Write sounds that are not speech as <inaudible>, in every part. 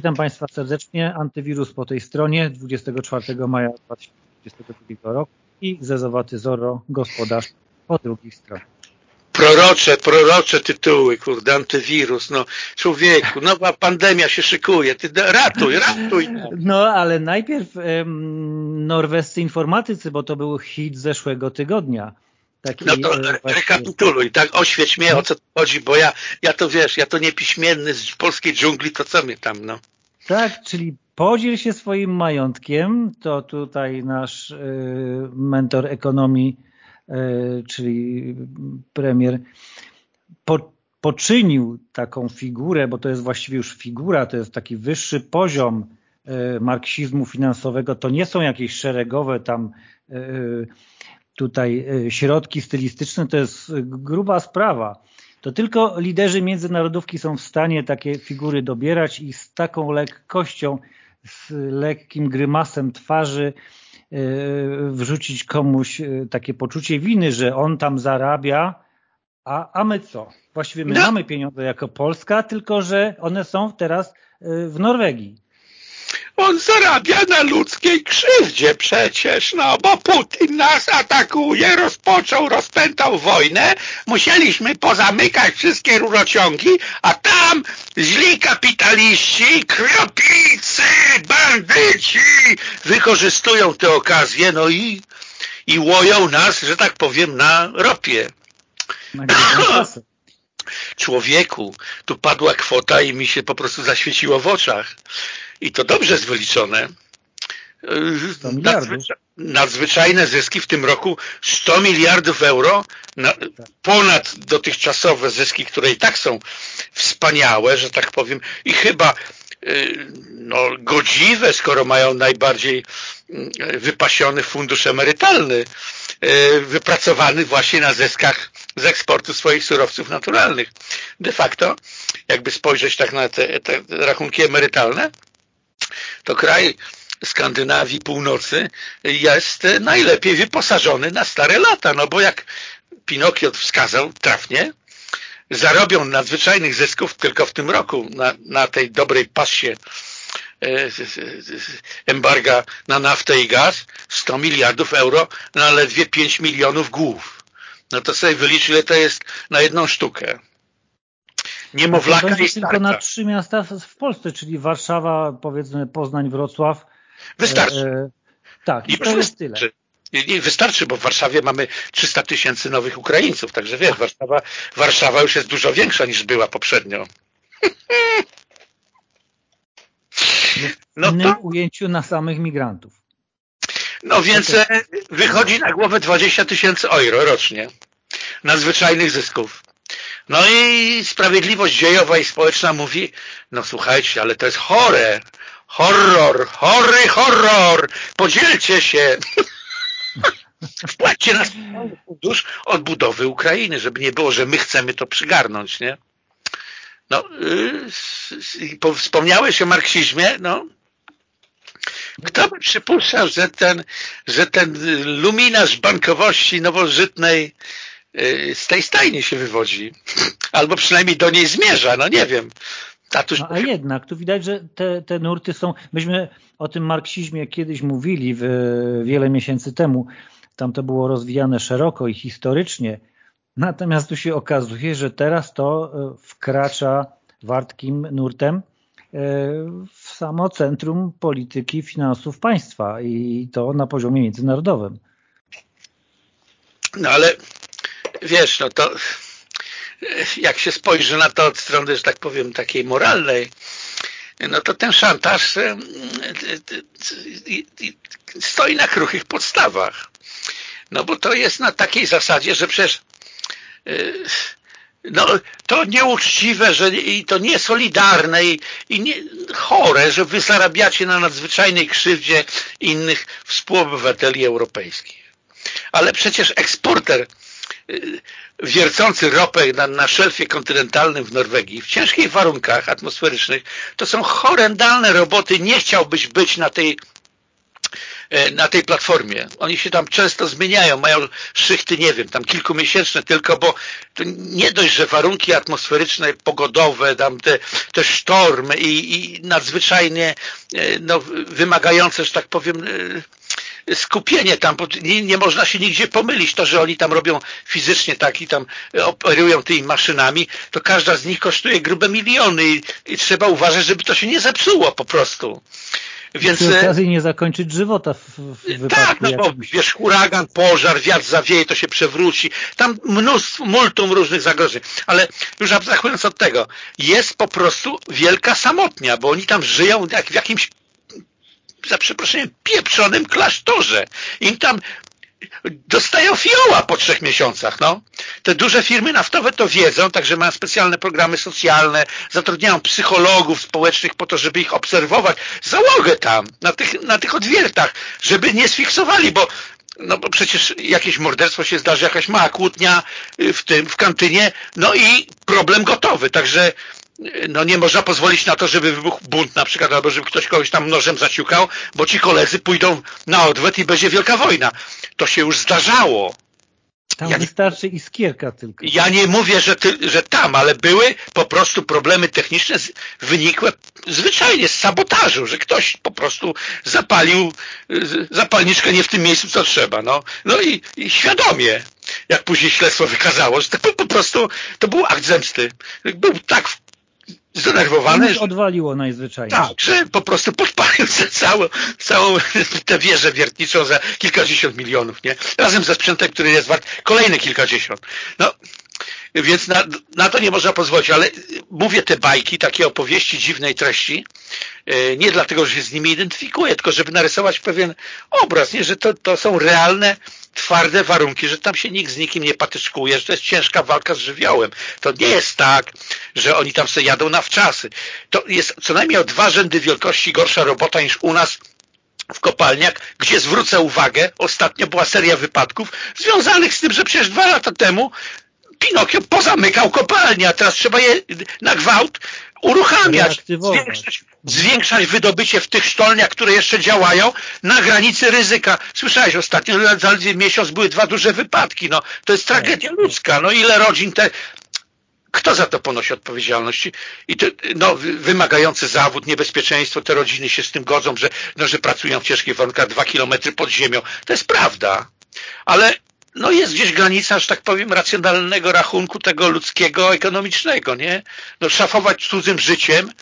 Witam Państwa serdecznie. Antywirus po tej stronie 24 maja 2022 roku i Zezowaty Zoro, gospodarz po drugiej stronie. Prorocze, prorocze tytuły, kurde, antywirus, no człowieku, nowa pandemia się szykuje, ty ratuj, ratuj. No, ale najpierw norwescy informatycy, bo to był hit zeszłego tygodnia. Taki, no to e, rekapituluj, tak, oświeć mnie, o co chodzi, bo ja, ja to wiesz, ja to niepiśmienny z polskiej dżungli, to co mnie tam, no. Tak, czyli podziel się swoim majątkiem, to tutaj nasz y, mentor ekonomii, y, czyli premier, po, poczynił taką figurę, bo to jest właściwie już figura, to jest taki wyższy poziom y, marksizmu finansowego, to nie są jakieś szeregowe tam tutaj środki stylistyczne, to jest gruba sprawa to tylko liderzy międzynarodówki są w stanie takie figury dobierać i z taką lekkością, z lekkim grymasem twarzy e, wrzucić komuś e, takie poczucie winy, że on tam zarabia, a, a my co? Właściwie my no. mamy pieniądze jako Polska, tylko że one są teraz e, w Norwegii. On zarabia na ludzkiej krzywdzie przecież, no bo Putin nas atakuje, rozpoczął, rozpętał wojnę, musieliśmy pozamykać wszystkie rurociągi, a tam źli kapitaliści, kropnicy, bandyci wykorzystują te okazje, no i, i łoją nas, że tak powiem, na ropie. <coughs> Człowieku, tu padła kwota i mi się po prostu zaświeciło w oczach i to dobrze jest wyliczone, Nadzwycza nadzwyczajne zyski w tym roku. 100 miliardów euro, na, ponad dotychczasowe zyski, które i tak są wspaniałe, że tak powiem, i chyba y, no, godziwe, skoro mają najbardziej y, wypasiony fundusz emerytalny, y, wypracowany właśnie na zyskach z eksportu swoich surowców naturalnych. De facto, jakby spojrzeć tak na te, te rachunki emerytalne, to kraj Skandynawii Północy jest najlepiej wyposażony na stare lata, no bo jak Pinokio wskazał trafnie, zarobią nadzwyczajnych zysków tylko w tym roku na, na tej dobrej pasie e, embarga na naftę i gaz 100 miliardów euro na ledwie 5 milionów głów. No to sobie wylicz, ile to jest na jedną sztukę niemowlaka to będzie tylko na trzy miasta w Polsce, czyli Warszawa, powiedzmy Poznań, Wrocław. Wystarczy. E, e tak, i, i to jest tyle. Nie, wystarczy, bo w Warszawie mamy 300 tysięcy nowych Ukraińców, także wiesz, Warszawa, Warszawa już jest dużo większa niż była poprzednio. No w innym to... ujęciu na samych migrantów. No więc e, wychodzi na głowę 20 tysięcy euro rocznie nadzwyczajnych zysków. No i sprawiedliwość dziejowa i społeczna mówi, no słuchajcie, ale to jest chore, horror, chory horror, podzielcie się. <laughs> Wpłaćcie na fundusz odbudowy Ukrainy, żeby nie było, że my chcemy to przygarnąć, nie? No, yy, wspomniałeś o marksizmie, no, kto by przypuszczał, że ten, że ten luminarz bankowości nowożytnej z tej stajni się wywodzi. Albo przynajmniej do niej zmierza, no nie wiem. Tatuś... No, a jednak, tu widać, że te, te nurty są... Myśmy o tym marksizmie kiedyś mówili w, wiele miesięcy temu. Tam to było rozwijane szeroko i historycznie. Natomiast tu się okazuje, że teraz to e, wkracza wartkim nurtem e, w samo centrum polityki finansów państwa i to na poziomie międzynarodowym. No ale wiesz, no to jak się spojrzy na to od strony, że tak powiem, takiej moralnej, no to ten szantaż e, stoi na kruchych podstawach. No bo to jest na takiej zasadzie, że przecież e, no, to nieuczciwe, że i to niesolidarne i, i nie, chore, że wy zarabiacie na nadzwyczajnej krzywdzie innych współobywateli europejskich. Ale przecież eksporter wiercący ropę na, na szelfie kontynentalnym w Norwegii w ciężkich warunkach atmosferycznych, to są horrendalne roboty. Nie chciałbyś być na tej e, na tej platformie. Oni się tam często zmieniają, mają szychty, nie wiem, tam kilkumiesięczne tylko, bo to nie dość, że warunki atmosferyczne, pogodowe, tam te, te sztormy i, i nadzwyczajnie e, no, wymagające, że tak powiem, skupienie tam, nie, nie, można się nigdzie pomylić. To, że oni tam robią fizycznie tak i tam operują tymi maszynami, to każda z nich kosztuje grube miliony i, i trzeba uważać, żeby to się nie zepsuło po prostu. Więc, przy e, okazji nie zakończyć żywota w, w. Tak, no bo wiesz, huragan, pożar, wiatr zawieje, to się przewróci. Tam mnóstwo, multum różnych zagrożeń. Ale już abstrahując od tego, jest po prostu wielka samotnia, bo oni tam żyją jak w jakimś za przeproszeniem, pieprzonym klasztorze. Im tam dostają fioła po trzech miesiącach. No. Te duże firmy naftowe to wiedzą, także mają specjalne programy socjalne, zatrudniają psychologów społecznych po to, żeby ich obserwować, załogę tam, na tych, na tych odwiertach, żeby nie sfiksowali, bo no bo przecież jakieś morderstwo się zdarzy, jakaś mała kłótnia w tym, w kantynie, no i problem gotowy, także no nie można pozwolić na to, żeby wybuchł bunt na przykład, albo żeby ktoś kogoś tam nożem zaciukał, bo ci koledzy pójdą na odwet i będzie wielka wojna. To się już zdarzało. Tam ja wystarczy nie, iskierka tylko. Ja nie mówię, że, ty, że tam, ale były po prostu problemy techniczne wynikłe zwyczajnie z sabotażu, że ktoś po prostu zapalił zapalniczkę nie w tym miejscu, co trzeba. No, no i, i świadomie, jak później śledztwo wykazało, że to był po prostu to był akt zemsty. Był tak zdenerwowany. Że, odwaliło najzwyczajniej. Tak, że po prostu podpalił <laughs> całą, całą tę wieżę wiertniczą za kilkadziesiąt milionów, nie? Razem ze sprzętem, który jest wart kolejne kilkadziesiąt. No, więc na, na, to nie można pozwolić, ale mówię te bajki, takie opowieści dziwnej treści, e, nie dlatego, że się z nimi identyfikuję, tylko żeby narysować pewien obraz, nie? że to, to są realne, twarde warunki, że tam się nikt z nikim nie patyczkuje, że to jest ciężka walka z żywiołem. To nie jest tak, że oni tam sobie jadą na wczasy. To jest co najmniej o dwa rzędy wielkości gorsza robota niż u nas w kopalniach, gdzie zwrócę uwagę, ostatnio była seria wypadków związanych z tym, że przecież dwa lata temu Pinokio pozamykał kopalnię, a teraz trzeba je na gwałt uruchamiać, zwiększać, zwiększać wydobycie w tych sztolniach, które jeszcze działają na granicy ryzyka. Słyszałeś ostatnio, zaledwie miesiąc były dwa duże wypadki. No, to jest tragedia ludzka. No ile rodzin te... Kto za to ponosi odpowiedzialność? I to, no, wymagający zawód, niebezpieczeństwo, te rodziny się z tym godzą, że, no, że pracują w ciężkich warunkach dwa kilometry pod ziemią. To jest prawda. Ale no jest gdzieś granica, że tak powiem, racjonalnego rachunku tego ludzkiego, ekonomicznego, nie? No szafować cudzym życiem,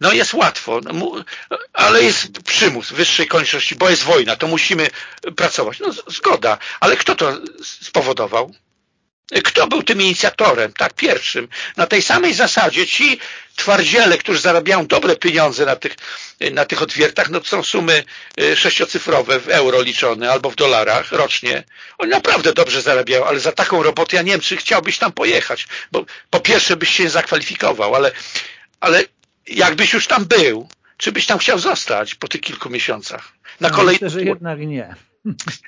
no jest łatwo, no, ale jest przymus wyższej konieczności, bo jest wojna, to musimy pracować. No zgoda, ale kto to spowodował? Kto był tym inicjatorem? Tak, pierwszym. Na tej samej zasadzie ci twardziele, którzy zarabiają dobre pieniądze na tych, na tych odwiertach, no to są sumy y, sześciocyfrowe w euro liczone albo w dolarach rocznie. Oni naprawdę dobrze zarabiają, ale za taką robotę ja nie wiem, czy chciałbyś tam pojechać, bo po pierwsze byś się nie zakwalifikował, ale, ale jakbyś już tam był, czy byś tam chciał zostać po tych kilku miesiącach? Na no, kolej... Myślę, że jednak nie.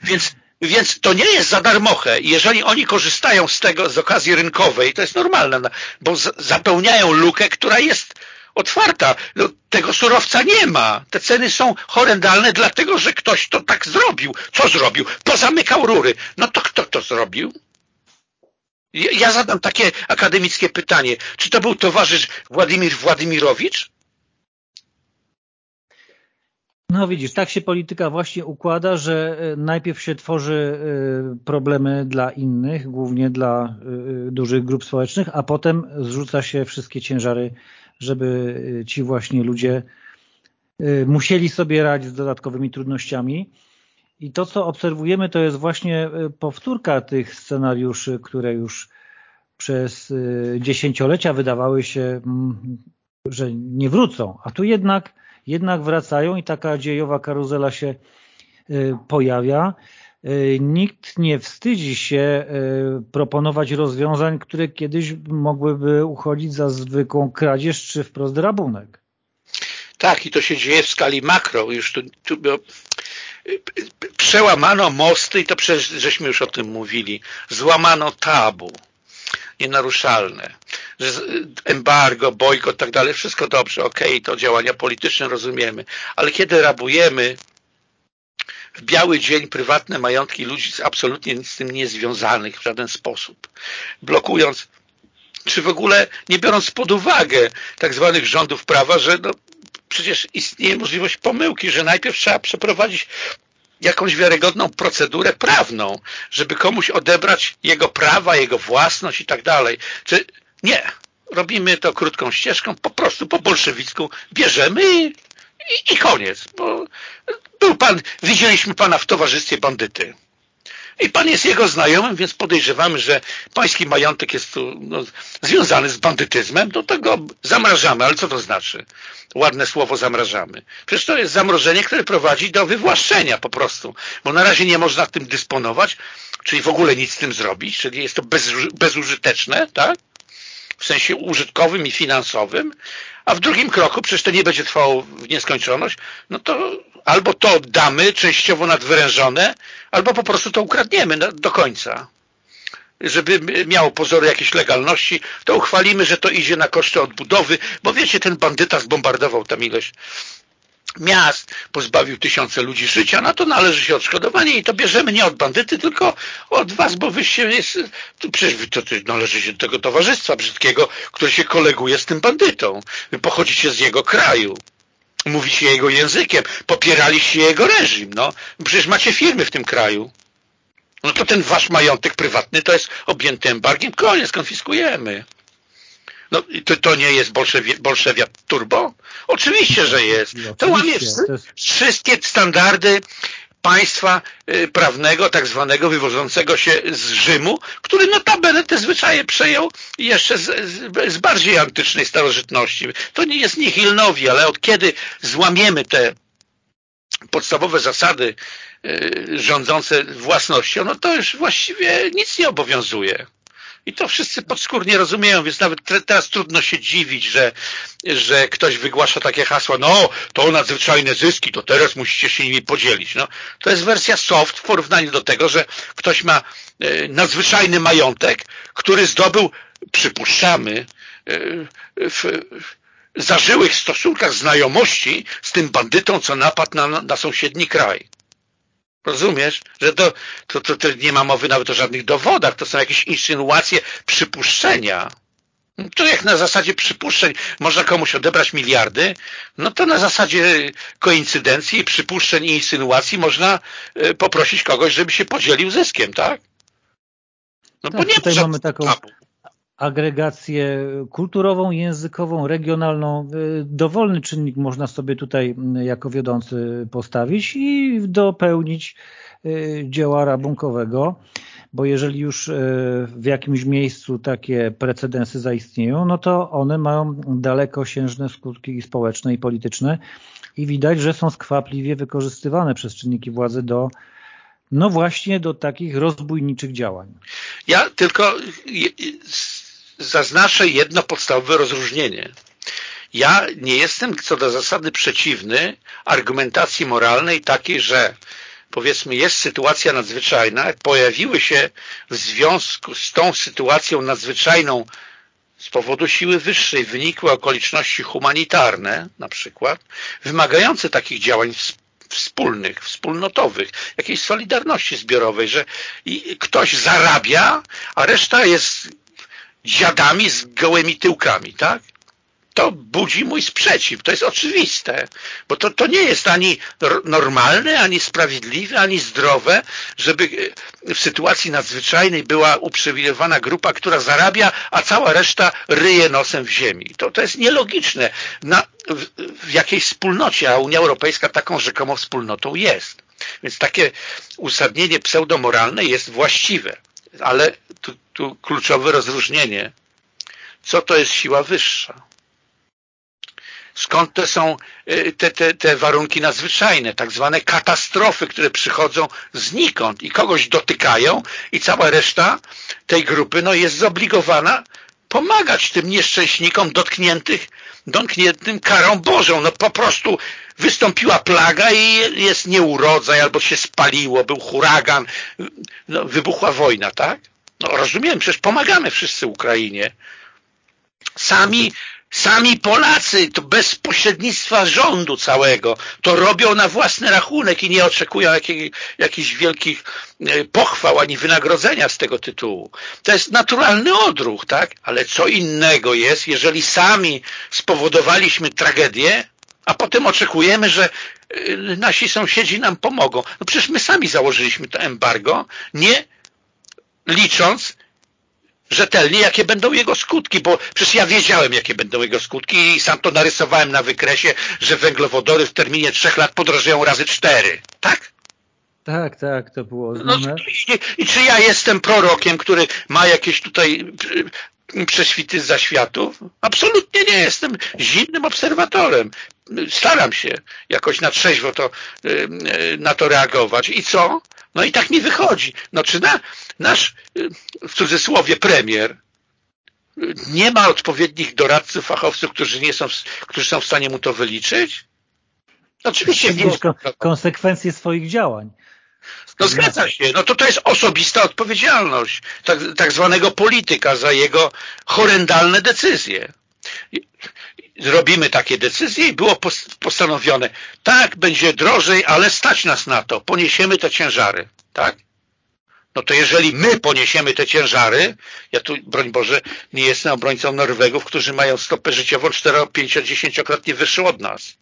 Więc więc to nie jest za darmochę. Jeżeli oni korzystają z tego z okazji rynkowej, to jest normalne, no, bo zapełniają lukę, która jest otwarta. No, tego surowca nie ma. Te ceny są horrendalne, dlatego że ktoś to tak zrobił. Co zrobił? Pozamykał rury. No to kto to zrobił? Ja zadam takie akademickie pytanie. Czy to był towarzysz Władimir Władimirowicz? No widzisz, tak się polityka właśnie układa, że e, najpierw się tworzy e, problemy dla innych, głównie dla e, dużych grup społecznych, a potem zrzuca się wszystkie ciężary, żeby ci właśnie ludzie musieli sobie radzić z dodatkowymi trudnościami. I to, co obserwujemy, to jest właśnie powtórka tych scenariuszy, które już przez dziesięciolecia wydawały się, mm, że nie wrócą. A tu jednak jednak wracają i taka dziejowia karuzela się y, pojawia. Y, nikt nie wstydzi się y, proponować rozwiązań, które kiedyś mogłyby uchodzić za zwykłą kradzież czy wprost rabunek. Tak, i to się dzieje w skali makro. Już tu, tu przełamano mosty i to przecież żeśmy już o tym mówili. Złamano tabu nienaruszalne embargo, bojkot, tak dalej, wszystko dobrze, okej, okay, to działania polityczne rozumiemy, ale kiedy rabujemy w biały dzień prywatne majątki ludzi absolutnie z tym niezwiązanych w żaden sposób, blokując czy w ogóle nie biorąc pod uwagę tak zwanych rządów prawa, że no, przecież istnieje możliwość pomyłki, że najpierw trzeba przeprowadzić jakąś wiarygodną procedurę prawną, żeby komuś odebrać jego prawa, jego własność i tak dalej. Czy nie, robimy to krótką ścieżką, po prostu po bolszewicku bierzemy i, i, i koniec. Bo był pan, widzieliśmy pana w towarzystwie bandyty. I pan jest jego znajomym, więc podejrzewamy, że pański majątek jest tu no, związany z bandytyzmem, to tego zamrażamy. Ale co to znaczy? Ładne słowo zamrażamy. Przecież to jest zamrożenie, które prowadzi do wywłaszczenia po prostu, bo na razie nie można tym dysponować, czyli w ogóle nic z tym zrobić, czyli jest to bez, bezużyteczne, tak? W sensie użytkowym i finansowym, a w drugim kroku, przecież to nie będzie trwało w nieskończoność, no to albo to oddamy częściowo nadwyrężone, albo po prostu to ukradniemy do końca. Żeby miało pozory jakiejś legalności, to uchwalimy, że to idzie na koszty odbudowy, bo wiecie, ten bandyta zbombardował tam ileś miast, pozbawił tysiące ludzi życia, na to należy się odszkodowanie i to bierzemy nie od bandyty, tylko od was, bo wyście jest, to przecież to, to należycie do tego towarzystwa brzydkiego, które się koleguje z tym bandytą. Wy pochodzicie z jego kraju. Mówicie jego językiem, popieraliście jego reżim, no. Przecież macie firmy w tym kraju. No to ten wasz majątek prywatny to jest objęty embargiem, koniec, konfiskujemy. No to, to nie jest bolszewi, bolszewia turbo? Oczywiście, że jest. To łamie wszystkie standardy państwa y, prawnego, tak zwanego, wywodzącego się z Rzymu, który notabene te zwyczaje przejął jeszcze z, z, z bardziej antycznej starożytności. To nie jest nihilnowi, ale od kiedy złamiemy te podstawowe zasady y, rządzące własnością, no to już właściwie nic nie obowiązuje. I to wszyscy podskórnie rozumieją, więc nawet teraz trudno się dziwić, że, że ktoś wygłasza takie hasła, no to nadzwyczajne zyski, to teraz musicie się nimi podzielić. No, to jest wersja soft w porównaniu do tego, że ktoś ma e, nadzwyczajny majątek, który zdobył, przypuszczamy, e, w, zażyłych stosunkach znajomości z tym bandytą, co napadł na, na sąsiedni kraj. Rozumiesz? Że to, to, to, to, nie ma mowy nawet o żadnych dowodach, to są jakieś insynuacje, przypuszczenia. To jak na zasadzie przypuszczeń można komuś odebrać miliardy, no to na zasadzie koincydencji, przypuszczeń i insynuacji można e, poprosić kogoś, żeby się podzielił zyskiem, tak? No tak, bo nie tutaj mamy taką tabu. Agregację kulturową, językową, regionalną. E, dowolny czynnik można sobie tutaj jako wiodący postawić i dopełnić e, dzieła rabunkowego bo jeżeli już w jakimś miejscu takie precedensy zaistnieją, no to one mają dalekosiężne skutki społeczne i polityczne i widać, że są skwapliwie wykorzystywane przez czynniki władzy do no właśnie do takich rozbójniczych działań. Ja tylko zaznaczę jedno podstawowe rozróżnienie. Ja nie jestem co do zasady przeciwny argumentacji moralnej takiej, że powiedzmy jest sytuacja nadzwyczajna, pojawiły się w związku z tą sytuacją nadzwyczajną z powodu siły wyższej wynikłe okoliczności humanitarne na przykład, wymagające takich działań wspólnych, wspólnotowych, jakiejś solidarności zbiorowej, że ktoś zarabia, a reszta jest dziadami z gołymi tyłkami, tak? to budzi mój sprzeciw. To jest oczywiste, bo to, to nie jest ani normalne, ani sprawiedliwe, ani zdrowe, żeby e, w sytuacji nadzwyczajnej była uprzywilejowana grupa, która zarabia, a cała reszta ryje nosem w ziemi. To, to jest nielogiczne Na, w, w jakiejś wspólnocie, a Unia Europejska taką rzekomą wspólnotą jest. Więc takie uzasadnienie pseudomoralne jest właściwe. Ale tu, tu kluczowe rozróżnienie. Co to jest siła wyższa? skąd te są y, te, te, te warunki nadzwyczajne, tak zwane katastrofy, które przychodzą znikąd i kogoś dotykają i cała reszta tej grupy no, jest zobligowana pomagać tym nieszczęśnikom dotkniętych, dotkniętym karą Bożą. No po prostu wystąpiła plaga i jest nieurodzaj, albo się spaliło, był huragan, no, wybuchła wojna, tak? No rozumiem, przecież pomagamy wszyscy Ukrainie. Sami Sami Polacy, to bez pośrednictwa rządu całego, to robią na własny rachunek i nie oczekują jakich, jakichś wielkich e, pochwał ani wynagrodzenia z tego tytułu. To jest naturalny odruch, tak? Ale co innego jest, jeżeli sami spowodowaliśmy tragedię, a potem oczekujemy, że e, nasi sąsiedzi nam pomogą. No przecież my sami założyliśmy to embargo, nie licząc rzetelnie, jakie będą jego skutki, bo przecież ja wiedziałem, jakie będą jego skutki i sam to narysowałem na wykresie, że węglowodory w terminie trzech lat podrożeją razy cztery. Tak? Tak, tak, to było No, i, I czy ja jestem prorokiem, który ma jakieś tutaj y, prześwity zaświatów? Absolutnie nie jestem zimnym obserwatorem. Staram się jakoś na trzeźwo to, y, y, na to reagować. I co? No i tak mi wychodzi. No czy na, nasz, w cudzysłowie, premier nie ma odpowiednich doradców, fachowców, którzy, nie są, którzy są w stanie mu to wyliczyć? Oczywiście wiesz konsekwencje swoich działań. No zgadza się, no to to jest osobista odpowiedzialność tak, tak zwanego polityka za jego horrendalne decyzje. Zrobimy takie decyzje i było postanowione, tak, będzie drożej, ale stać nas na to, poniesiemy te ciężary, tak? No to jeżeli my poniesiemy te ciężary, ja tu, broń Boże, nie jestem obrońcą Norwegów, którzy mają stopę życiową 4, 5, 10-krotnie wyższą od nas.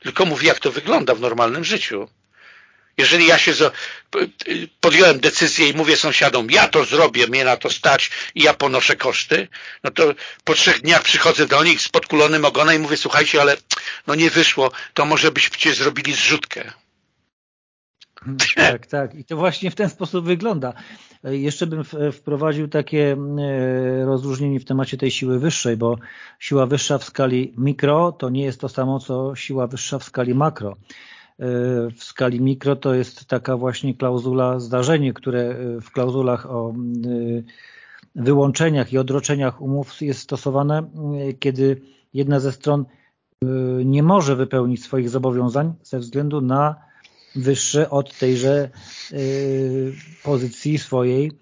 Tylko mówię, jak to wygląda w normalnym życiu. Jeżeli ja się podjąłem decyzję i mówię sąsiadom, ja to zrobię, mnie na to stać i ja ponoszę koszty, no to po trzech dniach przychodzę do nich z podkulonym ogonem i mówię, słuchajcie, ale no nie wyszło, to może byście zrobili zrzutkę. Tak, tak. I to właśnie w ten sposób wygląda. Jeszcze bym wprowadził takie e, rozróżnienie w temacie tej siły wyższej, bo siła wyższa w skali mikro to nie jest to samo, co siła wyższa w skali makro w skali mikro to jest taka właśnie klauzula zdarzenie, które e, w klauzulach o e, wyłączeniach i odroczeniach umów jest stosowane, e, kiedy jedna ze stron nie może wypełnić swoich zobowiązań ze względu na wyższe od tejże pozycji swojej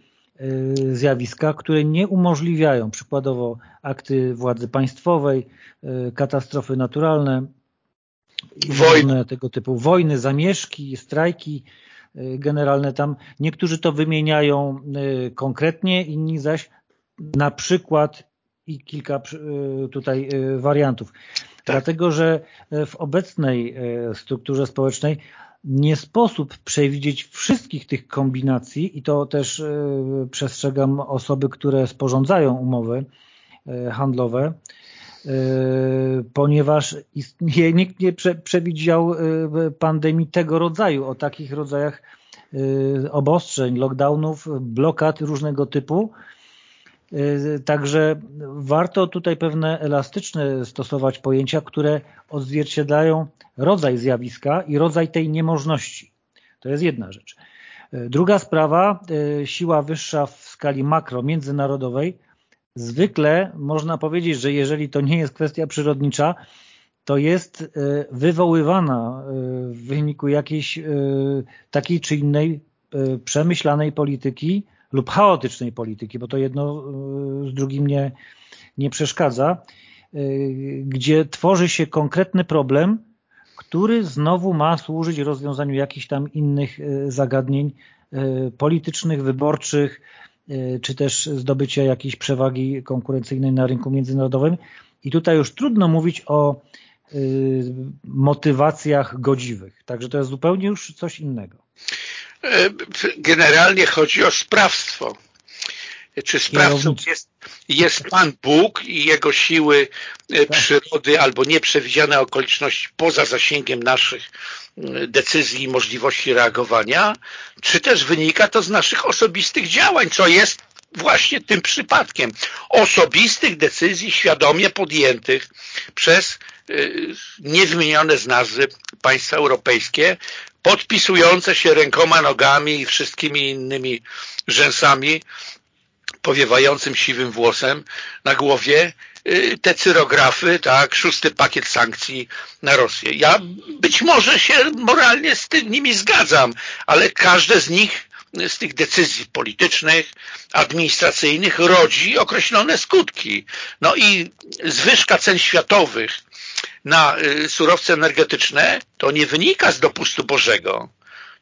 zjawiska, które nie umożliwiają. Przykładowo akty władzy państwowej, katastrofy naturalne, wojny tego typu wojny, zamieszki, strajki y, generalne tam. Niektórzy to wymieniają y, konkretnie, inni zaś na przykład i kilka y, tutaj wariantów. Tak. Dlatego, że w obecnej strukturze społecznej nie sposób przewidzieć wszystkich tych kombinacji i to też przestrzegam osoby, które sporządzają umowy handlowe, ponieważ istnieje, nikt nie prze, przewidział e, pandemii tego rodzaju, o takich rodzajach e, obostrzeń, lockdownów, blokad różnego typu. Także warto tutaj pewne elastyczne stosować pojęcia, które odzwierciedlają rodzaj zjawiska i rodzaj tej niemożności. To jest jedna rzecz. Druga sprawa, siła wyższa w skali makro, międzynarodowej, zwykle można powiedzieć, że jeżeli to nie jest kwestia przyrodnicza, to jest e, wywoływana e, w wyniku jakiejś e, takiej czy innej przemyślanej polityki lub chaotycznej polityki, bo to jedno z drugim nie, nie przeszkadza, gdzie tworzy się konkretny problem, który znowu ma służyć rozwiązaniu jakichś tam innych zagadnień politycznych, wyborczych, czy też zdobycie jakiejś przewagi konkurencyjnej na rynku międzynarodowym. I tutaj już trudno mówić o e, motywacjach godziwych. Także to jest zupełnie już coś innego. E, generalnie chodzi o sprawstwo. Czy sprawcą jest, jest Pan Bóg i Jego siły tak. przyrody albo nieprzewidziane okoliczności poza zasięgiem naszych decyzji i możliwości reagowania, czy też wynika to z naszych osobistych działań, co jest właśnie tym przypadkiem. Osobistych decyzji świadomie podjętych przez y, niewymienione z nazwy państwa europejskie, podpisujące się rękoma, nogami i wszystkimi innymi rzęsami powiewającym siwym włosem na głowie Y, te cyrografy, tak, szósty pakiet sankcji na Rosję. Ja być może się moralnie z nimi zgadzam, ale każde z nich z tych decyzji politycznych, administracyjnych rodzi określone skutki. No i zwyżka cen światowych na y, surowce energetyczne to nie wynika z dopustu Bożego,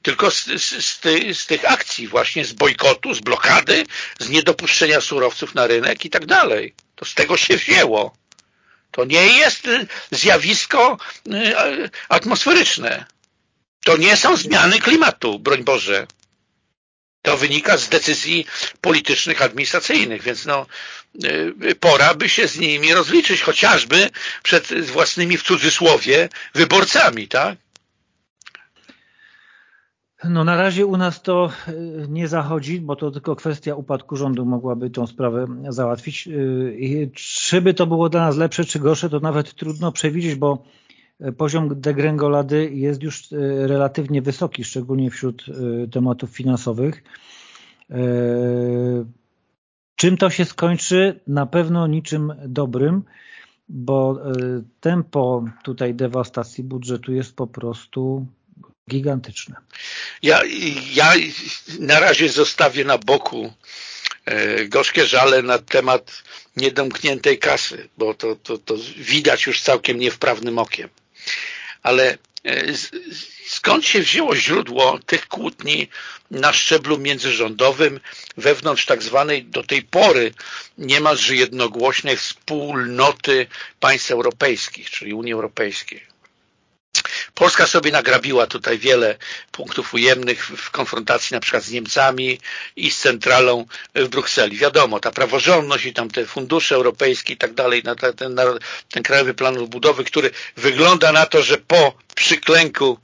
tylko z, z, z, ty, z, tych akcji właśnie, z bojkotu, z blokady, z niedopuszczenia surowców na rynek i tak dalej. To z tego się wzięło. To nie jest zjawisko y, atmosferyczne. To nie są zmiany klimatu, broń Boże. To wynika z decyzji politycznych, administracyjnych, więc no, y, pora by się z nimi rozliczyć, chociażby przed własnymi, w cudzysłowie, wyborcami, tak? No na razie u nas to e, nie zachodzi, bo to tylko kwestia upadku rządu mogłaby tą sprawę załatwić. E, czy by to było dla nas lepsze czy gorsze, to nawet trudno przewidzieć, bo e, poziom degrengolady jest już relatywnie wysoki, szczególnie wśród tematów finansowych. Czym to się skończy? Na pewno niczym dobrym, bo tempo tutaj dewastacji budżetu jest po prostu gigantyczne. Ja, ja na razie zostawię na boku e, gorzkie żale na temat niedomkniętej kasy, bo to, to, to widać już całkiem niewprawnym okiem. Ale e, skąd się wzięło źródło tych kłótni na szczeblu międzyrządowym wewnątrz tak zwanej do tej pory niemalże jednogłośnej wspólnoty państw europejskich, czyli Unii Europejskiej? Polska sobie nagrabiła tutaj wiele punktów ujemnych w konfrontacji na przykład z Niemcami i z centralą w Brukseli. Wiadomo, ta praworządność i tam te fundusze europejskie i tak dalej, ten, ten Krajowy Plan Odbudowy, który wygląda na to, że po przyklęku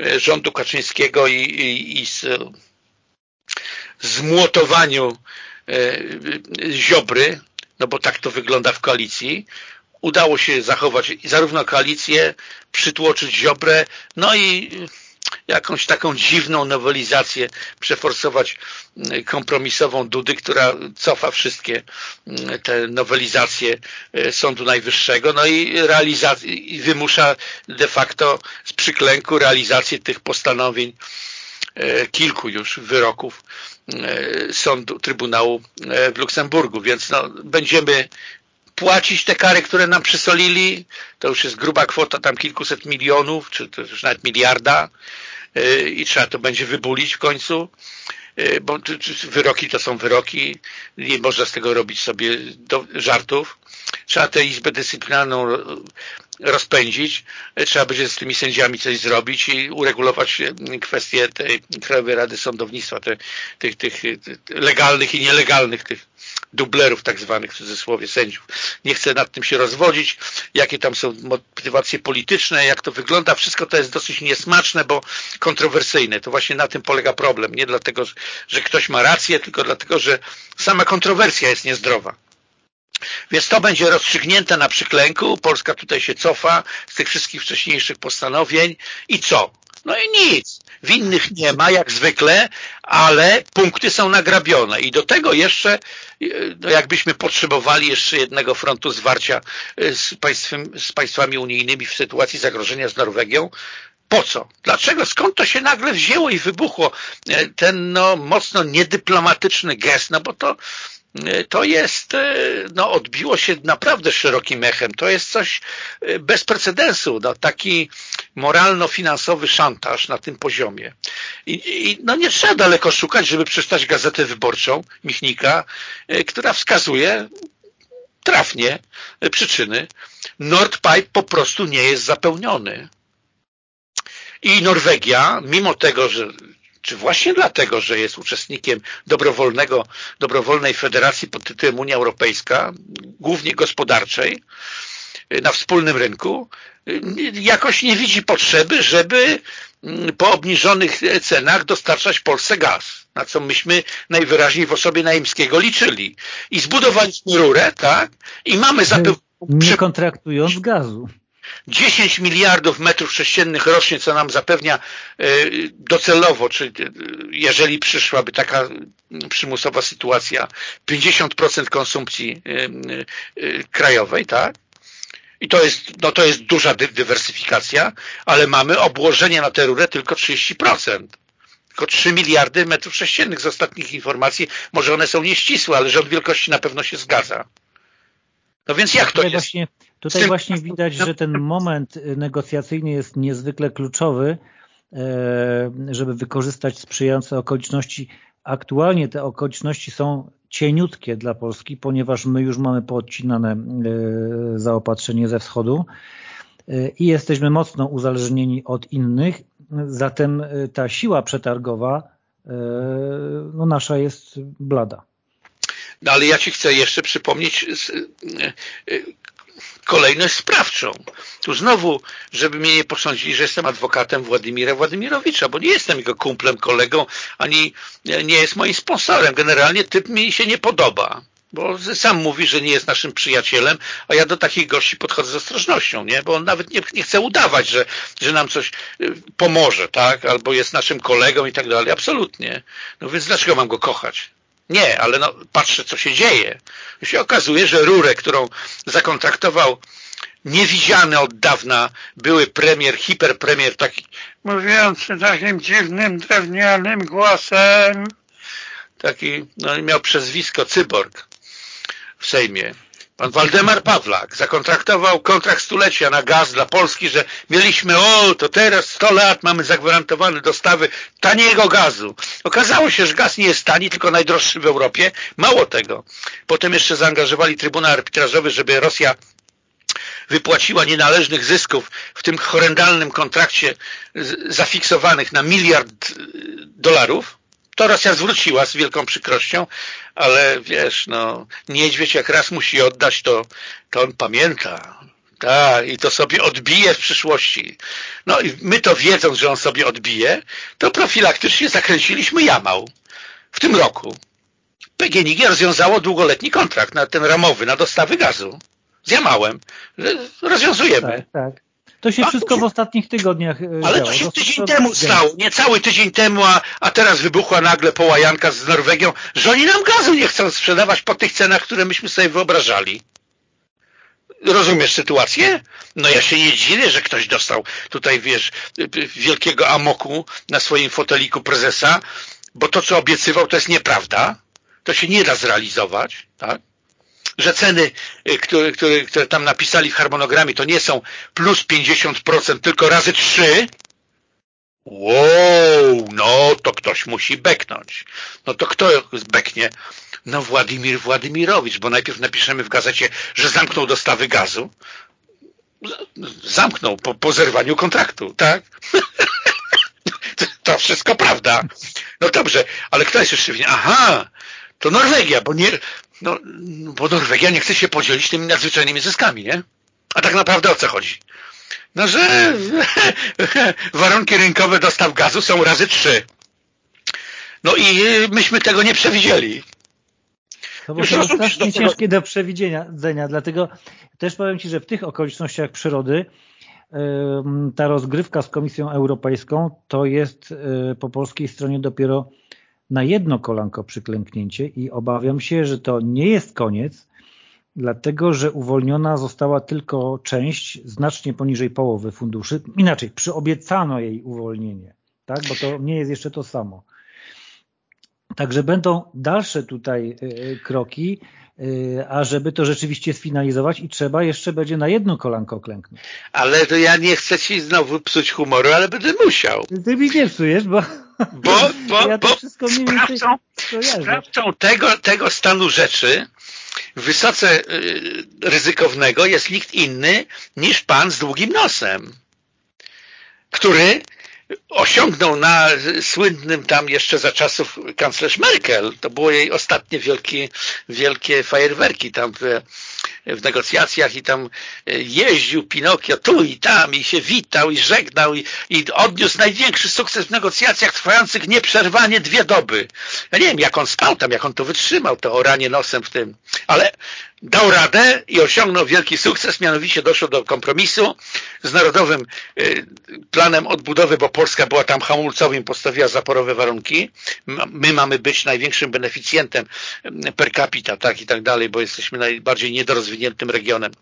e, rządu Kaczyńskiego i, i, i z, zmłotowaniu e, Ziobry, no bo tak to wygląda w koalicji, udało się zachować zarówno koalicję, przytłoczyć Ziobrę, no i jakąś taką dziwną nowelizację przeforsować mm, kompromisową Dudy, która cofa wszystkie mm, te nowelizacje Sądu Najwyższego, no i, i wymusza de facto z przyklęku realizację tych postanowień kilku już wyroków Sądu Trybunału w Luksemburgu, więc no, będziemy płacić te kary, które nam przysolili, to już jest gruba kwota, tam kilkuset milionów, czy to już nawet miliarda. Y, i trzeba to będzie wybulić w końcu, y, bo wyroki to są wyroki, nie można z tego robić sobie żartów. Trzeba tę Izbę Dyscyplinarną rozpędzić, trzeba będzie z tymi sędziami coś zrobić i uregulować kwestie tej Krajowej Rady Sądownictwa, te, tych, tych legalnych i nielegalnych tych dublerów tak zwanych w cudzysłowie sędziów. Nie chcę nad tym się rozwodzić, jakie tam są motywacje polityczne, jak to wygląda. Wszystko to jest dosyć niesmaczne, bo kontrowersyjne. To właśnie na tym polega problem. Nie dlatego, że ktoś ma rację, tylko dlatego, że sama kontrowersja jest niezdrowa. Więc to będzie rozstrzygnięte na przyklęku. Polska tutaj się cofa z tych wszystkich wcześniejszych postanowień. I co? No i nic. Winnych nie ma, jak zwykle, ale punkty są nagrabione. I do tego jeszcze, no jakbyśmy potrzebowali jeszcze jednego frontu zwarcia e, z, państwem, z państwami unijnymi w sytuacji zagrożenia z Norwegią, po co? Dlaczego? Skąd to się nagle wzięło i wybuchło e, ten no, mocno niedyplomatyczny gest? No bo to to jest, e, no odbiło się naprawdę szerokim echem. To jest coś e, bez precedensu, no, taki moralno-finansowy szantaż na tym poziomie. I, I, no nie trzeba daleko szukać, żeby przeczytać gazetę wyborczą Michnika, e, która wskazuje trafnie przyczyny. Nordpipe po prostu nie jest zapełniony. I Norwegia, mimo tego, że czy właśnie dlatego, że jest uczestnikiem dobrowolnego, dobrowolnej federacji pod tytułem Unia Europejska, głównie gospodarczej, na wspólnym rynku, jakoś nie widzi potrzeby, żeby mm, po obniżonych cenach dostarczać Polsce gaz, na co myśmy najwyraźniej w osobie Naimskiego liczyli. I zbudowaliśmy rurę, tak? I mamy zapewnione... Nie kontraktując gazu. 10 miliardów metrów sześciennych rocznie, co nam zapewnia e, docelowo, czy e, jeżeli przyszłaby taka przymusowa sytuacja, 50% konsumpcji e, krajowej, tak? I to jest, no to jest duża dywersyfikacja, ale mamy obłożenie na tę rurę tylko 30%. tylko 3 miliardy metrów sześciennych z ostatnich informacji. Może one są nieścisłe, ale rząd wielkości na pewno się zgadza. No więc jak to jest? Właśnie, tutaj właśnie widać, że ten moment negocjacyjny jest niezwykle kluczowy, e, żeby wykorzystać sprzyjające okoliczności. Aktualnie te okoliczności są cieniutkie dla Polski, ponieważ my już mamy poodcinane e, zaopatrzenie ze wschodu e, i jesteśmy mocno uzależnieni od innych, zatem ta siła przetargowa no nasza jest blada. No ale ja Ci chcę jeszcze przypomnieć kolejność sprawczą. Tu znowu, żeby mnie nie posądzili, że jestem adwokatem Władimira Władimirowicza, bo nie jestem jego kumplem, kolegą, ani nie jest moim sponsorem. Generalnie typ mi się nie podoba, bo sam mówi, że nie jest naszym przyjacielem, a ja do takich gości podchodzę z ostrożnością, nie? bo on nawet nie, nie chce udawać, że, że nam coś y, pomoże, tak? albo jest naszym kolegą i tak dalej. Absolutnie. No więc dlaczego mam go kochać? Nie, ale no, patrzę, co się dzieje. I się okazuje, że rurę, którą zakontraktował niewidziany od dawna były premier, hiperpremier, taki mówiący takim dziwnym, drewnianym głosem, taki, no miał przezwisko Cyborg w Sejmie. Pan Waldemar Pawlak zakontraktował kontrakt stulecia na gaz dla Polski, że mieliśmy, o, to teraz 100 lat mamy zagwarantowane dostawy taniego gazu. Okazało się, że gaz nie jest tani, tylko najdroższy w Europie. Mało tego. Potem jeszcze zaangażowali Trybunał Arbitrażowy, żeby Rosja wypłaciła nienależnych zysków w tym horrendalnym kontrakcie zafiksowanych na miliard dolarów to Rosja zwróciła z wielką przykrością, ale wiesz, no, niedźwiedź jak raz musi oddać, to, to on pamięta. Tak, i to sobie odbije w przyszłości. No i my to wiedząc, że on sobie odbije, to profilaktycznie zakręciliśmy Jamał w tym roku. PGNiG rozwiązało długoletni kontrakt na ten ramowy, na dostawy gazu z Jamałem. Rozwiązujemy. Tak, tak. To się wszystko w ostatnich tygodniach e, Ale działo. to się tydzień temu stało, nie cały tydzień temu, a, a teraz wybuchła nagle połajanka z Norwegią, że oni nam gazu nie chcą sprzedawać po tych cenach, które myśmy sobie wyobrażali. Rozumiesz sytuację? No ja się nie dziwię, że ktoś dostał tutaj, wiesz, wielkiego amoku na swoim foteliku prezesa, bo to, co obiecywał, to jest nieprawda. To się nie da zrealizować, tak? Że ceny, y, które, które, które tam napisali w harmonogramie, to nie są plus 50%, tylko razy 3, Wow, no to ktoś musi beknąć. No to kto beknie? No Władimir Władimirowicz, bo najpierw napiszemy w gazecie, że zamknął dostawy gazu. Zamknął po, po zerwaniu kontraktu, tak? <laughs> to wszystko prawda. No dobrze, ale kto jest jeszcze winien? Aha, to Norwegia, bo nie, no, bo Norwegia nie chce się podzielić tymi nadzwyczajnymi zyskami, nie? A tak naprawdę o co chodzi? No, że <laughs> warunki rynkowe dostaw gazu są razy trzy. No i myśmy tego nie przewidzieli. To było strasznie ciężkie do przewidzenia, dlatego też powiem Ci, że w tych okolicznościach przyrody ta rozgrywka z Komisją Europejską to jest e, po polskiej stronie dopiero na jedno kolanko przyklęknięcie i obawiam się, że to nie jest koniec, dlatego że uwolniona została tylko część znacznie poniżej połowy funduszy. Inaczej, przyobiecano jej uwolnienie, tak? bo to nie jest jeszcze to samo. Także będą dalsze tutaj y, y, kroki, y, a żeby to rzeczywiście sfinalizować i trzeba jeszcze będzie na jedno kolanko klęknąć. Ale to ja nie chcę Ci znowu psuć humoru, ale będę musiał. Ty mi nie psujesz, bo, bo, <laughs> bo, ja bo sprawcą, sprawcą tego, tego stanu rzeczy. Wysoce ryzykownego jest nikt inny niż pan z długim nosem, który osiągnął na słynnym tam jeszcze za czasów kanclerz Merkel, to było jej ostatnie wielkie, wielkie fajerwerki tam w, w negocjacjach i tam jeździł Pinokio tu i tam i się witał i żegnał i, i odniósł największy sukces w negocjacjach trwających nieprzerwanie dwie doby. Ja nie wiem jak on spał tam, jak on to wytrzymał, to oranie nosem w tym, ale dał radę i osiągnął wielki sukces, mianowicie doszło do kompromisu z Narodowym y, Planem Odbudowy, bo Polska była tam hamulcowym, postawiła zaporowe warunki. My mamy być największym beneficjentem per capita, tak i tak dalej, bo jesteśmy najbardziej niedorozwiniętym regionem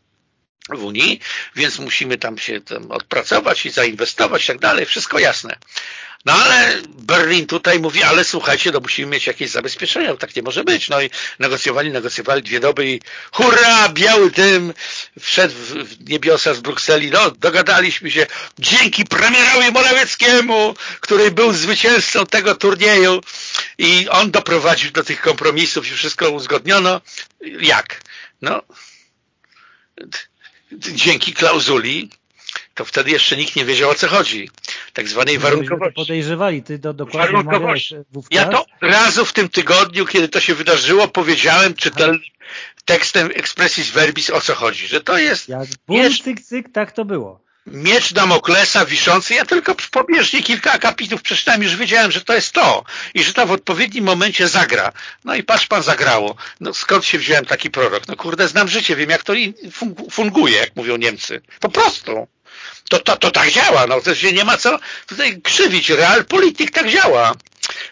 w Unii, więc musimy tam się tam odpracować i zainwestować i tak dalej, wszystko jasne. No ale Berlin tutaj mówi, ale słuchajcie, no musimy mieć jakieś zabezpieczenia, tak nie może być. No i negocjowali, negocjowali dwie doby i hurra, biały dym wszedł w niebiosa z Brukseli. No, dogadaliśmy się dzięki premierowi Morawieckiemu, który był zwycięzcą tego turnieju i on doprowadził do tych kompromisów i wszystko uzgodniono. Jak? No, dzięki klauzuli to wtedy jeszcze nikt nie wiedział o co chodzi. Tak zwanej warunkowości. Podejrzewali, ty do, dokładnie warunkowości. Ja to razu w tym tygodniu, kiedy to się wydarzyło, powiedziałem czytelnym tekstem expressis verbis o co chodzi, że to jest... Jak bum, cyk, cyk, tak to było. Miecz Damoklesa wiszący, ja tylko pobieżnie kilka akapitów przeczytałem, już wiedziałem, że to jest to i że to w odpowiednim momencie zagra. No i patrz pan, zagrało. No skąd się wziąłem taki prorok? No kurde, znam życie, wiem jak to funguje, jak mówią Niemcy. Po prostu to, to, to tak działa. No, to się nie ma co tutaj krzywić. Realpolitik tak działa.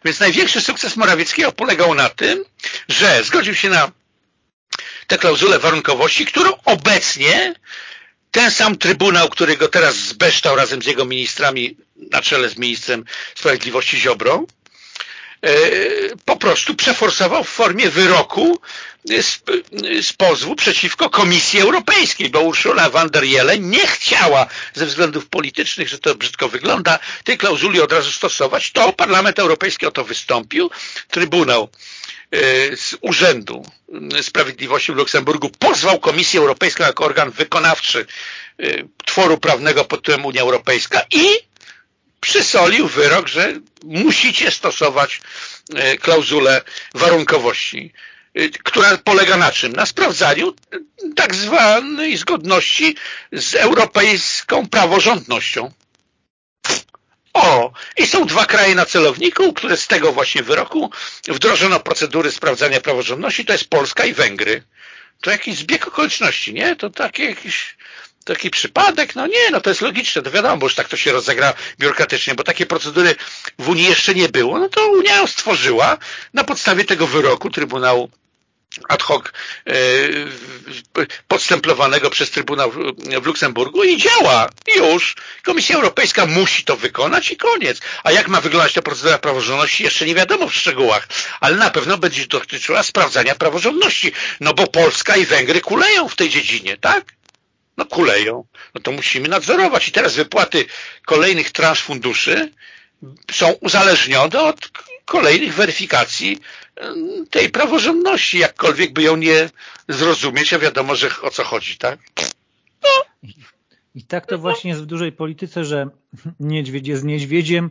Więc największy sukces Morawieckiego polegał na tym, że zgodził się na tę klauzulę warunkowości, którą obecnie ten sam Trybunał, który go teraz zbeształ razem z jego ministrami na czele z ministrem sprawiedliwości Ziobrą, E, po prostu przeforsował w formie wyroku z, z pozwu przeciwko Komisji Europejskiej, bo Ursula von der Leyen nie chciała ze względów politycznych, że to brzydko wygląda, tej klauzuli od razu stosować, to Parlament Europejski o to wystąpił, Trybunał z Urzędu Sprawiedliwości w Luksemburgu pozwał Komisję Europejską jako organ wykonawczy e, tworu prawnego pod tytułem Unia Europejska i przysolił wyrok, że musicie stosować e, klauzulę warunkowości, e, która polega na czym? Na sprawdzaniu tak zwanej zgodności z europejską praworządnością. O, i są dwa kraje na celowniku, które z tego właśnie wyroku wdrożono procedury sprawdzania praworządności, to jest Polska i Węgry. To jakiś zbieg okoliczności, nie? To takie jakieś taki przypadek, no nie, no to jest logiczne, to wiadomo, bo już tak to się rozegra biurokratycznie, bo takie procedury w Unii jeszcze nie było, no to Unia stworzyła na podstawie tego wyroku Trybunału ad hoc e, podstemplowanego przez Trybunał w Luksemburgu i działa. Już. Komisja Europejska musi to wykonać i koniec. A jak ma wyglądać ta procedura praworządności jeszcze nie wiadomo w szczegółach, ale na pewno będzie dotyczyła sprawdzania praworządności, no bo Polska i Węgry kuleją w tej dziedzinie, tak? no kuleją, no to musimy nadzorować. I teraz wypłaty kolejnych transz funduszy są uzależnione od kolejnych weryfikacji tej praworządności, jakkolwiek by ją nie zrozumieć, a wiadomo, że o co chodzi, tak? No. I tak to właśnie jest w dużej polityce, że niedźwiedź jest niedźwiedziem,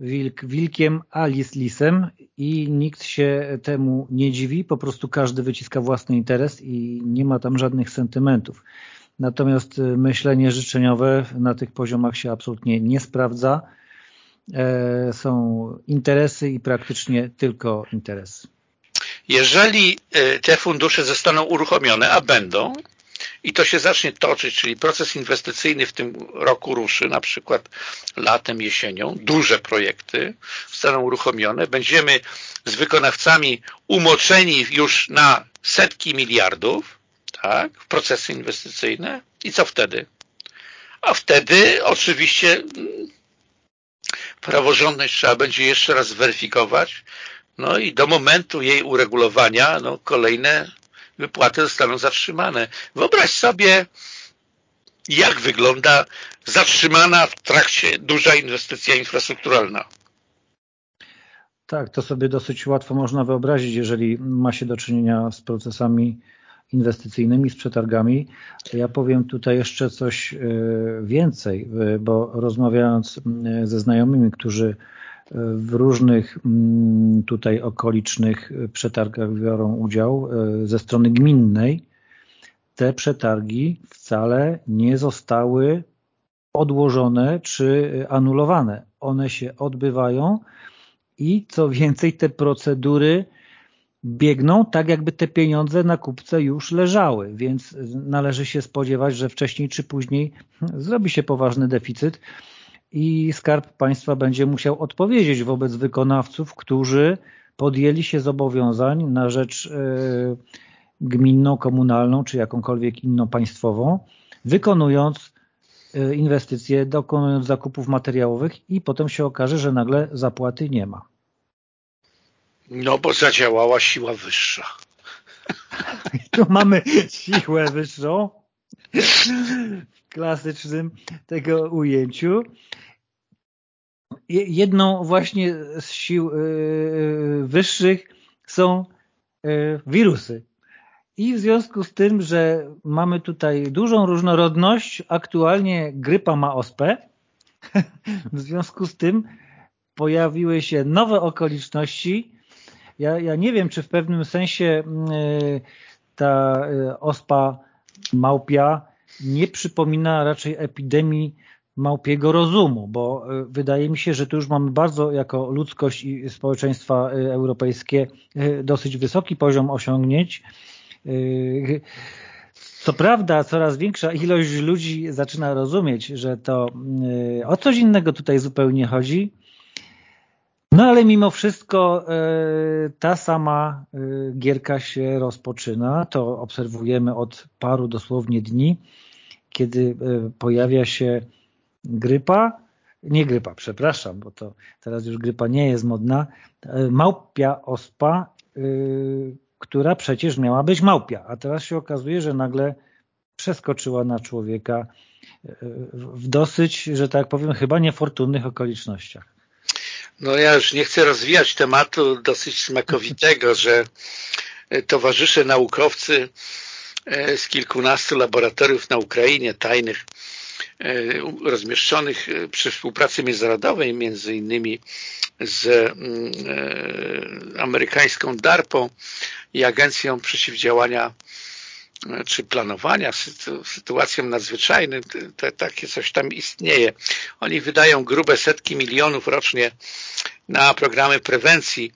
wilk wilkiem, a lis lisem i nikt się temu nie dziwi, po prostu każdy wyciska własny interes i nie ma tam żadnych sentymentów. Natomiast myślenie życzeniowe na tych poziomach się absolutnie nie sprawdza. E, są interesy i praktycznie tylko interesy. Jeżeli y, te fundusze zostaną uruchomione, a będą, i to się zacznie toczyć, czyli proces inwestycyjny w tym roku ruszy, na przykład latem, jesienią, duże projekty zostaną uruchomione, będziemy z wykonawcami umoczeni już na setki miliardów, tak, w procesy inwestycyjne i co wtedy? A wtedy oczywiście mm, praworządność trzeba będzie jeszcze raz zweryfikować, no i do momentu jej uregulowania no, kolejne wypłaty zostaną zatrzymane. Wyobraź sobie, jak wygląda zatrzymana w trakcie duża inwestycja infrastrukturalna. Tak, to sobie dosyć łatwo można wyobrazić, jeżeli ma się do czynienia z procesami inwestycyjnymi, z przetargami. Ja powiem tutaj jeszcze coś e, więcej, e, bo rozmawiając ze znajomymi, którzy e, w różnych tutaj okolicznych przetargach biorą udział ze strony gminnej, te przetargi wcale nie zostały odłożone czy anulowane. One się odbywają i co więcej te procedury biegną tak, jakby te pieniądze na kupce już leżały, więc należy się spodziewać, że wcześniej czy później zrobi się poważny deficyt i Skarb Państwa będzie musiał odpowiedzieć wobec wykonawców, którzy podjęli się zobowiązań na rzecz e, gminną, komunalną czy jakąkolwiek inną państwową, wykonując e, inwestycje, dokonując zakupów materiałowych i potem się okaże, że nagle zapłaty nie ma. No bo zadziałała siła wyższa. <laughs> Tu mamy siłę wyższą w klasycznym tego ujęciu. Jedną właśnie z sił e, wyższych są e, wirusy. I w związku z tym, że mamy tutaj dużą różnorodność, aktualnie grypa ma ospę, <laughs> w związku z tym pojawiły się nowe okoliczności. Ja, ja nie wiem, czy w pewnym sensie ta ospa małpia nie przypomina raczej epidemii małpiego rozumu, bo e, wydaje mi się, że tu już mamy bardzo jako ludzkość i społeczeństwa e, europejskie e, dosyć wysoki poziom osiągnięć. Co prawda coraz większa ilość ludzi zaczyna rozumieć, że to o coś innego tutaj zupełnie chodzi, no ale mimo wszystko ta sama gierka się rozpoczyna, to obserwujemy od paru dosłownie dni, kiedy pojawia się grypa, nie grypa, przepraszam, bo to teraz już grypa nie jest modna, e, małpia ospa, która przecież miała być małpia, a teraz się okazuje, że nagle przeskoczyła na człowieka e, w dosyć, że tak powiem, chyba niefortunnych okolicznościach. No ja już nie chcę rozwijać tematu dosyć smakowitego, <laughs> że towarzysze naukowcy z kilkunastu laboratoriów na Ukrainie tajnych E, rozmieszczonych e, przy współpracy międzynarodowej, między innymi z mm, e, amerykańską DARPą i Agencją Przeciwdziałania czy planowania sytuacjom nadzwyczajnym, te, takie coś tam istnieje. Oni wydają grube setki milionów rocznie na programy prewencji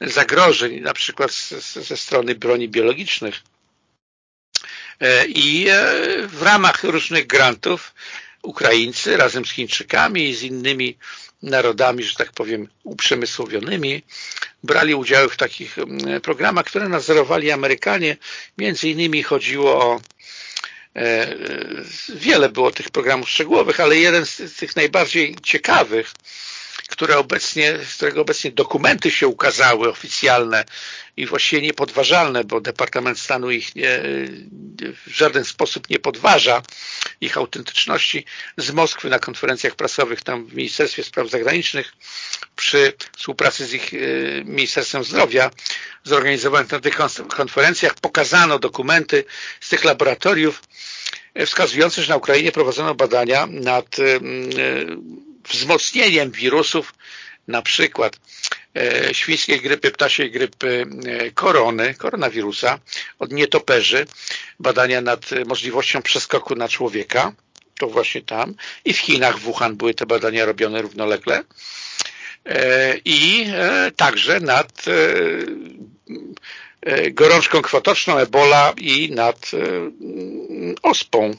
zagrożeń, na przykład ze strony broni biologicznych. I w ramach różnych grantów Ukraińcy razem z Chińczykami i z innymi narodami, że tak powiem, uprzemysłowionymi, brali udział w takich mm, programach, które nadzorowali Amerykanie. Między innymi chodziło o e, wiele było tych programów szczegółowych, ale jeden z tych najbardziej ciekawych które obecnie, z którego obecnie dokumenty się ukazały oficjalne i właściwie niepodważalne, bo Departament Stanu ich nie, w żaden sposób nie podważa ich autentyczności. Z Moskwy na konferencjach prasowych tam w Ministerstwie Spraw Zagranicznych przy współpracy z ich e, Ministerstwem Zdrowia zorganizowanych na tych konferencjach. Pokazano dokumenty z tych laboratoriów wskazujące, że na Ukrainie prowadzono badania nad e, wzmocnieniem wirusów, na przykład e, świńskiej grypy, ptasiej grypy e, korony, koronawirusa od nietoperzy, badania nad możliwością przeskoku na człowieka, to właśnie tam. I w Chinach, w Wuhan były te badania robione równolegle. E, i także nad gorączką kwotoczną, ebola i nad ospą,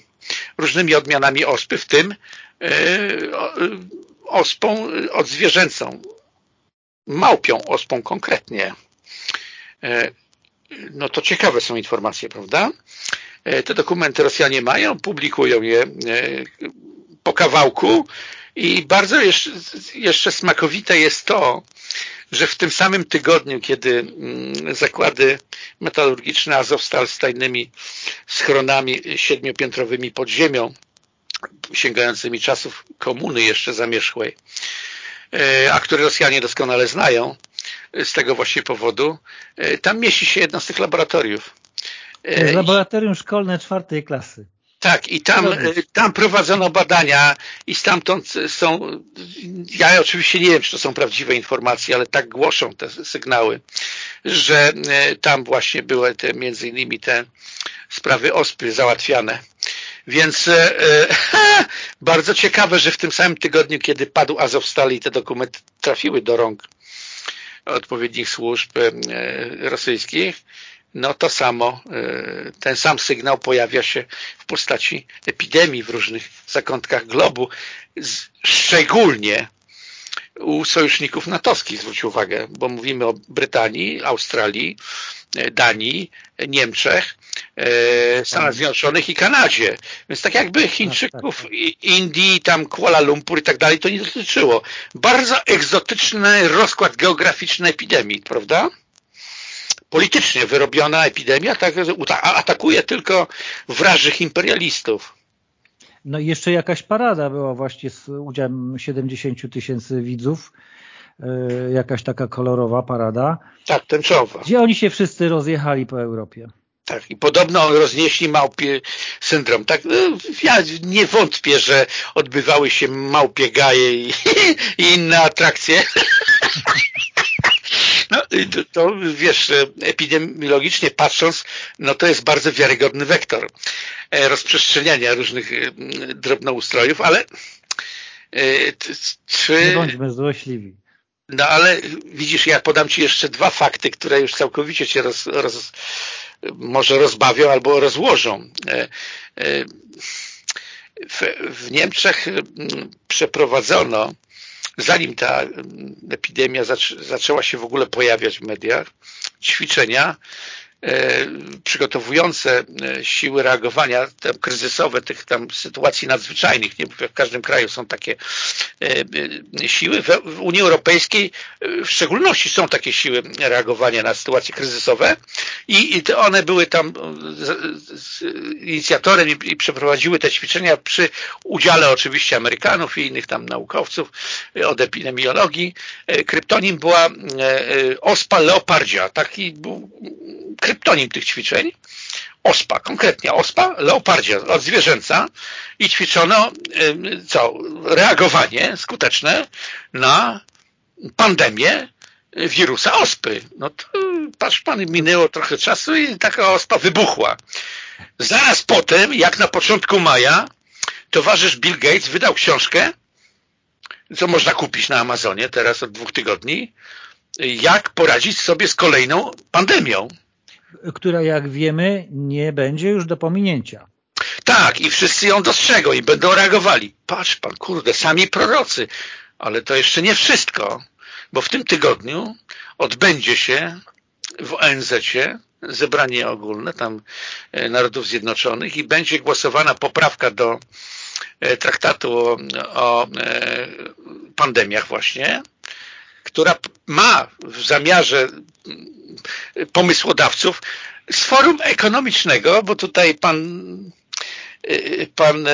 różnymi odmianami ospy, w tym ospą odzwierzęcą, małpią ospą konkretnie. E, no to ciekawe są informacje, prawda? E, te dokumenty Rosjanie mają, publikują je e, po kawałku i bardzo jeszcze, jeszcze smakowite jest to, że w tym samym tygodniu, kiedy mm, zakłady metalurgiczne Azowstal z tajnymi schronami siedmiopiętrowymi pod ziemią sięgającymi czasów komuny jeszcze zamierzchłej, e, a które Rosjanie doskonale znają z tego właśnie powodu, e, tam mieści się jedno z tych laboratoriów. E, laboratorium szkolne czwartej klasy. Tak, i tam, tam prowadzono badania i stamtąd są, ja oczywiście nie wiem, czy to są prawdziwe informacje, ale tak głoszą te sygnały, że tam właśnie były te, między innymi te sprawy ospy załatwiane więc e, e, <laughs> bardzo ciekawe, że w tym samym tygodniu, kiedy padł Azowstal i te dokumenty trafiły do rąk odpowiednich służb e, rosyjskich, no to samo, e, ten sam sygnał pojawia się w postaci epidemii w różnych zakątkach globu, szczególnie u sojuszników natowskich, zwróć uwagę, bo mówimy o Brytanii, Australii, e, Danii, Niemczech, e, Stanach tak. Zjednoczonych i Kanadzie. Więc tak jakby Chińczyków, tak, tak, Indii, tam Kuala Lumpur i tak dalej to nie dotyczyło. Bardzo egzotyczny rozkład geograficzny epidemii, prawda? Politycznie wyrobiona epidemia tak, atakuje tylko wrażych imperialistów. No i jeszcze jakaś parada była właśnie z udziałem 70 tysięcy widzów, e, jakaś taka kolorowa parada. Tak, tęczowa. Gdzie oni się wszyscy rozjechali po Europie. Tak, i podobno roznieśli małpie syndrom. Tak, no, ja nie wątpię, że odbywały się małpie gaje i, i inne atrakcje. <laughs> No, to, to wiesz, epidemiologicznie patrząc, no to jest bardzo wiarygodny wektor e, rozprzestrzeniania różnych e, drobnoustrojów, ale e, czy... Nie bądźmy złośliwi. No ale widzisz, ja podam Ci jeszcze dwa fakty, które już całkowicie Cię roz, roz, może rozbawią albo rozłożą. W, w Niemczech przeprowadzono zanim ta epidemia zaczęła się w ogóle pojawiać w mediach, ćwiczenia przygotowujące e, siły reagowania kryzysowe, tych tam sytuacji nadzwyczajnych, nie w każdym kraju są takie e, siły. W Unii Europejskiej w szczególności są takie siły reagowania na sytuacje kryzysowe i one były tam inicjatorem i przeprowadziły te ćwiczenia przy udziale oczywiście Amerykanów i innych tam naukowców od epidemiologii. Kryptonim była ospa leopardzia, taki był kryptonim tych ćwiczeń, ospa, konkretnie ospa, leopardzia od zwierzęca i ćwiczono co, reagowanie skuteczne na pandemię wirusa ospy. No to patrz pan, minęło trochę czasu i taka ospa wybuchła. Zaraz potem, jak na początku maja, towarzysz Bill Gates wydał książkę, co można kupić na Amazonie teraz od dwóch tygodni, jak poradzić sobie z kolejną pandemią która jak wiemy nie będzie już do pominięcia. Tak, i wszyscy ją dostrzegą i będą reagowali. Patrz pan, kurde, sami prorocy. Ale to jeszcze nie wszystko, bo w tym tygodniu odbędzie się w ONZ zebranie ogólne tam e, Narodów Zjednoczonych i będzie głosowana poprawka do e, traktatu o, o e, pandemiach właśnie, która ma w zamiarze pomysłodawców z forum ekonomicznego, bo tutaj pan pan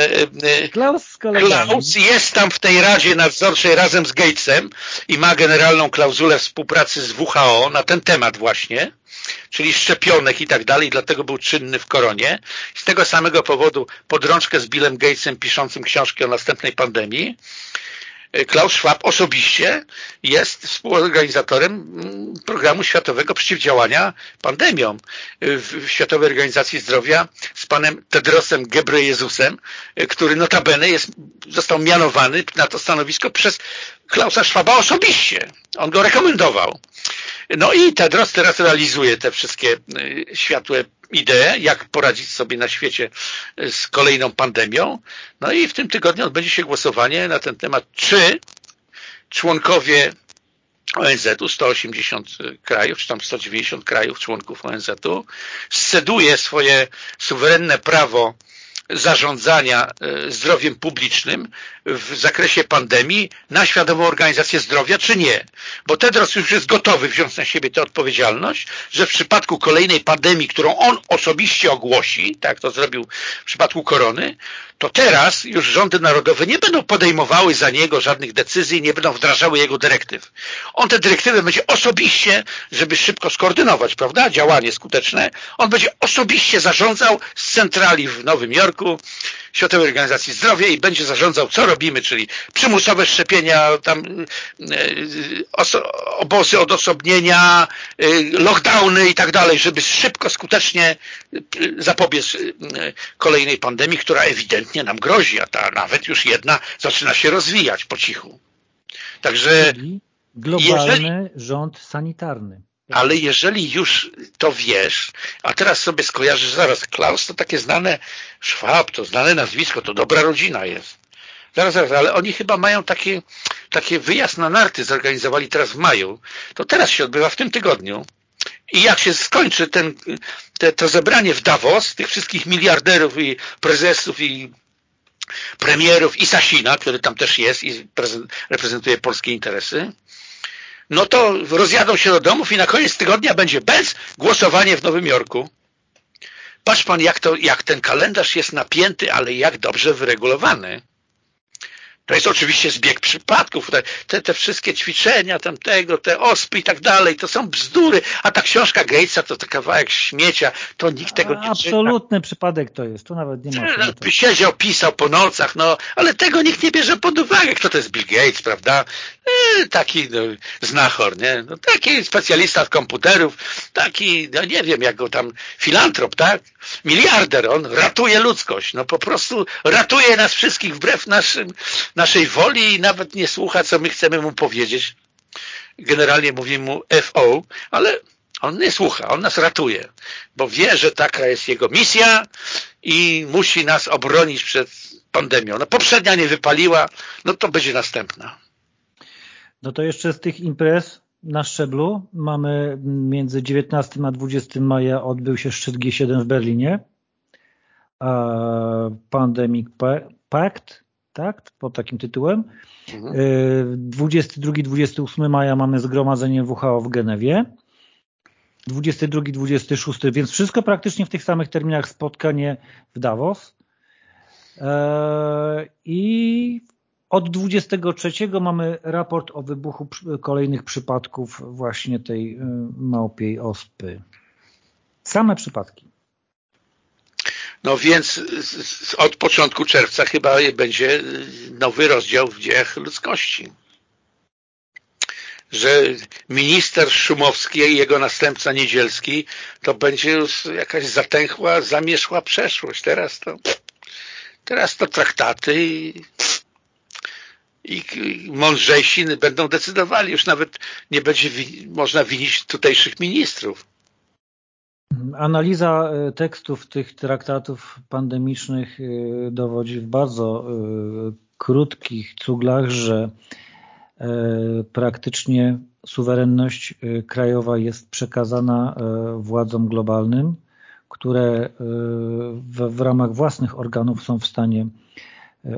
Klaus, Klaus jest tam w tej Radzie Nadzorczej razem z Gatesem i ma generalną klauzulę współpracy z WHO na ten temat właśnie, czyli szczepionek i tak dalej, dlatego był czynny w koronie. Z tego samego powodu podrączkę z Billem Gatesem piszącym książki o następnej pandemii Klaus Schwab osobiście jest współorganizatorem mm, programu światowego przeciwdziałania pandemiom e, w Światowej Organizacji Zdrowia z panem Tedrosem Gebrejezusem, e, który notabene jest, został mianowany na to stanowisko przez Klausa Schwaba osobiście. On go rekomendował. No i Tedros teraz realizuje te wszystkie światłe ideę, jak poradzić sobie na świecie z kolejną pandemią. No i w tym tygodniu odbędzie się głosowanie na ten temat, czy członkowie ONZ-u, 180 krajów, czy tam 190 krajów członków ONZ-u, sceduje swoje suwerenne prawo zarządzania e, zdrowiem publicznym w zakresie pandemii na świadomą organizację zdrowia, czy nie. Bo Tedros już jest gotowy wziąć na siebie tę odpowiedzialność, że w przypadku kolejnej pandemii, którą on osobiście ogłosi, tak to zrobił w przypadku korony, to teraz już rządy narodowe nie będą podejmowały za niego żadnych decyzji, nie będą wdrażały jego dyrektyw. On te dyrektywy będzie osobiście, żeby szybko skoordynować, prawda, działanie skuteczne, on będzie osobiście zarządzał z centrali w Nowym Jorku, Światowej Organizacji Zdrowia i będzie zarządzał, co robimy, czyli przymusowe szczepienia, tam e, obozy odosobnienia, e, lockdowny i tak dalej, żeby szybko, skutecznie e, zapobiec kolejnej pandemii, która ewidentnie nam grozi, a ta nawet już jedna zaczyna się rozwijać po cichu. Także globalny jeżeli, rząd sanitarny. Ale jeżeli już to wiesz, a teraz sobie skojarzysz zaraz, Klaus to takie znane, Schwab to znane nazwisko, to dobra rodzina jest. Zaraz, zaraz, ale oni chyba mają takie taki wyjazd na narty zorganizowali teraz w maju, to teraz się odbywa w tym tygodniu. I jak się skończy ten, te, to zebranie w Davos, tych wszystkich miliarderów i prezesów i premierów i Sasina, który tam też jest i reprezentuje polskie interesy, no to rozjadą się do domów i na koniec tygodnia będzie bez głosowanie w Nowym Jorku. Patrz pan, jak, to, jak ten kalendarz jest napięty, ale jak dobrze wyregulowany. To jest oczywiście zbieg przypadków, te, te, wszystkie ćwiczenia tamtego, te ospy i tak dalej, to są bzdury, a ta książka Gatesa to, to kawałek śmiecia, to nikt tego nie Absolutny czyta. przypadek to jest, tu nawet nie ma. By siedział, pisał po nocach, no, ale tego nikt nie bierze pod uwagę, kto to jest Bill Gates, prawda? E, taki no, znachor, nie? No, taki specjalista od komputerów, taki, no nie wiem, jak go tam, filantrop, tak? Miliarder, on ratuje ludzkość, no po prostu ratuje nas wszystkich wbrew naszym naszej woli i nawet nie słucha, co my chcemy mu powiedzieć. Generalnie mówimy mu FO, ale on nie słucha, on nas ratuje, bo wie, że taka jest jego misja i musi nas obronić przed pandemią. No poprzednia nie wypaliła, no to będzie następna. No to jeszcze z tych imprez na szczeblu mamy między 19 a 20 maja odbył się szczyt G7 w Berlinie. Pandemic Pact tak, pod takim tytułem. Mhm. 22-28 maja mamy zgromadzenie WHO w Genewie. 22-26, więc wszystko praktycznie w tych samych terminach spotkanie w Davos. E, I od 23 mamy raport o wybuchu kolejnych przypadków właśnie tej e, małpiej ospy. Same przypadki. No więc od początku czerwca chyba będzie nowy rozdział w dziejach ludzkości. Że minister Szumowski i jego następca Niedzielski to będzie już jakaś zatęchła, zamieszła przeszłość. Teraz to, teraz to traktaty i, i mądrzejsi będą decydowali. Już nawet nie będzie można winić tutejszych ministrów. Analiza e, tekstów tych traktatów pandemicznych e, dowodzi w bardzo e, krótkich cuglach, że praktycznie suwerenność krajowa jest przekazana władzom globalnym, które w, w ramach własnych organów są w stanie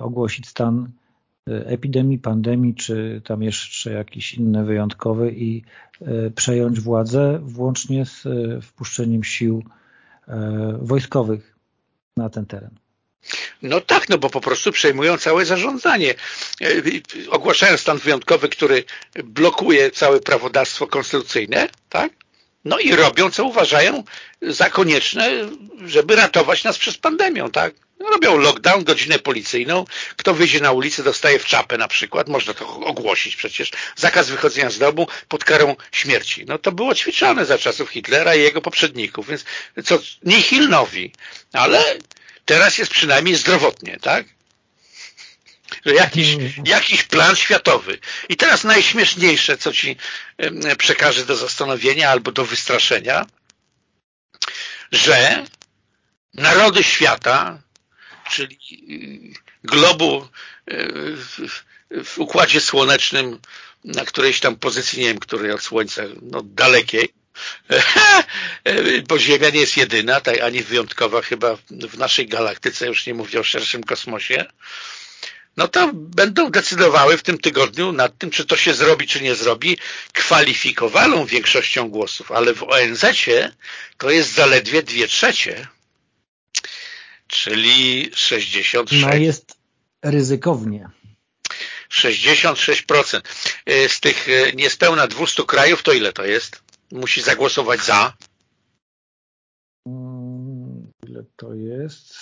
ogłosić stan epidemii, pandemii, czy tam jeszcze jakiś inny wyjątkowy i e, przejąć władzę włącznie z e, wpuszczeniem sił e, wojskowych na ten teren. No tak, no bo po prostu przejmują całe zarządzanie. Ogłaszają stan wyjątkowy, który blokuje całe prawodawstwo konstytucyjne, tak? No i robią, co uważają za konieczne, żeby ratować nas przez pandemię, tak? Robią lockdown, godzinę policyjną. Kto wyjdzie na ulicę, dostaje w czapę na przykład. Można to ogłosić przecież. Zakaz wychodzenia z domu pod karą śmierci. No to było ćwiczone za czasów Hitlera i jego poprzedników. Więc co, nihilnowi. Ale teraz jest przynajmniej zdrowotnie, tak? Jakiś, jakiś plan światowy. I teraz najśmieszniejsze, co ci przekażę do zastanowienia albo do wystraszenia, że narody świata czyli globu e, w układzie słonecznym na którejś tam pozycji, nie wiem, której od Słońca, no dalekiej, <laughs> bo Ziemia nie jest jedyna, tak, ani wyjątkowa chyba w naszej galaktyce, już nie mówię o szerszym kosmosie, no to będą decydowały w tym tygodniu nad tym, czy to się zrobi, czy nie zrobi, kwalifikowaną większością głosów, ale w ONZ-cie to jest zaledwie dwie trzecie czyli 66. No jest ryzykownie. 66%. Y, z tych y, niespełna 200 krajów, to ile to jest? Musi zagłosować za? Mm, ile to jest?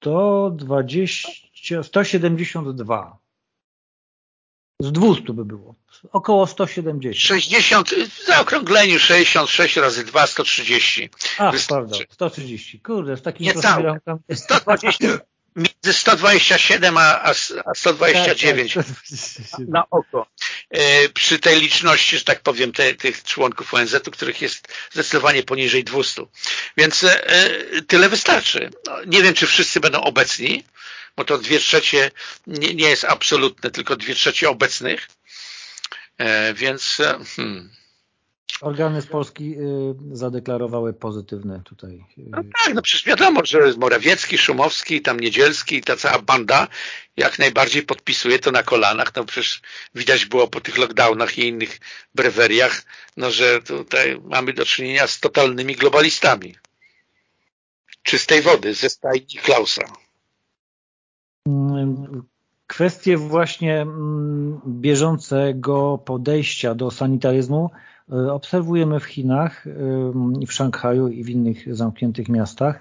120, 172. Z 200 by było. Około 170. 60, w zaokrągleniu 66 razy 2, 130. A, prawda, 130. Kurde, z takim Niecałe. 120, między 127 a, a 129 tak, tak, na oko. E, przy tej liczności, że tak powiem, te, tych członków ONZ-u, których jest zdecydowanie poniżej 200. Więc e, tyle wystarczy. No, nie wiem, czy wszyscy będą obecni, bo to dwie trzecie nie, nie jest absolutne, tylko dwie trzecie obecnych, e, więc hmm, Organy z Polski y, zadeklarowały pozytywne tutaj. Y, no tak, no przecież wiadomo, że Morawiecki, Szumowski, tam Niedzielski, ta cała banda jak najbardziej podpisuje to na kolanach. No przecież widać było po tych lockdownach i innych breweriach, no że tutaj mamy do czynienia z totalnymi globalistami. Czystej wody ze stajni Klausa. Mm, kwestie właśnie mm, bieżącego podejścia do sanitaryzmu E, obserwujemy w Chinach, w Szanghaju i w innych zamkniętych miastach.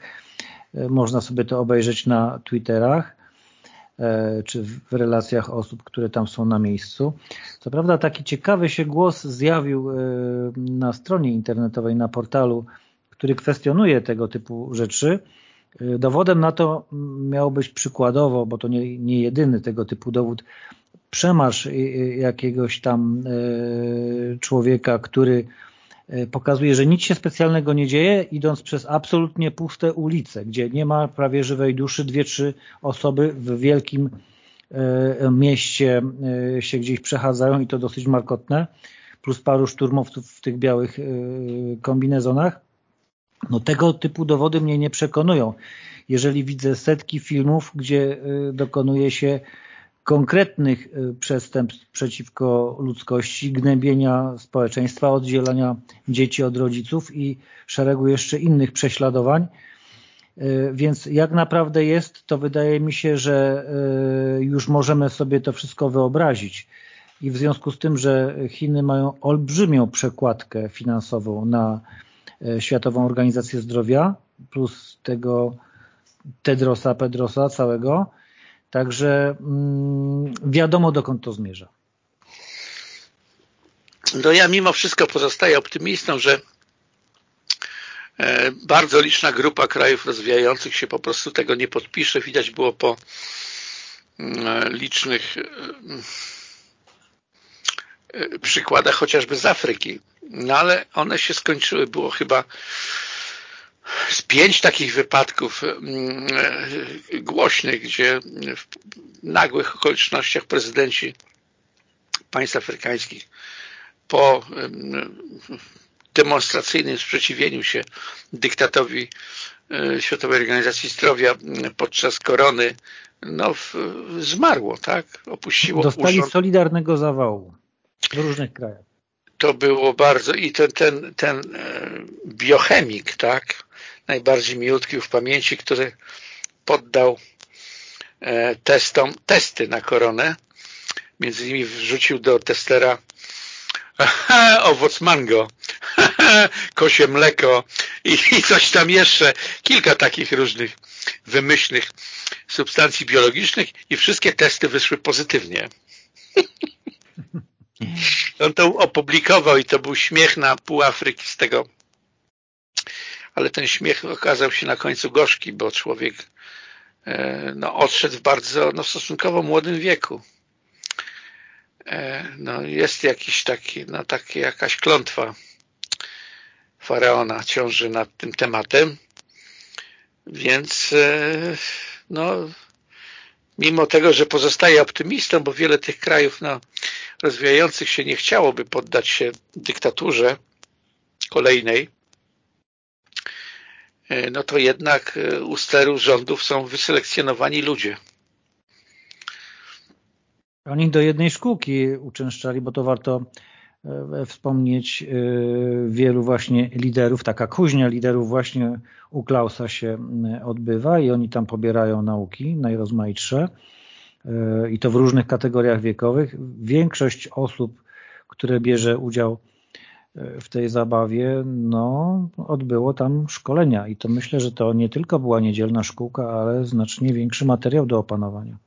E, można sobie to obejrzeć na Twitterach czy w relacjach osób, które tam są na miejscu. Co prawda taki ciekawy się głos zjawił na stronie internetowej, na portalu, który kwestionuje tego typu rzeczy. Dowodem na to miał być przykładowo, bo to nie, nie jedyny tego typu dowód, przemarsz jakiegoś tam człowieka, który pokazuje, że nic się specjalnego nie dzieje, idąc przez absolutnie puste ulice, gdzie nie ma prawie żywej duszy, dwie, trzy osoby w wielkim mieście się gdzieś przechadzają i to dosyć markotne, plus paru szturmowców w tych białych kombinezonach. No tego typu dowody mnie nie przekonują. Jeżeli widzę setki filmów, gdzie dokonuje się konkretnych y, przestępstw przeciwko ludzkości, gnębienia społeczeństwa, oddzielania dzieci od rodziców i szeregu jeszcze innych prześladowań. Y, więc jak naprawdę jest, to wydaje mi się, że y, już możemy sobie to wszystko wyobrazić. I w związku z tym, że Chiny mają olbrzymią przekładkę finansową na Światową Organizację Zdrowia, plus tego Tedrosa, Pedrosa całego, Także mm, wiadomo dokąd to zmierza. No ja mimo wszystko pozostaję optymistą, że e, bardzo liczna grupa krajów rozwijających się po prostu tego nie podpisze. Widać było po mm, licznych e, przykładach chociażby z Afryki. No ale one się skończyły. Było chyba z pięć takich wypadków mm, e, głośnych, gdzie w nagłych okolicznościach prezydenci państw afrykańskich po demonstracyjnym sprzeciwieniu się dyktatowi e, Światowej Organizacji Zdrowia podczas korony no, zmarło, tak? Opuściło Dostali urząd. solidarnego zawału w różnych krajach. To było bardzo i ten, ten, ten e, biochemik, tak? najbardziej mi utkwił w pamięci, który poddał e, testom testy na koronę. Między innymi wrzucił do testera owoc mango, kosie mleko i, coś tam jeszcze. Kilka takich różnych wymyślnych substancji biologicznych i wszystkie testy wyszły pozytywnie. <laughs> <laughs> On to opublikował i to był śmiech na pół Afryki z tego ale ten śmiech okazał się na końcu gorzki, bo człowiek e, no, odszedł w bardzo no, stosunkowo młodym wieku. E, no, jest jakiś taki, no, taki, jakaś klątwa faraona ciąży nad tym tematem, więc e, no, mimo tego, że pozostaje optymistą, bo wiele tych krajów no, rozwijających się nie chciałoby poddać się dyktaturze kolejnej, E, no to jednak e, u steru rządów są wyselekcjonowani ludzie. Oni do jednej szkółki uczęszczali, bo to warto e, wspomnieć wielu właśnie liderów, taka kuźnia liderów właśnie u Klausa się odbywa i oni tam pobierają nauki najrozmaitsze i to w różnych kategoriach wiekowych. Większość osób, które bierze udział w tej zabawie, no, odbyło tam szkolenia i to myślę, że to nie tylko była niedzielna szkółka, ale znacznie większy materiał do opanowania.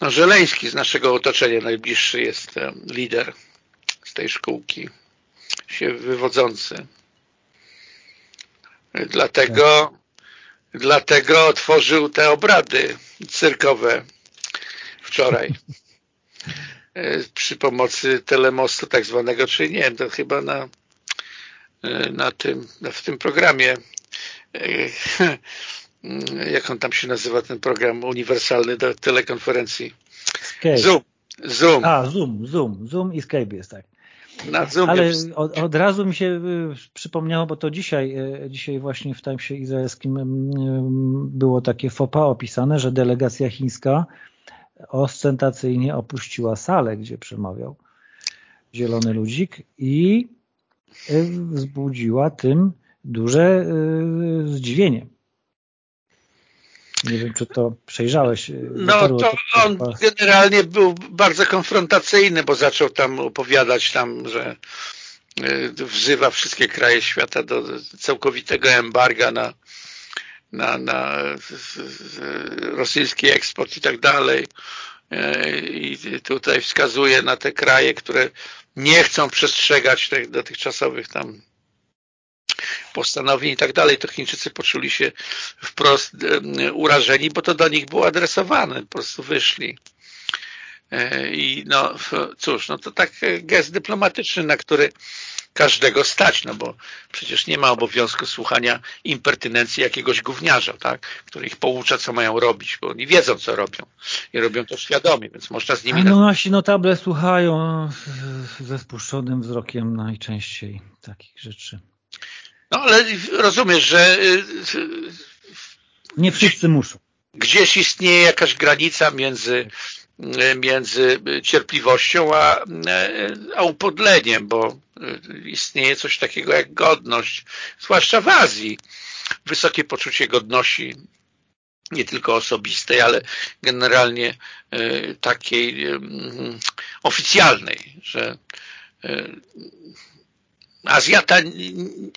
No, Żeleński z naszego otoczenia najbliższy jest lider z tej szkółki, się wywodzący. Dlatego, tak. dlatego otworzył te obrady cyrkowe wczoraj. E, przy pomocy telemostu tak zwanego, czyli nie wiem, to chyba na, e, na tym, w tym programie e, mm, <laughs> jak on tam się nazywa, ten program uniwersalny do telekonferencji? Zoom. Zoom. A, Zoom, Zoom. Zoom i Skype jest, tak. Na Zoomie. Ale od, od razu mi się y, przypomniało, bo to dzisiaj, y, dzisiaj właśnie w Timesie izraelskim y, było takie FOPA opisane, że delegacja chińska ostentacyjnie opuściła salę, gdzie przemawiał zielony ludzik i wzbudziła tym duże zdziwienie. Nie wiem, czy to przejrzałeś. No to on generalnie był bardzo konfrontacyjny, bo zaczął tam opowiadać tam, że wzywa wszystkie kraje świata do całkowitego embarga na, na, na rosyjski eksport i tak dalej. I tutaj wskazuje na te kraje, które nie chcą przestrzegać tych dotychczasowych tam postanowień i tak dalej, to Chińczycy poczuli się wprost urażeni, bo to do nich było adresowane, po prostu wyszli. E, I no cóż, no to tak gest dyplomatyczny, na który każdego stać, no bo przecież nie ma obowiązku słuchania impertynencji jakiegoś gówniarza, tak, który ich poucza, co mają robić, bo oni wiedzą, co robią i robią to świadomie, więc można z nimi... A no nasi notable słuchają ze spuszczonym wzrokiem najczęściej takich rzeczy. No ale rozumiesz, że... Y, nie wszyscy muszą. Gdzieś istnieje jakaś granica między między cierpliwością a, a upodleniem, bo istnieje coś takiego jak godność, zwłaszcza w Azji. Wysokie poczucie godności nie tylko osobistej, ale generalnie e, takiej oficjalnej, że e, Azjata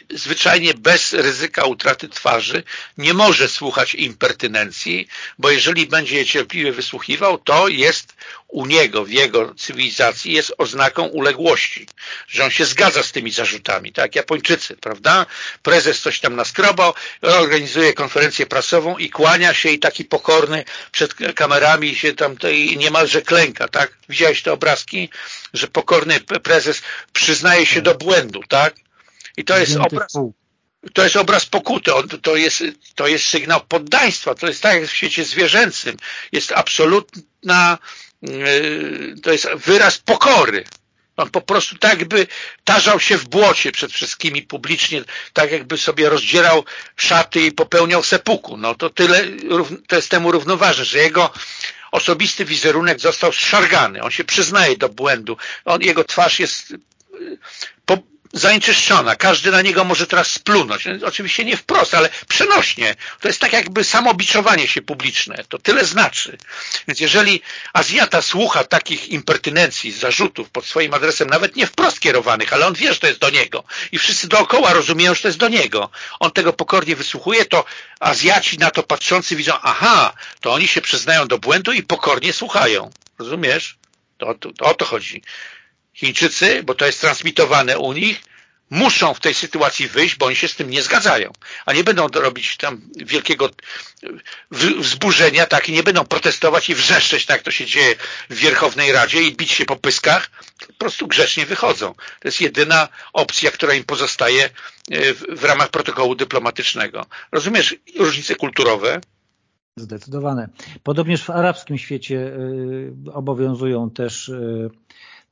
zwyczajnie bez ryzyka utraty twarzy nie może słuchać impertynencji, bo jeżeli będzie je cierpliwie wysłuchiwał, to jest u niego, w jego cywilizacji jest oznaką uległości, że on się zgadza z tymi zarzutami, tak, Japończycy, prawda? Prezes coś tam naskrobał, organizuje konferencję prasową i kłania się i taki pokorny przed kamerami się tam i niemalże klęka, tak? Widziałeś te obrazki, że pokorny prezes przyznaje się do błędu, tak? I to jest obraz to jest obraz pokuty, to jest, to jest sygnał poddaństwa, to jest tak jak w świecie zwierzęcym, jest absolutna Yy, to jest wyraz pokory. On po prostu tak jakby tarzał się w błocie przed wszystkimi publicznie, tak jakby sobie rozdzierał szaty i popełniał sepuku. No to tyle, to jest temu równoważne, że jego osobisty wizerunek został zszargany. On się przyznaje do błędu. On, jego twarz jest yy, po, zanieczyszczona. Każdy na niego może teraz splunąć. Oczywiście nie wprost, ale przenośnie. To jest tak jakby samobiczowanie się publiczne. To tyle znaczy. Więc jeżeli Azjata słucha takich impertynencji, zarzutów pod swoim adresem, nawet nie wprost kierowanych, ale on wie, że to jest do niego i wszyscy dookoła rozumieją, że to jest do niego. On tego pokornie wysłuchuje, to Azjaci na to patrzący widzą, aha, to oni się przyznają do błędu i pokornie słuchają. Rozumiesz? To, to, to o to chodzi. Chińczycy, bo to jest transmitowane u nich, muszą w tej sytuacji wyjść, bo oni się z tym nie zgadzają, a nie będą robić tam wielkiego wzburzenia, tak, i nie będą protestować i wrzeszczeć, tak to się dzieje w Wierchownej Radzie i bić się po pyskach, po prostu grzecznie wychodzą. To jest jedyna opcja, która im pozostaje e, w, w ramach protokołu dyplomatycznego. Rozumiesz różnice kulturowe? Zdecydowane. Podobnież w arabskim świecie y, obowiązują też y,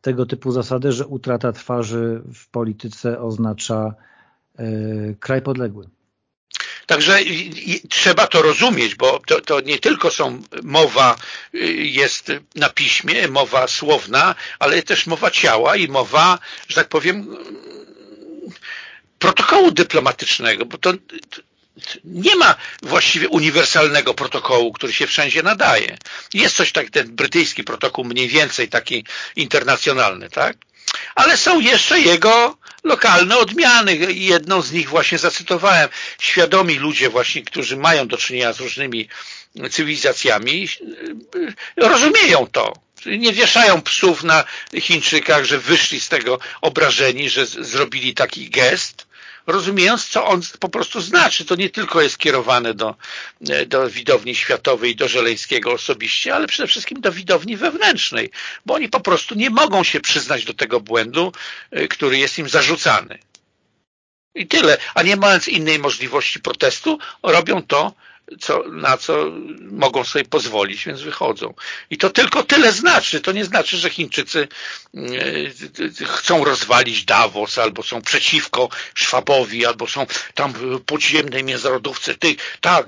tego typu zasady, że utrata twarzy w polityce oznacza e, kraj podległy. Także trzeba to rozumieć, bo to, to, nie tylko są mowa y, jest na piśmie, mowa słowna, ale też mowa ciała i mowa, że tak powiem, protokołu dyplomatycznego, bo to, nie ma właściwie uniwersalnego protokołu, który się wszędzie nadaje. Jest coś tak, ten brytyjski protokół mniej więcej taki internacjonalny, tak? Ale są jeszcze jego lokalne odmiany. Jedną z nich właśnie zacytowałem. Świadomi ludzie właśnie, którzy mają do czynienia z różnymi cywilizacjami, rozumieją to. Nie wieszają psów na Chińczykach, że wyszli z tego obrażeni, że zrobili taki gest, rozumiejąc, co on po prostu znaczy. To nie tylko jest kierowane do, do widowni światowej, do Żeleńskiego osobiście, ale przede wszystkim do widowni wewnętrznej, bo oni po prostu nie mogą się przyznać do tego błędu, e, który jest im zarzucany. I tyle. A nie mając innej możliwości protestu, robią to co, na co mogą sobie pozwolić, więc wychodzą. I to tylko tyle znaczy. To nie znaczy, że Chińczycy e, chcą rozwalić Davos, albo są przeciwko Szwabowi, albo są tam podziemnej międzynarodówce. Ty, tak,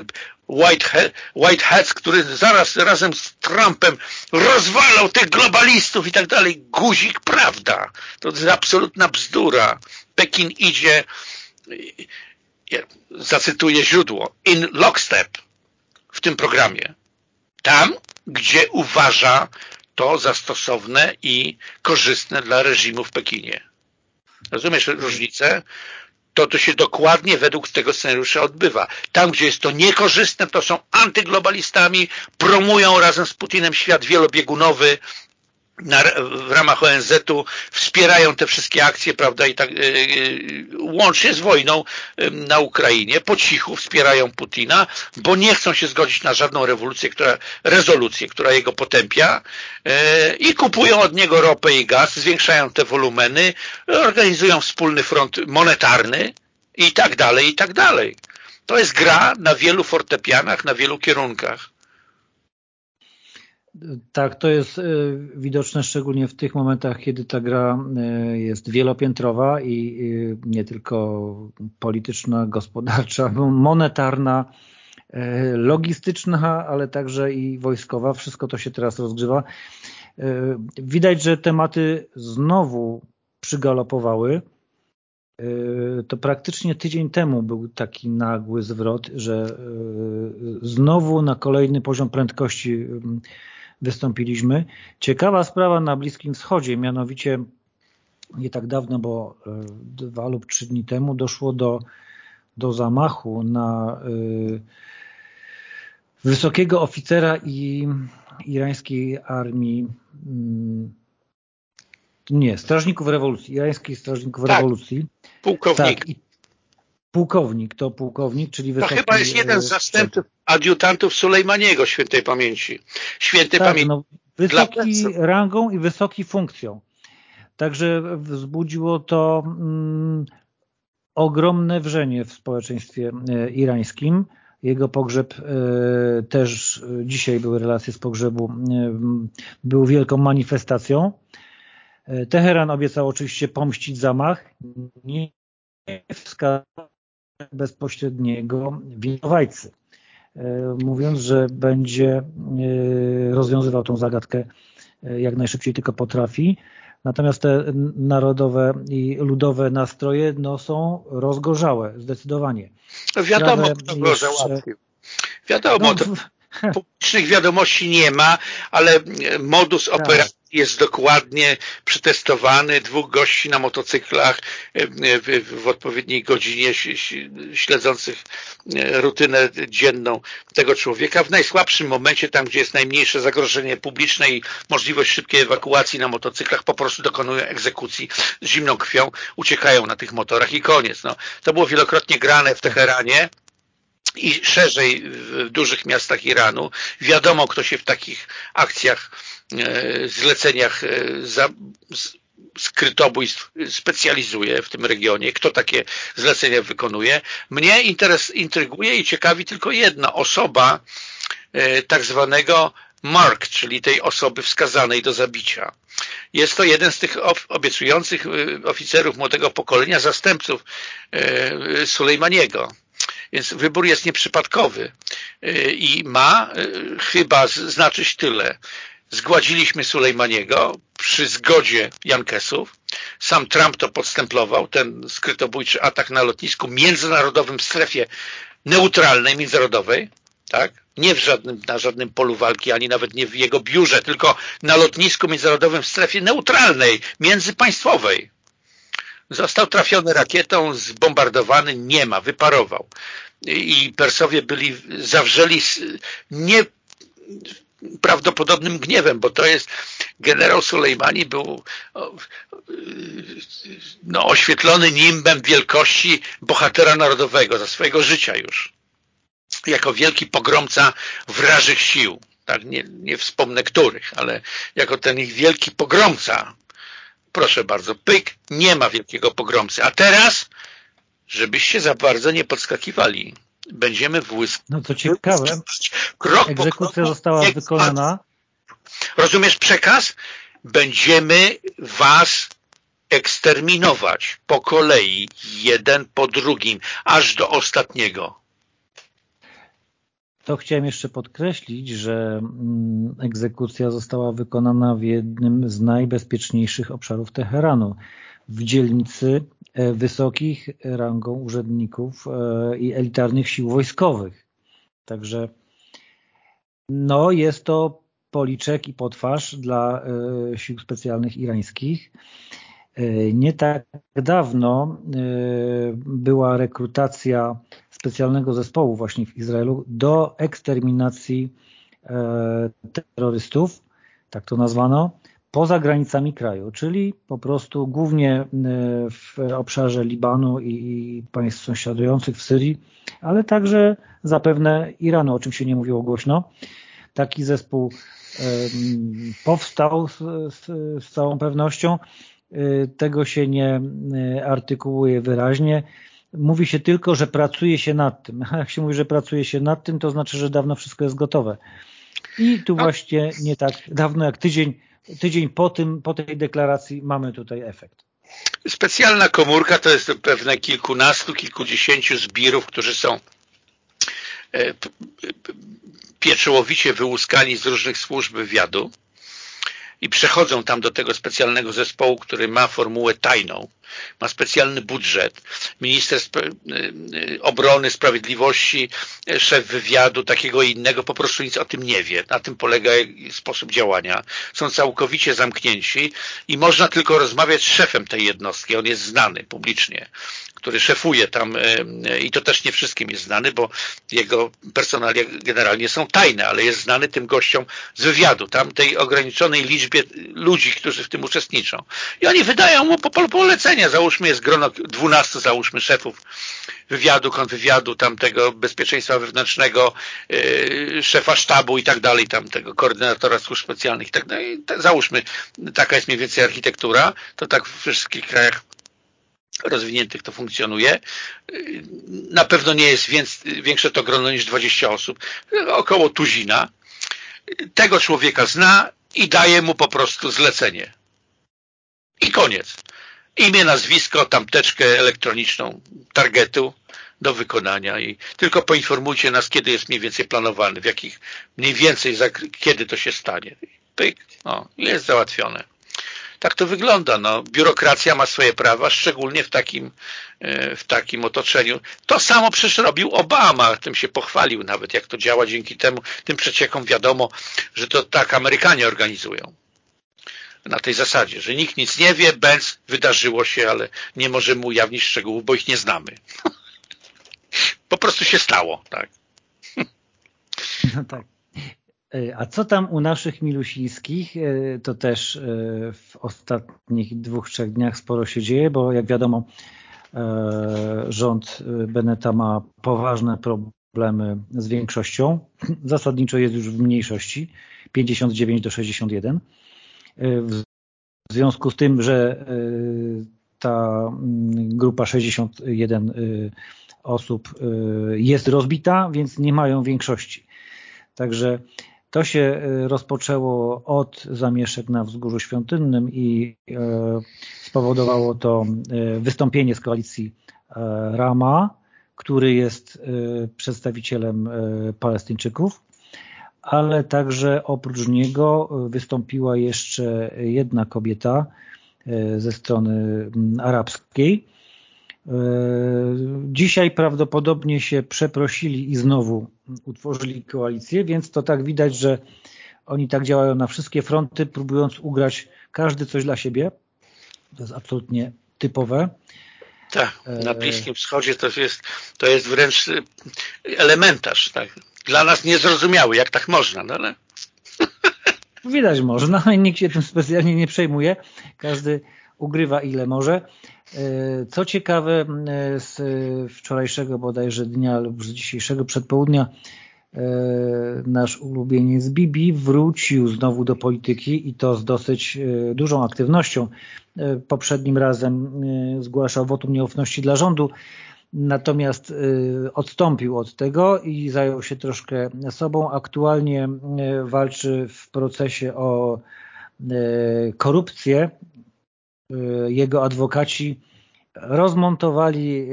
White, White Hats, który zaraz razem z Trumpem rozwalał tych globalistów i tak dalej. Guzik, prawda. To jest absolutna bzdura. Pekin idzie zacytuję źródło, in lockstep w tym programie. Tam, gdzie uważa to za stosowne i korzystne dla reżimu w Pekinie. Rozumiesz różnicę? To to się dokładnie według tego scenariusza odbywa. Tam, gdzie jest to niekorzystne, to są antyglobalistami, promują razem z Putinem świat wielobiegunowy, na, w ramach ONZ-u wspierają te wszystkie akcje, prawda, i tak y, y, łącznie z wojną na Ukrainie, po cichu wspierają Putina, bo nie chcą się zgodzić na żadną rewolucję, która, rezolucję, która jego potępia i kupują od niego ropę i gaz, zwiększają te wolumeny, organizują wspólny front monetarny i tak dalej, i tak dalej. To jest gra na wielu fortepianach, na wielu kierunkach. Tak, to jest e, widoczne szczególnie w tych momentach, kiedy ta gra e, jest wielopiętrowa i nie tylko polityczna, gospodarcza, monetarna, logistyczna, ale także i wojskowa. Wszystko to się teraz rozgrzewa. Widać, że tematy znowu przygalopowały. To praktycznie tydzień temu był taki nagły zwrot, że znowu na kolejny poziom prędkości wystąpiliśmy. Ciekawa sprawa na Bliskim Wschodzie, mianowicie nie tak dawno, bo e, dwa lub trzy dni temu doszło do, do zamachu na y, wysokiego oficera i irańskiej armii y, nie, strażników rewolucji, irańskich strażników tak, rewolucji. Pułkownik. Tak, pułkownik, to pułkownik, czyli wysoki... To chyba jest jeden z e, zastępców adiutantów Sulejmaniego świętej pamięci. Świętej tak, pamięci. No, wysoki rangą i wysoki funkcją. Także wzbudziło to mm, ogromne wrzenie w społeczeństwie e, irańskim. Jego pogrzeb e, też dzisiaj były relacje z pogrzebu, e, był wielką manifestacją. Teheran obiecał oczywiście pomścić zamach. Nie wskazał bezpośredniego winowajcy, mówiąc, że będzie e, rozwiązywał tą zagadkę e, jak najszybciej tylko potrafi. Natomiast te narodowe i ludowe nastroje no, są rozgorzałe, zdecydowanie. Wiadomo, kto go jeszcze... Wiadomo, no, to publicznych wiadomości nie ma, ale modus tak. operacji jest dokładnie przetestowany, dwóch gości na motocyklach e, w, w odpowiedniej godzinie śledzących e, rutynę dzienną tego człowieka w najsłabszym momencie, tam gdzie jest najmniejsze zagrożenie publiczne i możliwość szybkiej ewakuacji na motocyklach, po prostu dokonują egzekucji z zimną krwią, uciekają na tych motorach i koniec. No, to było wielokrotnie grane w Teheranie, i szerzej w dużych miastach Iranu. Wiadomo, kto się w takich akcjach, e, zleceniach e, za, skrytobójstw specjalizuje w tym regionie, kto takie zlecenia wykonuje. Mnie interes, intryguje i ciekawi tylko jedna osoba e, tak zwanego Mark, czyli tej osoby wskazanej do zabicia. Jest to jeden z tych obiecujących oficerów młodego pokolenia, zastępców Sulejmaniego więc wybór jest nieprzypadkowy y, i ma y, chyba znaczyć tyle. Zgładziliśmy Sulejmaniego przy zgodzie Jankesów. Sam Trump to podstemplował, ten skrytobójczy atak na lotnisku międzynarodowym w strefie neutralnej, międzynarodowej, tak? nie w żadnym, na żadnym polu walki, ani nawet nie w jego biurze, tylko na lotnisku międzynarodowym w strefie neutralnej, międzypaństwowej. Został trafiony rakietą, zbombardowany, nie ma, wyparował. I Persowie byli zawrzeli nie prawdopodobnym gniewem, bo to jest generał Sulejmani był no, oświetlony nimbem wielkości bohatera narodowego za swojego życia już. Jako wielki pogromca wrażych sił. Tak, nie, nie wspomnę których, ale jako ten ich wielki pogromca proszę bardzo, pyk, nie ma wielkiego pogromcy. A teraz, żebyście za bardzo nie podskakiwali, będziemy włyskać. No co ciekawe, krok egzekucja została wykonana. Rozumiesz przekaz? Będziemy was eksterminować po kolei, jeden po drugim, aż do ostatniego. To chciałem jeszcze podkreślić, że mm, egzekucja została wykonana w jednym z najbezpieczniejszych obszarów Teheranu, w dzielnicy e, wysokich rangą urzędników e, i elitarnych sił wojskowych. Także no, jest to policzek i potwarz dla e, sił specjalnych irańskich. Nie tak dawno była rekrutacja specjalnego zespołu właśnie w Izraelu do eksterminacji terrorystów, tak to nazwano, poza granicami kraju, czyli po prostu głównie e, w obszarze Libanu i państw sąsiadujących w Syrii, ale także zapewne Iranu, o czym się nie mówiło głośno. Taki zespół powstał z, z, z całą pewnością. E, tego się nie e, artykułuje wyraźnie. Mówi się tylko, że pracuje się nad tym. A <laughs> jak się mówi, że pracuje się nad tym, to znaczy, że dawno wszystko jest gotowe. I tu właśnie nie tak dawno jak tydzień tydzień po, tym, po tej deklaracji mamy tutaj efekt. Specjalna komórka to jest pewne kilkunastu, kilkudziesięciu zbirów, którzy są e, pieczołowicie wyłuskani z różnych służb wywiadu i przechodzą tam do tego specjalnego zespołu, który ma formułę tajną, ma specjalny budżet. Minister y, y, obrony, sprawiedliwości, y, szef wywiadu, takiego innego, po prostu nic o tym nie wie. Na tym polega sposób działania. Są całkowicie zamknięci i można tylko rozmawiać z szefem tej jednostki. On jest znany publicznie który szefuje tam i to też nie wszystkim jest znany, bo jego personalia generalnie są tajne, ale jest znany tym gościom z wywiadu, tam tej ograniczonej liczbie ludzi, którzy w tym uczestniczą. I oni wydają mu załóżmy jest grono 12, załóżmy szefów wywiadu, kontrwywiadu, tamtego bezpieczeństwa wewnętrznego, yy, szefa sztabu i tak dalej, tamtego koordynatora służb specjalnych i tak dalej. Załóżmy, taka jest mniej więcej architektura, to tak w wszystkich krajach rozwiniętych to funkcjonuje. Na pewno nie jest większe to grono niż 20 osób, około tuzina. Tego człowieka zna i daje mu po prostu zlecenie. I koniec. Imię, nazwisko, tamteczkę elektroniczną targetu do wykonania i tylko poinformujcie nas, kiedy jest mniej więcej planowany, w jakich mniej więcej, kiedy to się stanie. Pyk, no, jest załatwione. Tak to wygląda. No, biurokracja ma swoje prawa, szczególnie w takim, e, w takim otoczeniu. To samo przecież robił Obama, tym się pochwalił nawet, jak to działa dzięki temu, tym przeciekom wiadomo, że to tak Amerykanie organizują. Na tej zasadzie, że nikt nic nie wie, Benz wydarzyło się, ale nie możemy ujawnić szczegółów, bo ich nie znamy. <laughs> po prostu się stało, tak. No tak. E, a co tam u naszych milusińskich? E, to też e, w ostatnich dwóch, trzech dniach sporo się dzieje, bo jak wiadomo rząd Beneta ma poważne problemy z większością. Zasadniczo jest już w mniejszości 59 do 61. W związku z tym, że ta mm, grupa 61 osób jest rozbita, więc nie mają większości. Także to się e, rozpoczęło od zamieszek na Wzgórzu Świątynnym i e, spowodowało to e, wystąpienie z koalicji Rama, który jest przedstawicielem Palestyńczyków, ale także oprócz niego wystąpiła jeszcze jedna kobieta ze strony arabskiej, E, dzisiaj prawdopodobnie się przeprosili i znowu utworzyli koalicję, więc to tak widać, że oni tak działają na wszystkie fronty, próbując ugrać każdy coś dla siebie. To jest absolutnie typowe. Tak, na e, Bliskim Wschodzie to jest, to jest wręcz elementarz. Tak. Dla nas niezrozumiały, jak tak można, no ale... <laughs> Widać można, nikt się tym specjalnie nie przejmuje. Każdy ugrywa ile może. E, co ciekawe, e, z wczorajszego bodajże dnia lub z dzisiejszego przedpołudnia e, nasz ulubieniec Bibi wrócił znowu do polityki i to z dosyć dużą aktywnością. Poprzednim razem zgłaszał wotum nieufności dla rządu, natomiast y, odstąpił od tego i zajął się troszkę sobą. Aktualnie y, walczy w procesie o korupcję. Jego adwokaci rozmontowali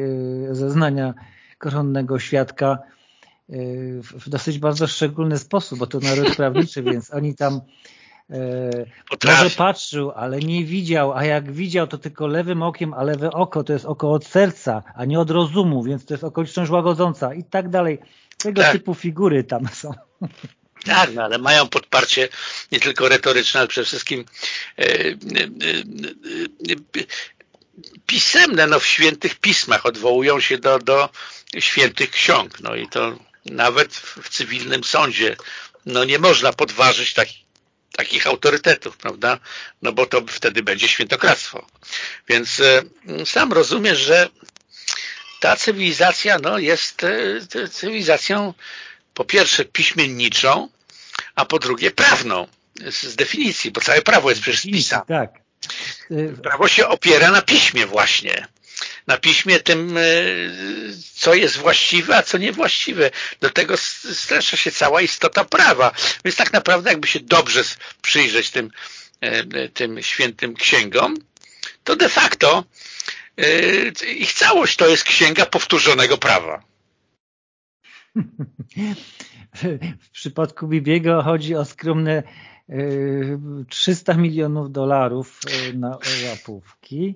zeznania koronnego świadka w dosyć bardzo szczególny sposób, bo to naród prawniczy, więc oni tam e, może patrzył, ale nie widział, a jak widział, to tylko lewym okiem, a lewe oko to jest oko od serca, a nie od rozumu, więc to jest okoliczność łagodząca i tak dalej. Tego tak. typu figury tam są. Tak, no, ale mają podparcie nie tylko retoryczne, ale przede wszystkim e, e, pisemne, no w świętych pismach odwołują się do, do świętych ksiąg, no i to nawet w cywilnym sądzie no nie można podważyć takich takich autorytetów, prawda? No bo to wtedy będzie świętokradztwo. Więc e, sam rozumiesz, że ta cywilizacja no, jest e, cywilizacją po pierwsze piśmienniczą, a po drugie prawną z, z definicji, bo całe prawo jest przecież pisane. Tak. Prawo się opiera na piśmie właśnie na piśmie tym, e, co jest właściwe, a co niewłaściwe. Do tego streszcza się cała istota prawa. Więc tak naprawdę jakby się dobrze przyjrzeć tym, e, tym świętym księgom, to de facto e, ich całość to jest księga powtórzonego prawa. <laughs> W przypadku Bibiego chodzi o skromne 300 milionów dolarów na łapówki.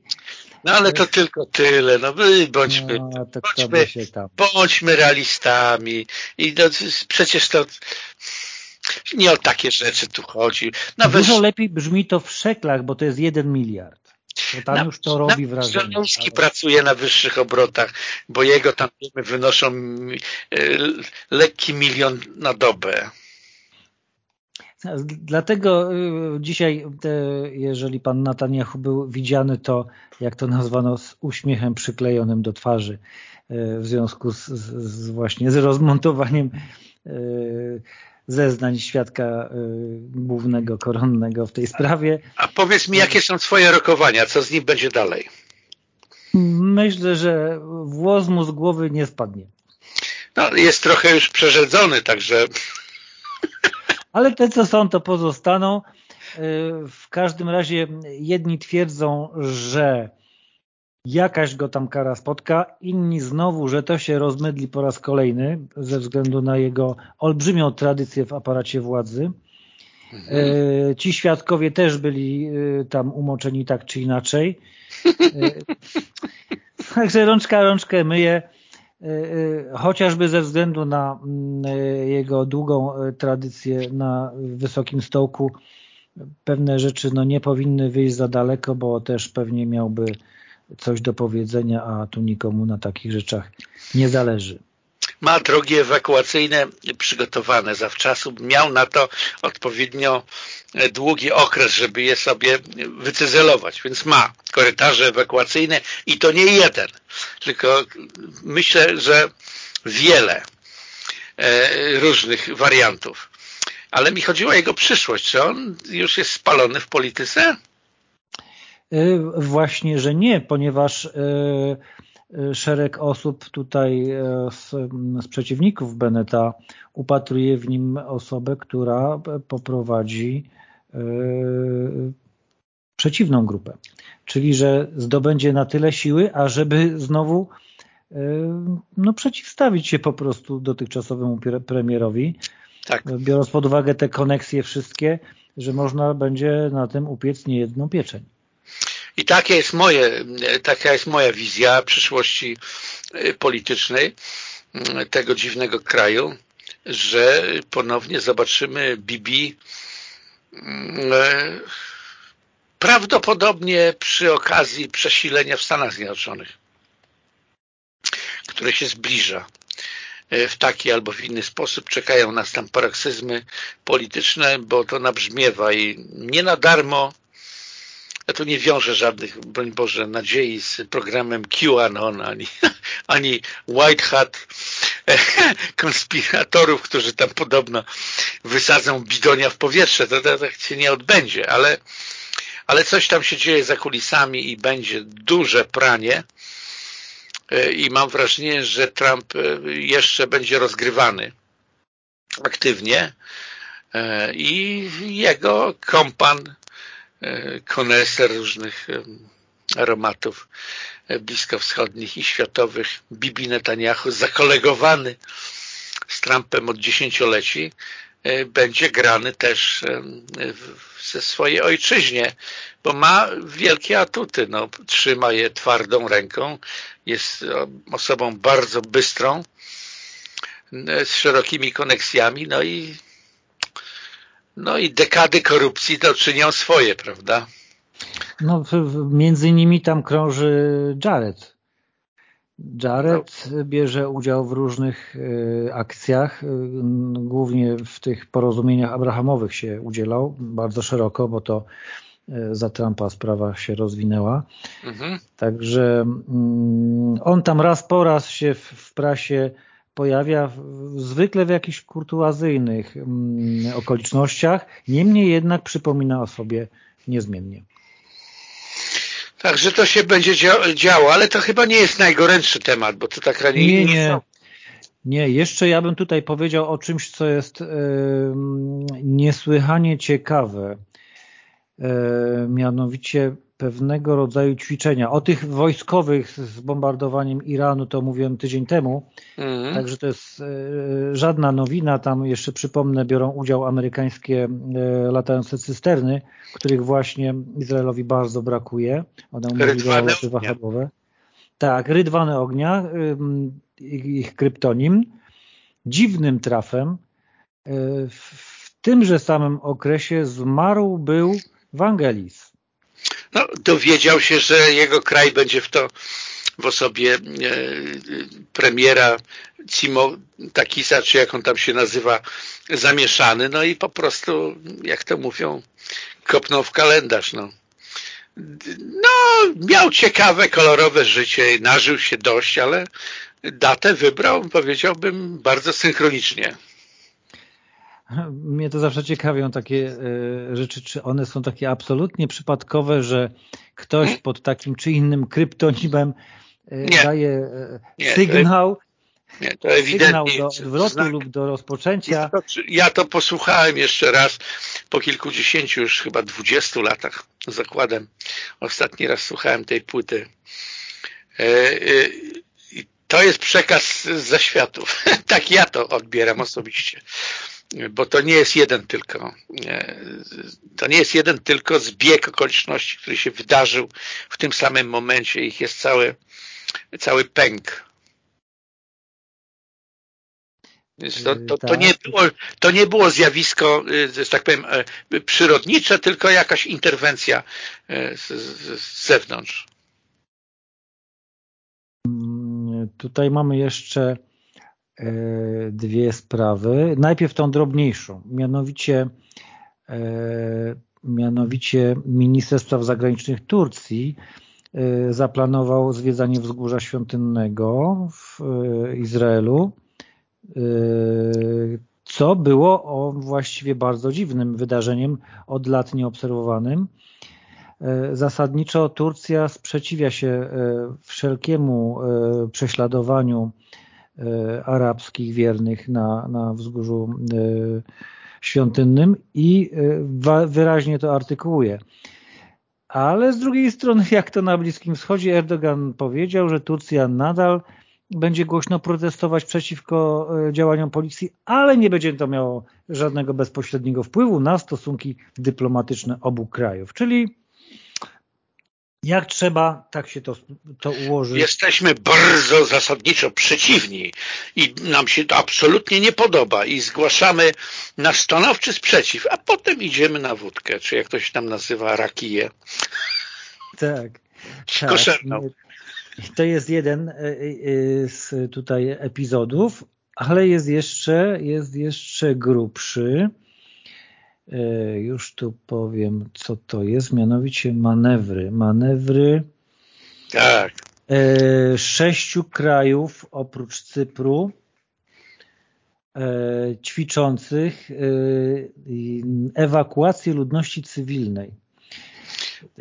No ale to tylko tyle, no bądźmy, no, bądźmy, bądźmy realistami i no, przecież to nie o takie rzeczy tu chodzi. Nawet... Dużo lepiej brzmi to w szeklach, bo to jest jeden miliard. Bo tam na, już to robi wrażenie. Żelowski ale... pracuje na wyższych obrotach, bo jego tam wynoszą e, lekki milion na dobę. Dlatego y, dzisiaj, jeżeli pan Netanyahu był widziany, to jak to nazwano, z uśmiechem przyklejonym do twarzy y, w związku z, z właśnie z rozmontowaniem y, zeznań świadka głównego, koronnego w tej sprawie. A powiedz mi, jakie są twoje rokowania? Co z nim będzie dalej? Myślę, że włos mu z głowy nie spadnie. No, jest trochę już przerzedzony, także ale te, co są, to pozostaną. Y, w każdym razie jedni twierdzą, że jakaś go tam kara spotka, inni znowu, że to się rozmydli po raz kolejny ze względu na jego olbrzymią tradycję w aparacie władzy. Mhm. Y, ci świadkowie też byli y, tam umoczeni tak czy inaczej. <laughs> Także rączka rączkę myje. Y, y, chociażby ze względu na mm, y, jego długą tradycję na wysokim stołku pewne rzeczy no, nie powinny wyjść za daleko, bo też pewnie miałby coś do powiedzenia, a tu nikomu na takich rzeczach nie zależy ma drogi ewakuacyjne przygotowane zawczasu, miał na to odpowiednio długi okres, żeby je sobie wycyzelować, więc ma korytarze ewakuacyjne i to nie jeden, tylko myślę, że wiele e, różnych wariantów. Ale mi chodziło o jego przyszłość. Czy on już jest spalony w polityce? E, właśnie, że nie, ponieważ e, szereg osób tutaj e, z, z przeciwników Beneta upatruje w nim osobę, która poprowadzi e, przeciwną grupę. Czyli, że zdobędzie na tyle siły, ażeby znowu e, no, przeciwstawić się po prostu dotychczasowemu premierowi, tak. biorąc pod uwagę te koneksje wszystkie, że można będzie na tym upiec niejedną pieczeń. I takie jest moje, taka jest moja wizja przyszłości e, politycznej mm, tego dziwnego kraju, że ponownie zobaczymy Bibi e, prawdopodobnie przy okazji przesilenia w Stanach Zjednoczonych, które się zbliża w taki albo w inny sposób. Czekają nas tam paroksyzmy polityczne, bo to nabrzmiewa i nie na darmo ja tu nie wiążę żadnych, broń Boże, nadziei z programem QAnon, ani, <laughs> ani White Hat <laughs> konspiratorów, którzy tam podobno wysadzą bidonia w powietrze. To, to się nie odbędzie, ale, ale coś tam się dzieje za kulisami i będzie duże pranie i mam wrażenie, że Trump jeszcze będzie rozgrywany aktywnie i jego kompan, koneser różnych aromatów bliskowschodnich i światowych, Bibi Netanyahu, zakolegowany z Trumpem od dziesięcioleci, e, będzie grany też e, ze swojej ojczyźnie, bo ma wielkie atuty. No, trzyma je twardą ręką, jest osobą bardzo bystrą, e, z szerokimi koneksjami, no i no i dekady korupcji to czynią swoje, prawda? No, między nimi tam krąży Jared. Jared no. bierze udział w różnych y, akcjach, y, głównie w tych porozumieniach abrahamowych się udzielał bardzo szeroko, bo to y, za Trumpa sprawa się rozwinęła. Mhm. Także mm, on tam raz po raz się w, w prasie pojawia zwykle w jakichś kurtuazyjnych mm, okolicznościach, niemniej jednak przypomina o sobie niezmiennie. Także to się będzie działo, ale to chyba nie jest najgorętszy temat, bo to tak raczej nie, nie. Nie, jeszcze ja bym tutaj powiedział o czymś, co jest niesłychanie ciekawe. E, mianowicie pewnego rodzaju ćwiczenia. O tych wojskowych z bombardowaniem Iranu to mówiłem tydzień temu, mm. także to jest e, żadna nowina. Tam jeszcze przypomnę, biorą udział amerykańskie e, latające cysterny, których właśnie Izraelowi bardzo brakuje. One umożliwiają loty wahadłowe. Tak, rydwane ognia, ich kryptonim. Dziwnym trafem e, w tymże samym okresie zmarł był Wangelis no, dowiedział się, że jego kraj będzie w to w osobie e, premiera Cimo Takisa, czy jak on tam się nazywa, zamieszany, no i po prostu, jak to mówią, kopnął w kalendarz, no. No, miał ciekawe, kolorowe życie, nażył się dość, ale datę wybrał, powiedziałbym, bardzo synchronicznie. <laughs> Mnie to zawsze ciekawią takie e, rzeczy, czy one są takie absolutnie przypadkowe, że ktoś pod takim czy innym kryptonimem e, nie. daje e, nie, sygnał, nie, to sygnał do odwrotu znak. lub do rozpoczęcia. Ja to posłuchałem jeszcze raz po kilkudziesięciu, już chyba dwudziestu latach zakładem. Ostatni raz słuchałem tej płyty. To jest przekaz z zaświatów. <laughs> tak ja to odbieram osobiście bo to nie jest jeden tylko to nie jest jeden tylko zbieg okoliczności, który się wydarzył w tym samym momencie. Ich jest cały, cały pęk. To, to, to, nie było, to nie było zjawisko, że tak powiem, e, przyrodnicze, tylko jakaś interwencja e, z, z zewnątrz. Mm, tutaj mamy jeszcze dwie sprawy. Najpierw tą drobniejszą, mianowicie e, mianowicie minister spraw zagranicznych Turcji e, zaplanował zwiedzanie wzgórza świątynnego w Izraelu, co było o właściwie bardzo dziwnym wydarzeniem, od lat nieobserwowanym. Zasadniczo Turcja sprzeciwia się wszelkiemu prześladowaniu E, arabskich wiernych na, na wzgórzu e, świątynnym i e, wyraźnie to artykułuje. Ale z drugiej strony, <laughs> jak to na Bliskim Wschodzie, Erdogan powiedział, że Turcja nadal będzie głośno protestować przeciwko działaniom policji, ale nie będzie to miało żadnego bezpośredniego wpływu na stosunki dyplomatyczne obu krajów. Czyli jak trzeba, tak się to, to ułoży. Jesteśmy bardzo zasadniczo przeciwni i nam się to absolutnie nie podoba i zgłaszamy nasz stanowczy sprzeciw, a potem idziemy na wódkę, czy jak to się tam nazywa, rakiję. Tak. tak. To jest jeden e, e, z tutaj epizodów, ale jest jeszcze, jest jeszcze grubszy. E, już tu powiem, co to jest, mianowicie manewry. Manewry tak. E, sześciu krajów oprócz Cypru e, ćwiczących ewakuację ludności cywilnej.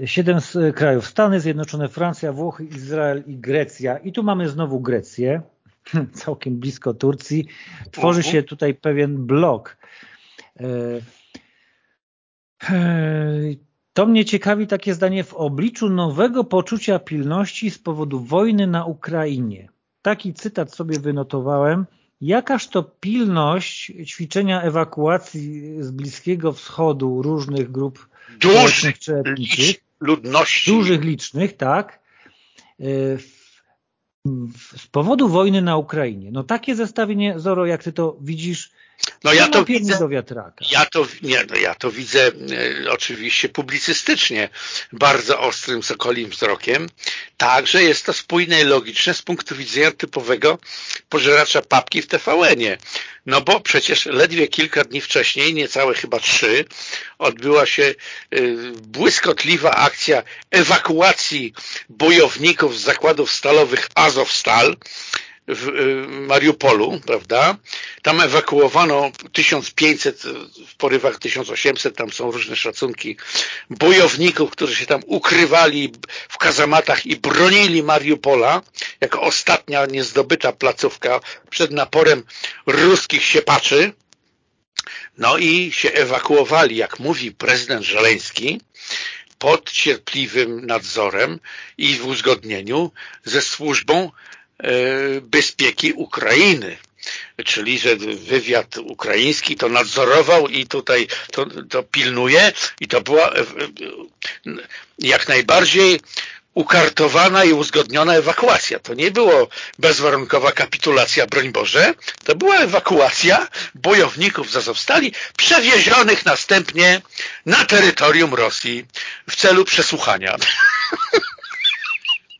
Siedem krajów. Stany Zjednoczone, Francja, Włochy, Izrael i Grecja. I tu mamy znowu Grecję, <laughs> całkiem blisko Turcji. Tworzy się tutaj pewien blok. To mnie ciekawi takie zdanie w obliczu nowego poczucia pilności z powodu wojny na Ukrainie. Taki cytat sobie wynotowałem. Jakaż to pilność ćwiczenia ewakuacji z Bliskiego Wschodu różnych grup dużych czy etnicznych, ludności. Dużych, licznych, tak. E, z powodu wojny na Ukrainie. No takie zestawienie, Zoro, jak ty to widzisz, no ja to widzę, do wiatraka. Ja to, nie, no ja to widzę e, oczywiście publicystycznie, bardzo ostrym sokolim wzrokiem. Także jest to spójne i logiczne z punktu widzenia typowego pożeracza papki w TVN-ie. No bo przecież ledwie kilka dni wcześniej, niecałe chyba trzy, odbyła się y, błyskotliwa akcja ewakuacji bojowników z zakładów stalowych Azovstal w y, Mariupolu, prawda? Tam ewakuowano 1500, w porywach 1800, tam są różne szacunki, bojowników, którzy się tam ukrywali w kazamatach i bronili Mariupola, jako ostatnia niezdobyta placówka przed naporem ruskich siepaczy. No i się ewakuowali, jak mówi prezydent Żeleński, pod cierpliwym nadzorem i w uzgodnieniu ze służbą bezpieki Ukrainy czyli że wywiad ukraiński to nadzorował i tutaj to, to pilnuje i to była e, jak najbardziej ukartowana i uzgodniona ewakuacja. To nie było bezwarunkowa kapitulacja, broń Boże, to była ewakuacja bojowników z Azowstali przewiezionych następnie na terytorium Rosji w celu przesłuchania. <laughs>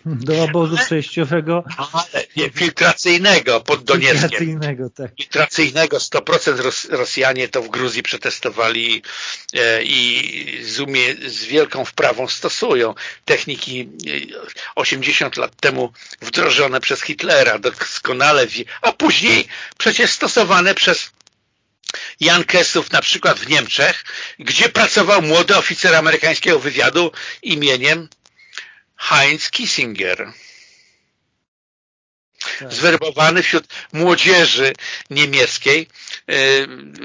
Do obozu przejściowego. Ale nie, filtracyjnego pod Donieckiem. Filtracyjnego, tak. Filtracyjnego 100% Rosjanie to w Gruzji przetestowali e, i z, umie, z wielką wprawą stosują techniki 80 e, lat temu wdrożone przez Hitlera doskonale, a później przecież stosowane przez Jankesów na przykład w Niemczech, gdzie pracował młody oficer amerykańskiego wywiadu imieniem Heinz Kissinger. Tak. Zwerbowany wśród młodzieży niemieckiej e,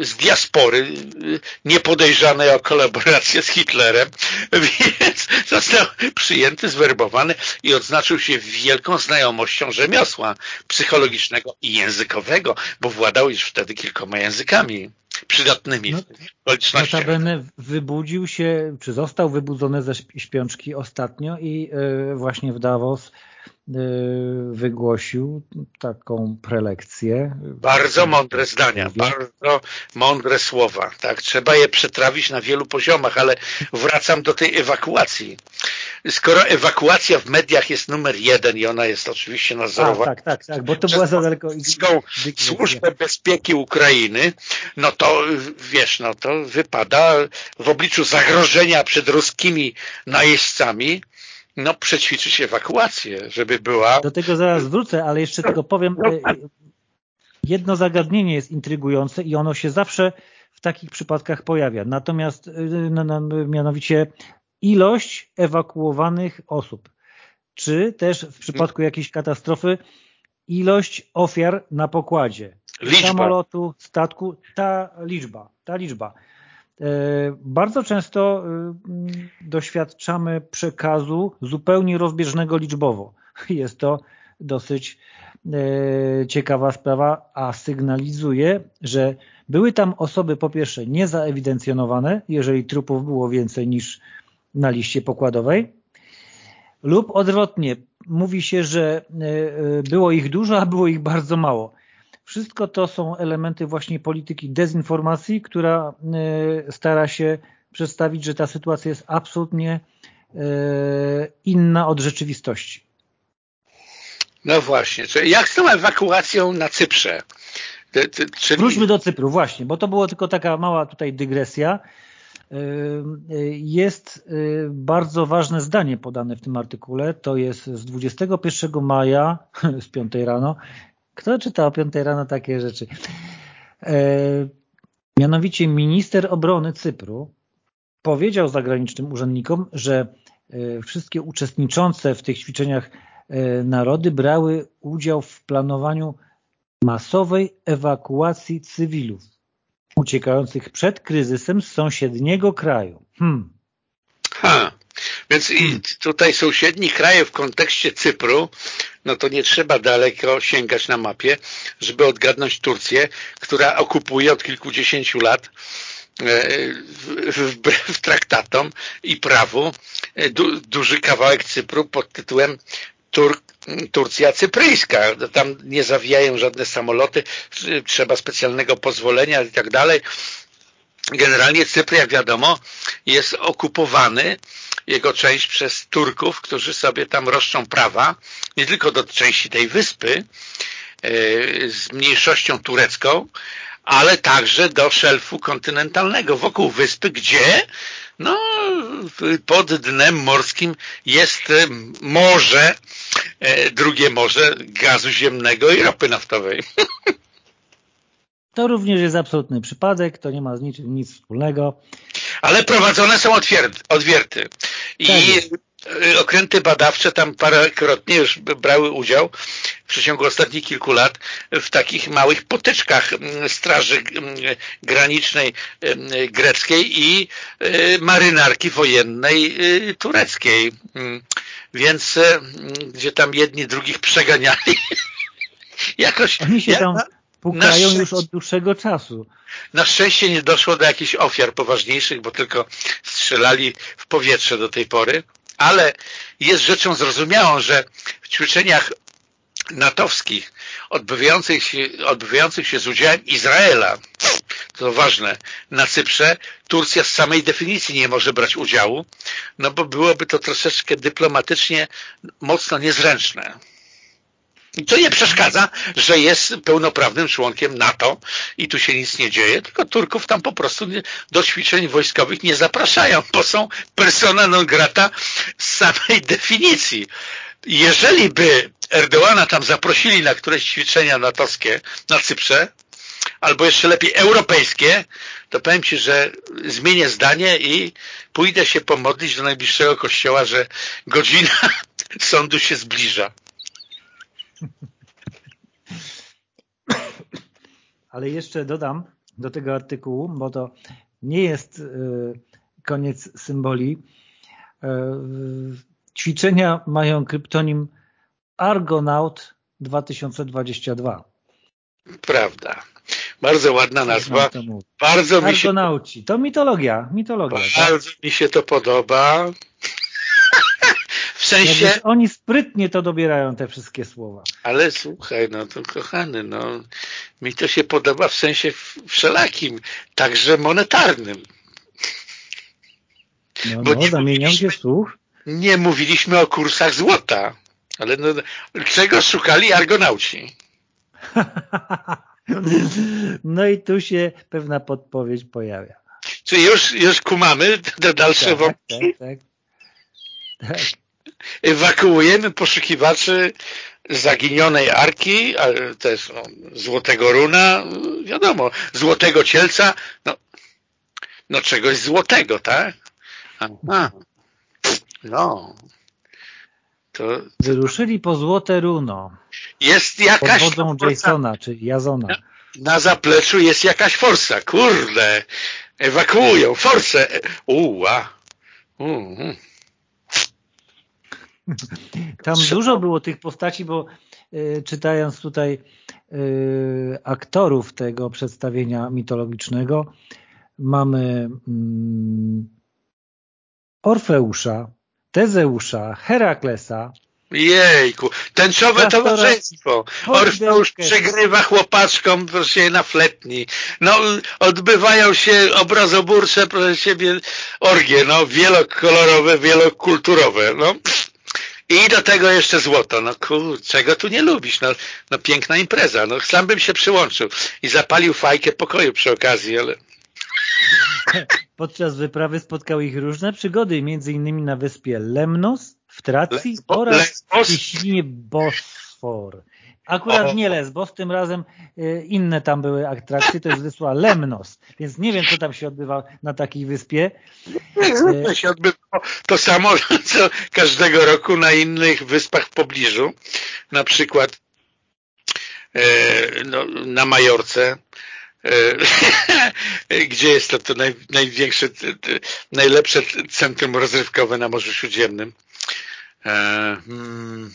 z diaspory, niepodejrzanej o kolaborację z Hitlerem, <laughs> więc został przyjęty, zwerbowany i odznaczył się wielką znajomością rzemiosła psychologicznego i językowego, bo władał już wtedy kilkoma językami przydatnymi no, okolicznościach. Notabene wybudził się, czy został wybudzony ze śpiączki ostatnio i y, właśnie w Davos wygłosił taką prelekcję. Bardzo mądre zdania, bardzo mądre słowa. Tak, trzeba je przetrawić na wielu poziomach, ale wracam do tej ewakuacji skoro ewakuacja w mediach jest numer jeden i ona jest oczywiście nadzorowana tak, tak, tak, bo to była za daleko służbę bezpieki Ukrainy, no to wiesz, no to wypada w obliczu zagrożenia przed ruskimi najeźdźcami no przećwiczyć ewakuację, żeby była... Do tego zaraz wrócę, ale jeszcze tylko powiem, e, jedno zagadnienie jest intrygujące i ono się zawsze w takich przypadkach pojawia. Natomiast e, no, no, mianowicie ilość ewakuowanych osób, czy też w przypadku jakiejś katastrofy ilość ofiar na pokładzie liczba. samolotu, statku, ta liczba, ta liczba. E, bardzo często e, doświadczamy przekazu zupełnie rozbieżnego liczbowo. <laughs> Jest to dosyć e, ciekawa sprawa, a sygnalizuje, że były tam osoby po pierwsze niezaewidencjonowane, jeżeli trupów było więcej niż na liście pokładowej lub odwrotnie, mówi się, że e, było ich dużo, a było ich bardzo mało. Wszystko to są elementy właśnie polityki dezinformacji, która e, stara się przedstawić, że ta sytuacja jest absolutnie inna od rzeczywistości. No właśnie, jak z tą ewakuacją na Cyprze? Czyli... Wróćmy do Cypru, właśnie, bo to było tylko taka mała tutaj dygresja. Jest y, bardzo ważne zdanie podane w tym artykule, to jest z 21 maja, <laughs> z 5 rano. Kto czyta o 5 rano takie rzeczy? E, mianowicie minister obrony Cypru powiedział zagranicznym urzędnikom, że wszystkie uczestniczące w tych ćwiczeniach narody brały udział w planowaniu masowej ewakuacji cywilów uciekających przed kryzysem z sąsiedniego kraju. Hmm. Więc i tutaj sąsiedni kraje w kontekście Cypru, no to nie trzeba daleko sięgać na mapie, żeby odgadnąć Turcję, która okupuje od kilkudziesięciu lat e, wbrew <laughs> traktatom i prawu e, du, duży kawałek Cypru pod tytułem Tur Turcja cypryjska. Tam nie zawijają żadne samoloty, trzeba specjalnego pozwolenia i tak dalej. Generalnie Cypr, jak wiadomo, jest okupowany jego część przez Turków, którzy sobie tam roszczą prawa, nie tylko do części tej wyspy e, z mniejszością turecką, ale także do szelfu kontynentalnego wokół wyspy, gdzie no, pod dnem morskim jest e, morze, e, drugie morze gazu ziemnego i ropy naftowej. <laughs> To również jest absolutny przypadek, to nie ma z niczym nic wspólnego. Ale prowadzone są odwierty. I tak okręty badawcze tam parokrotnie już brały udział w przeciągu ostatnich kilku lat w takich małych potyczkach mm, Straży mm, Granicznej mm, greckiej i y, marynarki wojennej y, tureckiej. Więc y, gdzie tam jedni drugich przeganiali <laughs> jakoś... Oni się tam pukają już od dłuższego czasu. Na szczęście nie doszło do jakichś ofiar poważniejszych, bo tylko strzelali w powietrze do tej pory, ale jest rzeczą zrozumiałą, że w ćwiczeniach natowskich odbywających się, odbywających się z udziałem Izraela, to ważne, na Cyprze Turcja z samej definicji nie może brać udziału, no bo byłoby to troszeczkę dyplomatycznie mocno niezręczne. To nie przeszkadza, że jest pełnoprawnym członkiem NATO i tu się nic nie dzieje, tylko Turków tam po prostu do ćwiczeń wojskowych nie zapraszają, bo są persona non grata z samej definicji. Jeżeli by Erdoana tam zaprosili na któreś ćwiczenia natowskie na Cyprze, albo jeszcze lepiej europejskie, to powiem Ci, że zmienię zdanie i pójdę się pomodlić do najbliższego kościoła, że godzina <laughs> sądu się zbliża. Ale jeszcze dodam do tego artykułu, bo to nie jest y, koniec symboli. Y, ćwiczenia mają kryptonim Argonaut 2022. Prawda. Bardzo ładna nazwa. Bardzo mi się... Argonauci. To mitologia. mitologia? Bardzo tak? mi się to podoba sensie... Jakbyś oni sprytnie to dobierają, te wszystkie słowa. Ale słuchaj, no to kochany, no mi to się podoba w sensie wszelakim, także monetarnym. No, Bo no zamieniam się słuch. Nie mówiliśmy o kursach złota, ale no, czego szukali argonauci? <laughs> no i tu się pewna podpowiedź pojawia. Czyli już, już kumamy te dalsze tak, wątki? Tak, tak. tak ewakuujemy poszukiwaczy zaginionej arki, ale też no, złotego runa, wiadomo, złotego cielca, no, no czegoś złotego, tak? Aha. No. To, Wyruszyli po złote runo. Jest jakaś... Pod wodą Jasona, czy Jazona. Na, na zapleczu jest jakaś forsa. Kurde. Ewakuują. Forsę. Uła. Uh, uh. <laughs> Tam dużo było tych postaci, bo y, czytając tutaj y, aktorów tego przedstawienia mitologicznego, mamy y, Orfeusza, Tezeusza, Heraklesa, Jejku, tęczowe towarzystwo. Orfeusz przegrywa chłopaczkom proszę na fletni. No, odbywają się obrazoburcze, proszę siebie, orgie, no, wielokolorowe, wielokulturowe, no. I do tego jeszcze złoto. No kur, czego tu nie lubisz? No, no piękna impreza. No sam bym się przyłączył i zapalił fajkę pokoju przy okazji, ale... <laughs> Podczas wyprawy spotkały ich różne przygody, między innymi na wyspie Lemnos w Tracji Lesbo, oraz w Bosfor. Akurat nie Lesbos, tym razem e, inne tam były atrakcje, to jest wyspa Lemnos, więc nie wiem, co tam się odbywa na takiej wyspie. To się odbywa to samo, <laughs> co każdego roku na innych wyspach w pobliżu, na przykład e, no, na Majorce, e, <laughs> gdzie jest to, to naj, największe, najlepsze centrum rozrywkowe na Morzu Śródziemnym. Hmm,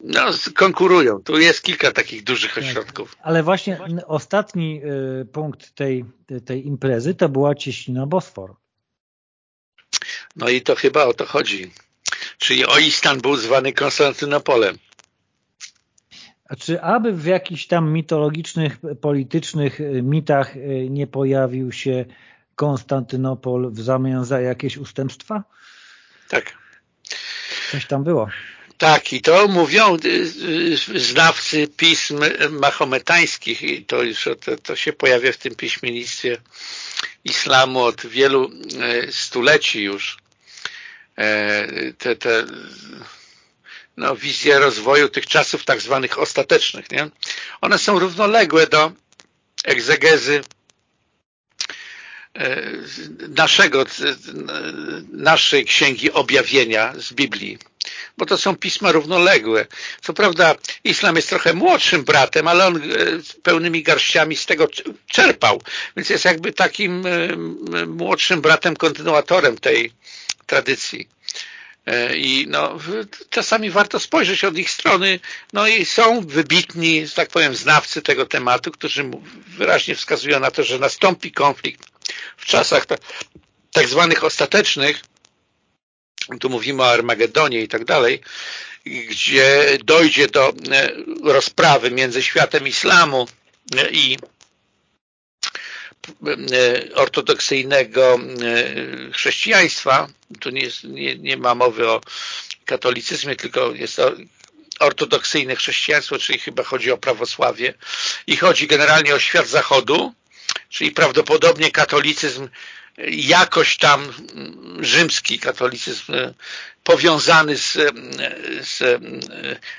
no, konkurują. Tu jest kilka takich dużych tak. ośrodków. Ale właśnie ostatni y, punkt tej, tej imprezy to była cieśnina Bosfor. No i to chyba o to chodzi. Czyli o Istanbul zwany Konstantynopolem. A czy aby w jakichś tam mitologicznych, politycznych y, mitach y, nie pojawił się Konstantynopol w zamian za jakieś ustępstwa? Tak. Coś tam było. Tak, i to mówią y, y, znawcy pism mahometańskich i to już to, to się pojawia w tym piśmiennictwie islamu od wielu e, stuleci już. E, te, te no, wizje rozwoju tych czasów tak zwanych ostatecznych. Nie? One są równoległe do egzegezy naszego, naszej księgi objawienia z Biblii bo to są pisma równoległe. Co prawda islam jest trochę młodszym bratem, ale on e, pełnymi garściami z tego czerpał, więc jest jakby takim e, młodszym bratem, kontynuatorem tej tradycji. E, I no, czasami warto spojrzeć od ich strony, no i są wybitni, że tak powiem, znawcy tego tematu, którzy wyraźnie wskazują na to, że nastąpi konflikt w czasach tak zwanych ostatecznych, tu mówimy o Armagedonie i tak dalej, gdzie dojdzie do e, rozprawy między światem islamu e, i e, ortodoksyjnego chrześcijaństwa, tu nie, nie, nie ma mowy o katolicyzmie, tylko jest to ortodoksyjne chrześcijaństwo, czyli chyba chodzi o prawosławie. I chodzi generalnie o świat zachodu, czyli prawdopodobnie katolicyzm jakoś tam rzymski katolicyzm e, powiązany z, e, z e,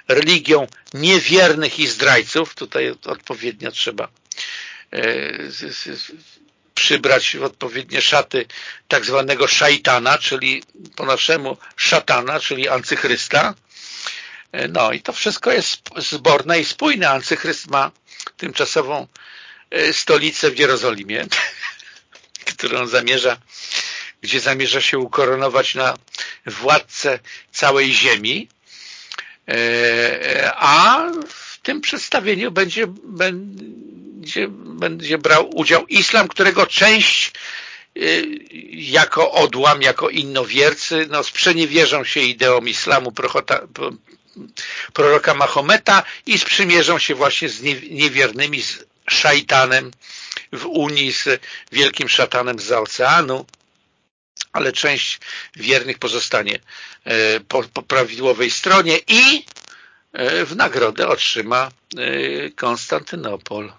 religią niewiernych i zdrajców, tutaj odpowiednio trzeba przybrać odpowiednie szaty tak zwanego szajtana, czyli po naszemu szatana, czyli ancychrysta. No i to wszystko jest zborne i spójne. Ancychryst ma tymczasową stolicę w Jerozolimie <laughs> którą zamierza, gdzie zamierza się ukoronować na władcę całej ziemi, e, a w tym przedstawieniu będzie, będzie, będzie brał udział islam, którego część e, jako odłam, jako innowiercy, no sprzeniewierzą się ideom islamu prochota, proroka Mahometa i sprzymierzą się właśnie z niewiernymi, z szajtanem, w Unii z wielkim szatanem z oceanu, ale część wiernych pozostanie e, po, po prawidłowej stronie i e, w nagrodę otrzyma e, Konstantynopol.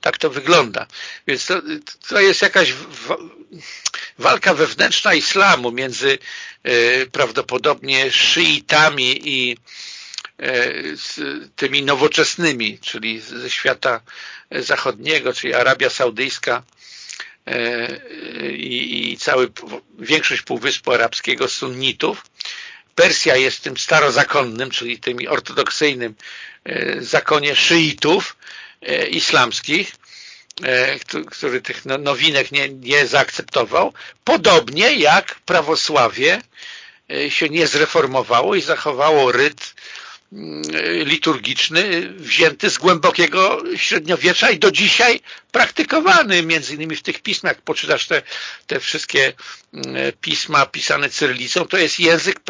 Tak to wygląda. Więc to, to jest jakaś walka wewnętrzna islamu między prawdopodobnie szyitami i z tymi nowoczesnymi, czyli ze świata zachodniego, czyli Arabia Saudyjska e, i, i cały, większość Półwyspu Arabskiego sunnitów. Persja jest tym starozakonnym, czyli tym ortodoksyjnym e, zakonie szyitów e, islamskich, który tych no, nowinek nie, nie zaakceptował, podobnie jak prawosławie się nie zreformowało i zachowało ryt liturgiczny wzięty z głębokiego średniowiecza i do dzisiaj praktykowany między innymi w tych pismach. Poczytasz te, te wszystkie mm, pisma pisane cyrylicą, to jest język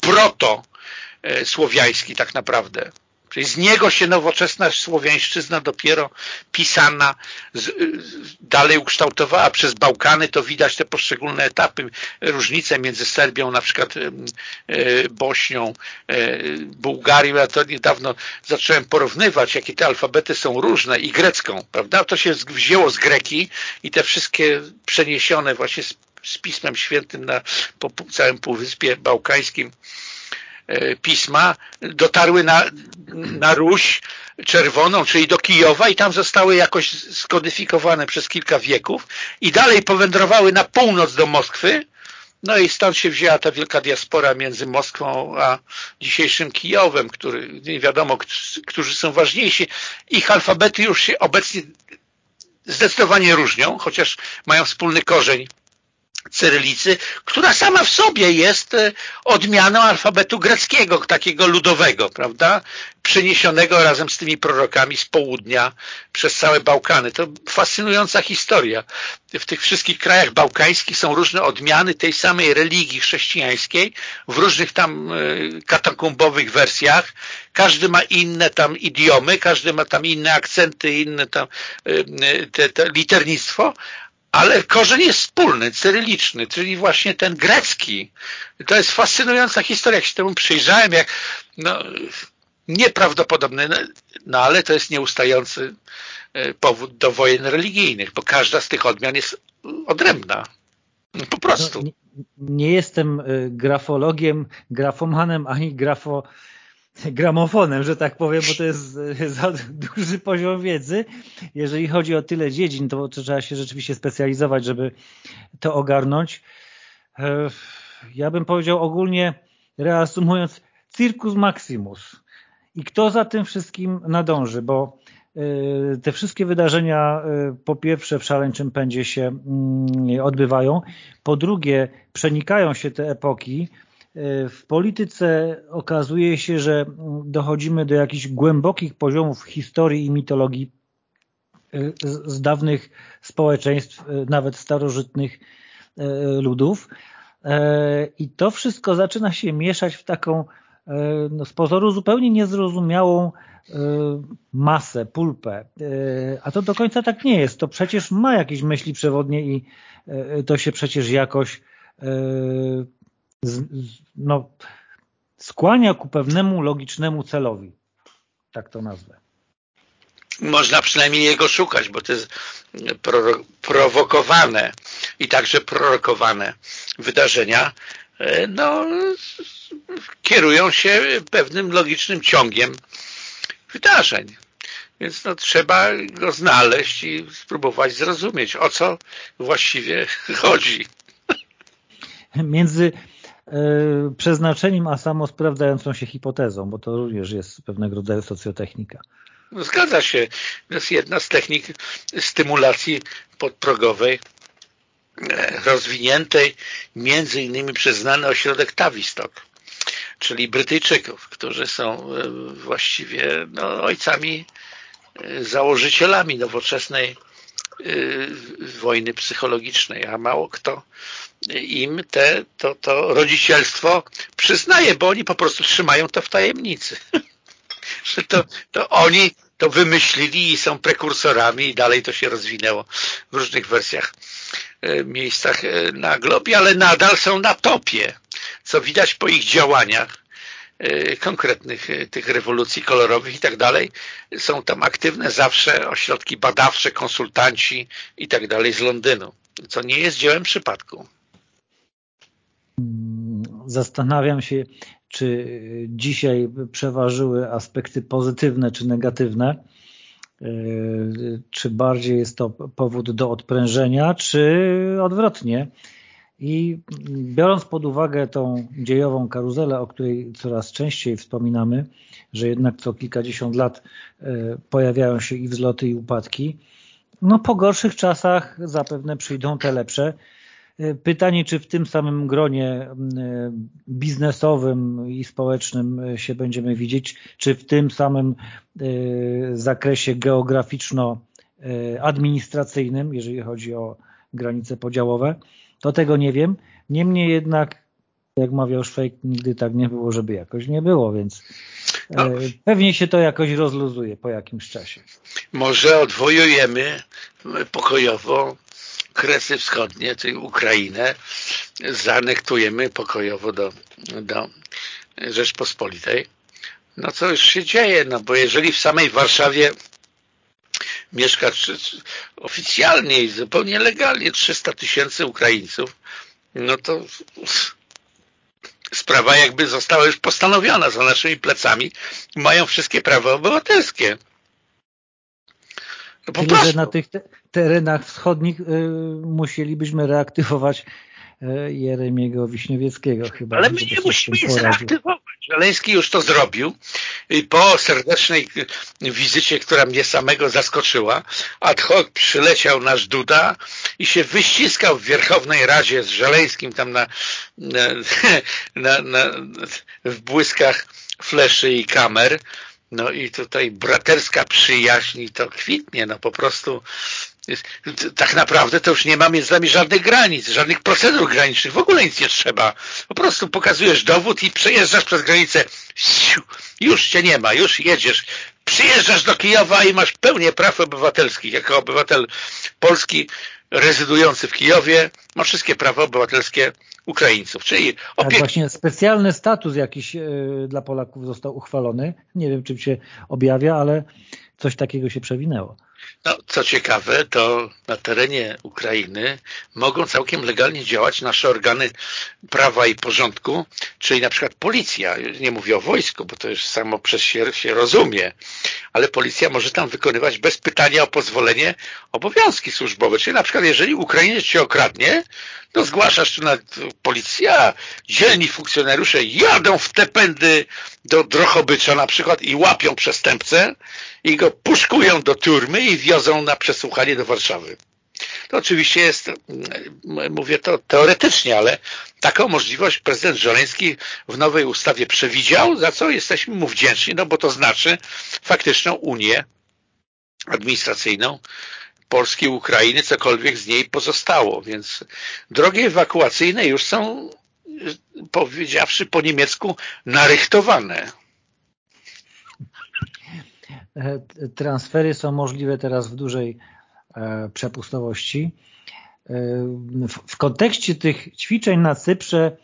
proto-słowiański e, tak naprawdę. Czyli z niego się nowoczesna słowiańszczyzna dopiero pisana z, dalej ukształtowała przez Bałkany, to widać te poszczególne etapy, różnice między Serbią, na przykład e, Bośnią, e, Bułgarią. Ja to niedawno zacząłem porównywać, jakie te alfabety są różne i grecką, prawda? To się wzięło z Greki i te wszystkie przeniesione właśnie z, z Pismem Świętym na po całym Półwyspie Bałkańskim pisma dotarły na, na Ruś Czerwoną, czyli do Kijowa i tam zostały jakoś skodyfikowane przez kilka wieków i dalej powędrowały na północ do Moskwy, no i stąd się wzięła ta wielka diaspora między Moskwą a dzisiejszym Kijowem, który nie wiadomo, którzy są ważniejsi. Ich alfabety już się obecnie zdecydowanie różnią, chociaż mają wspólny korzeń cyrylicy, która sama w sobie jest e, odmianą alfabetu greckiego, takiego ludowego, prawda? Przeniesionego razem z tymi prorokami z południa przez całe Bałkany. To fascynująca historia. W tych wszystkich krajach bałkańskich są różne odmiany tej samej religii chrześcijańskiej w różnych tam e, katakumbowych wersjach. Każdy ma inne tam idiomy, każdy ma tam inne akcenty, inne tam e, te, te liternictwo, ale korzeń jest wspólny, cyryliczny, czyli właśnie ten grecki. To jest fascynująca historia, jak się temu przyjrzałem, jak no, nieprawdopodobny, no, no ale to jest nieustający e, powód do wojen religijnych, bo każda z tych odmian jest odrębna. Po prostu. No, nie, nie, jestem e, grafologiem, grafomanem, ani grafo gramofonem, że tak powiem, bo to jest za duży poziom wiedzy. Jeżeli chodzi o tyle dziedzin, to trzeba się rzeczywiście specjalizować, żeby to ogarnąć. E, ja bym powiedział ogólnie, reasumując, circus maximus. I kto za tym wszystkim nadąży, bo e, te wszystkie wydarzenia e, po pierwsze w szaleńczym pędzie się mm, odbywają, po drugie przenikają się te epoki, w polityce okazuje się, że dochodzimy do jakichś głębokich poziomów historii i mitologii e, z dawnych społeczeństw, e, nawet starożytnych e, ludów. I to wszystko zaczyna się mieszać w taką no z pozoru zupełnie niezrozumiałą masę, pulpę. A to do końca tak nie jest. To przecież ma jakieś myśli przewodnie i to się przecież jakoś no, skłania ku pewnemu logicznemu celowi. Tak to nazwę. Można przynajmniej jego szukać, bo to jest prowokowane i także prorokowane wydarzenia e, no, kierują się pewnym logicznym ciągiem wydarzeń. Więc no, trzeba go znaleźć i spróbować zrozumieć, o co właściwie <laughs> chodzi. Między przeznaczeniem, a samo sprawdzającą się hipotezą, bo to również jest pewnego rodzaju socjotechnika. No, zgadza się. To jest jedna z technik stymulacji podprogowej e, rozwiniętej między innymi przez znany ośrodek Tavistock, czyli Brytyjczyków, którzy są e, właściwie no, ojcami, założycielami nowoczesnej wojny psychologicznej, a mało kto im te, to, to rodzicielstwo przyznaje, bo oni po prostu trzymają to w tajemnicy. <laughs> Że to, to oni to wymyślili i są prekursorami i dalej to się rozwinęło w różnych wersjach, e, miejscach e, na globie, ale nadal są na topie, co widać po ich działaniach e, konkretnych tych rewolucji kolorowych i tak dalej. Są tam aktywne zawsze ośrodki badawcze, konsultanci i tak dalej z Londynu, co nie jest dziełem przypadku. Zastanawiam się, czy dzisiaj przeważyły aspekty pozytywne czy negatywne, e, czy bardziej jest to powód do odprężenia, czy odwrotnie. I biorąc pod uwagę tą dziejową karuzelę, o której coraz częściej wspominamy, że jednak co kilkadziesiąt lat e, pojawiają się i wzloty i upadki, no po gorszych czasach zapewne przyjdą te lepsze, pytanie, czy w tym samym gronie e, biznesowym i społecznym e, się będziemy widzieć, czy w tym samym zakresie geograficzno-administracyjnym, jeżeli chodzi o granice podziałowe, to tego nie wiem. Niemniej jednak, jak mawiał Szwejk, nigdy tak nie było, żeby jakoś nie było, więc no. pewnie się to jakoś rozluzuje po jakimś czasie. Może odwojujemy pokojowo Kresy Wschodnie, czyli Ukrainę, zaanektujemy pokojowo do, do Rzeczpospolitej. No co już się dzieje, no bo jeżeli w samej Warszawie mieszka oficjalnie i zupełnie legalnie 300 tysięcy Ukraińców, no to sprawa jakby została już postanowiona za naszymi plecami. Mają wszystkie prawa obywatelskie. No po Tyle, prostu. że na tych terenach wschodnich y, musielibyśmy reaktywować y, Jeremiego Wiśniewieckiego chyba. Ale my nie musimy ich reaktywować. Żeleński już to zrobił po serdecznej wizycie, która mnie samego zaskoczyła. Ad hoc przyleciał nasz Duda i się wyściskał w Wierchownej Radzie z Żeleńskim tam na, na, <laughs> na, na w błyskach fleszy i kamer no i tutaj braterska przyjaźń to kwitnie, no po prostu tak naprawdę to już nie ma między nami żadnych granic, żadnych procedur granicznych, w ogóle nic nie trzeba. Po prostu pokazujesz dowód i przejeżdżasz przez granicę, już cię nie ma, już jedziesz. Przyjeżdżasz do Kijowa i masz pełnię praw obywatelskich. Jako obywatel polski rezydujący w Kijowie ma wszystkie prawa obywatelskie Ukraińców. Czyli tak, właśnie specjalny status jakiś e, dla Polaków został uchwalony. Nie wiem, czym się objawia, ale coś takiego się przewinęło. No, co ciekawe, to na terenie Ukrainy mogą całkiem legalnie działać nasze organy prawa i porządku, czyli na przykład policja. Nie mówię o wojsku, bo to już samo przez się, się rozumie, ale policja może tam wykonywać bez pytania o pozwolenie obowiązki służbowe. Czyli na przykład jeżeli Ukrainiec cię okradnie, to zgłaszasz tu na policję, a dzielni funkcjonariusze jadą w te pędy do Drochobycza na przykład i łapią przestępcę i go puszkują do turmy i wiozą na przesłuchanie do Warszawy. To oczywiście jest, mm, mówię to teoretycznie, ale taką możliwość prezydent Żoleński w nowej ustawie przewidział, za co jesteśmy mu wdzięczni, no bo to znaczy faktyczną Unię administracyjną Polski, Ukrainy, cokolwiek z niej pozostało, więc drogi ewakuacyjne już są, powiedziawszy po niemiecku, narychtowane. E, transfery są możliwe teraz w dużej e, przepustowości. E, w kontekście tych ćwiczeń na Cyprze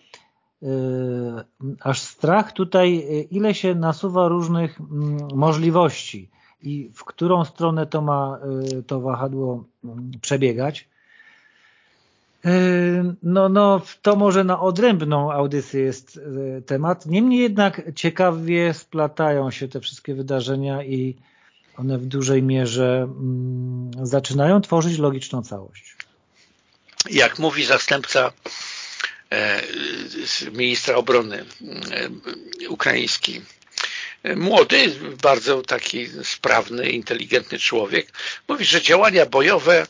aż strach tutaj, ile się nasuwa różnych mm, możliwości i w którą stronę to ma to wahadło mm, przebiegać. No, no, to może na odrębną audycję jest temat. Niemniej jednak ciekawie splatają się te wszystkie wydarzenia i one w dużej mierze mm, zaczynają tworzyć logiczną całość. Jak mówi zastępca e, ministra obrony e, ukraiński, e, młody, bardzo taki sprawny, inteligentny człowiek, mówi, że działania bojowe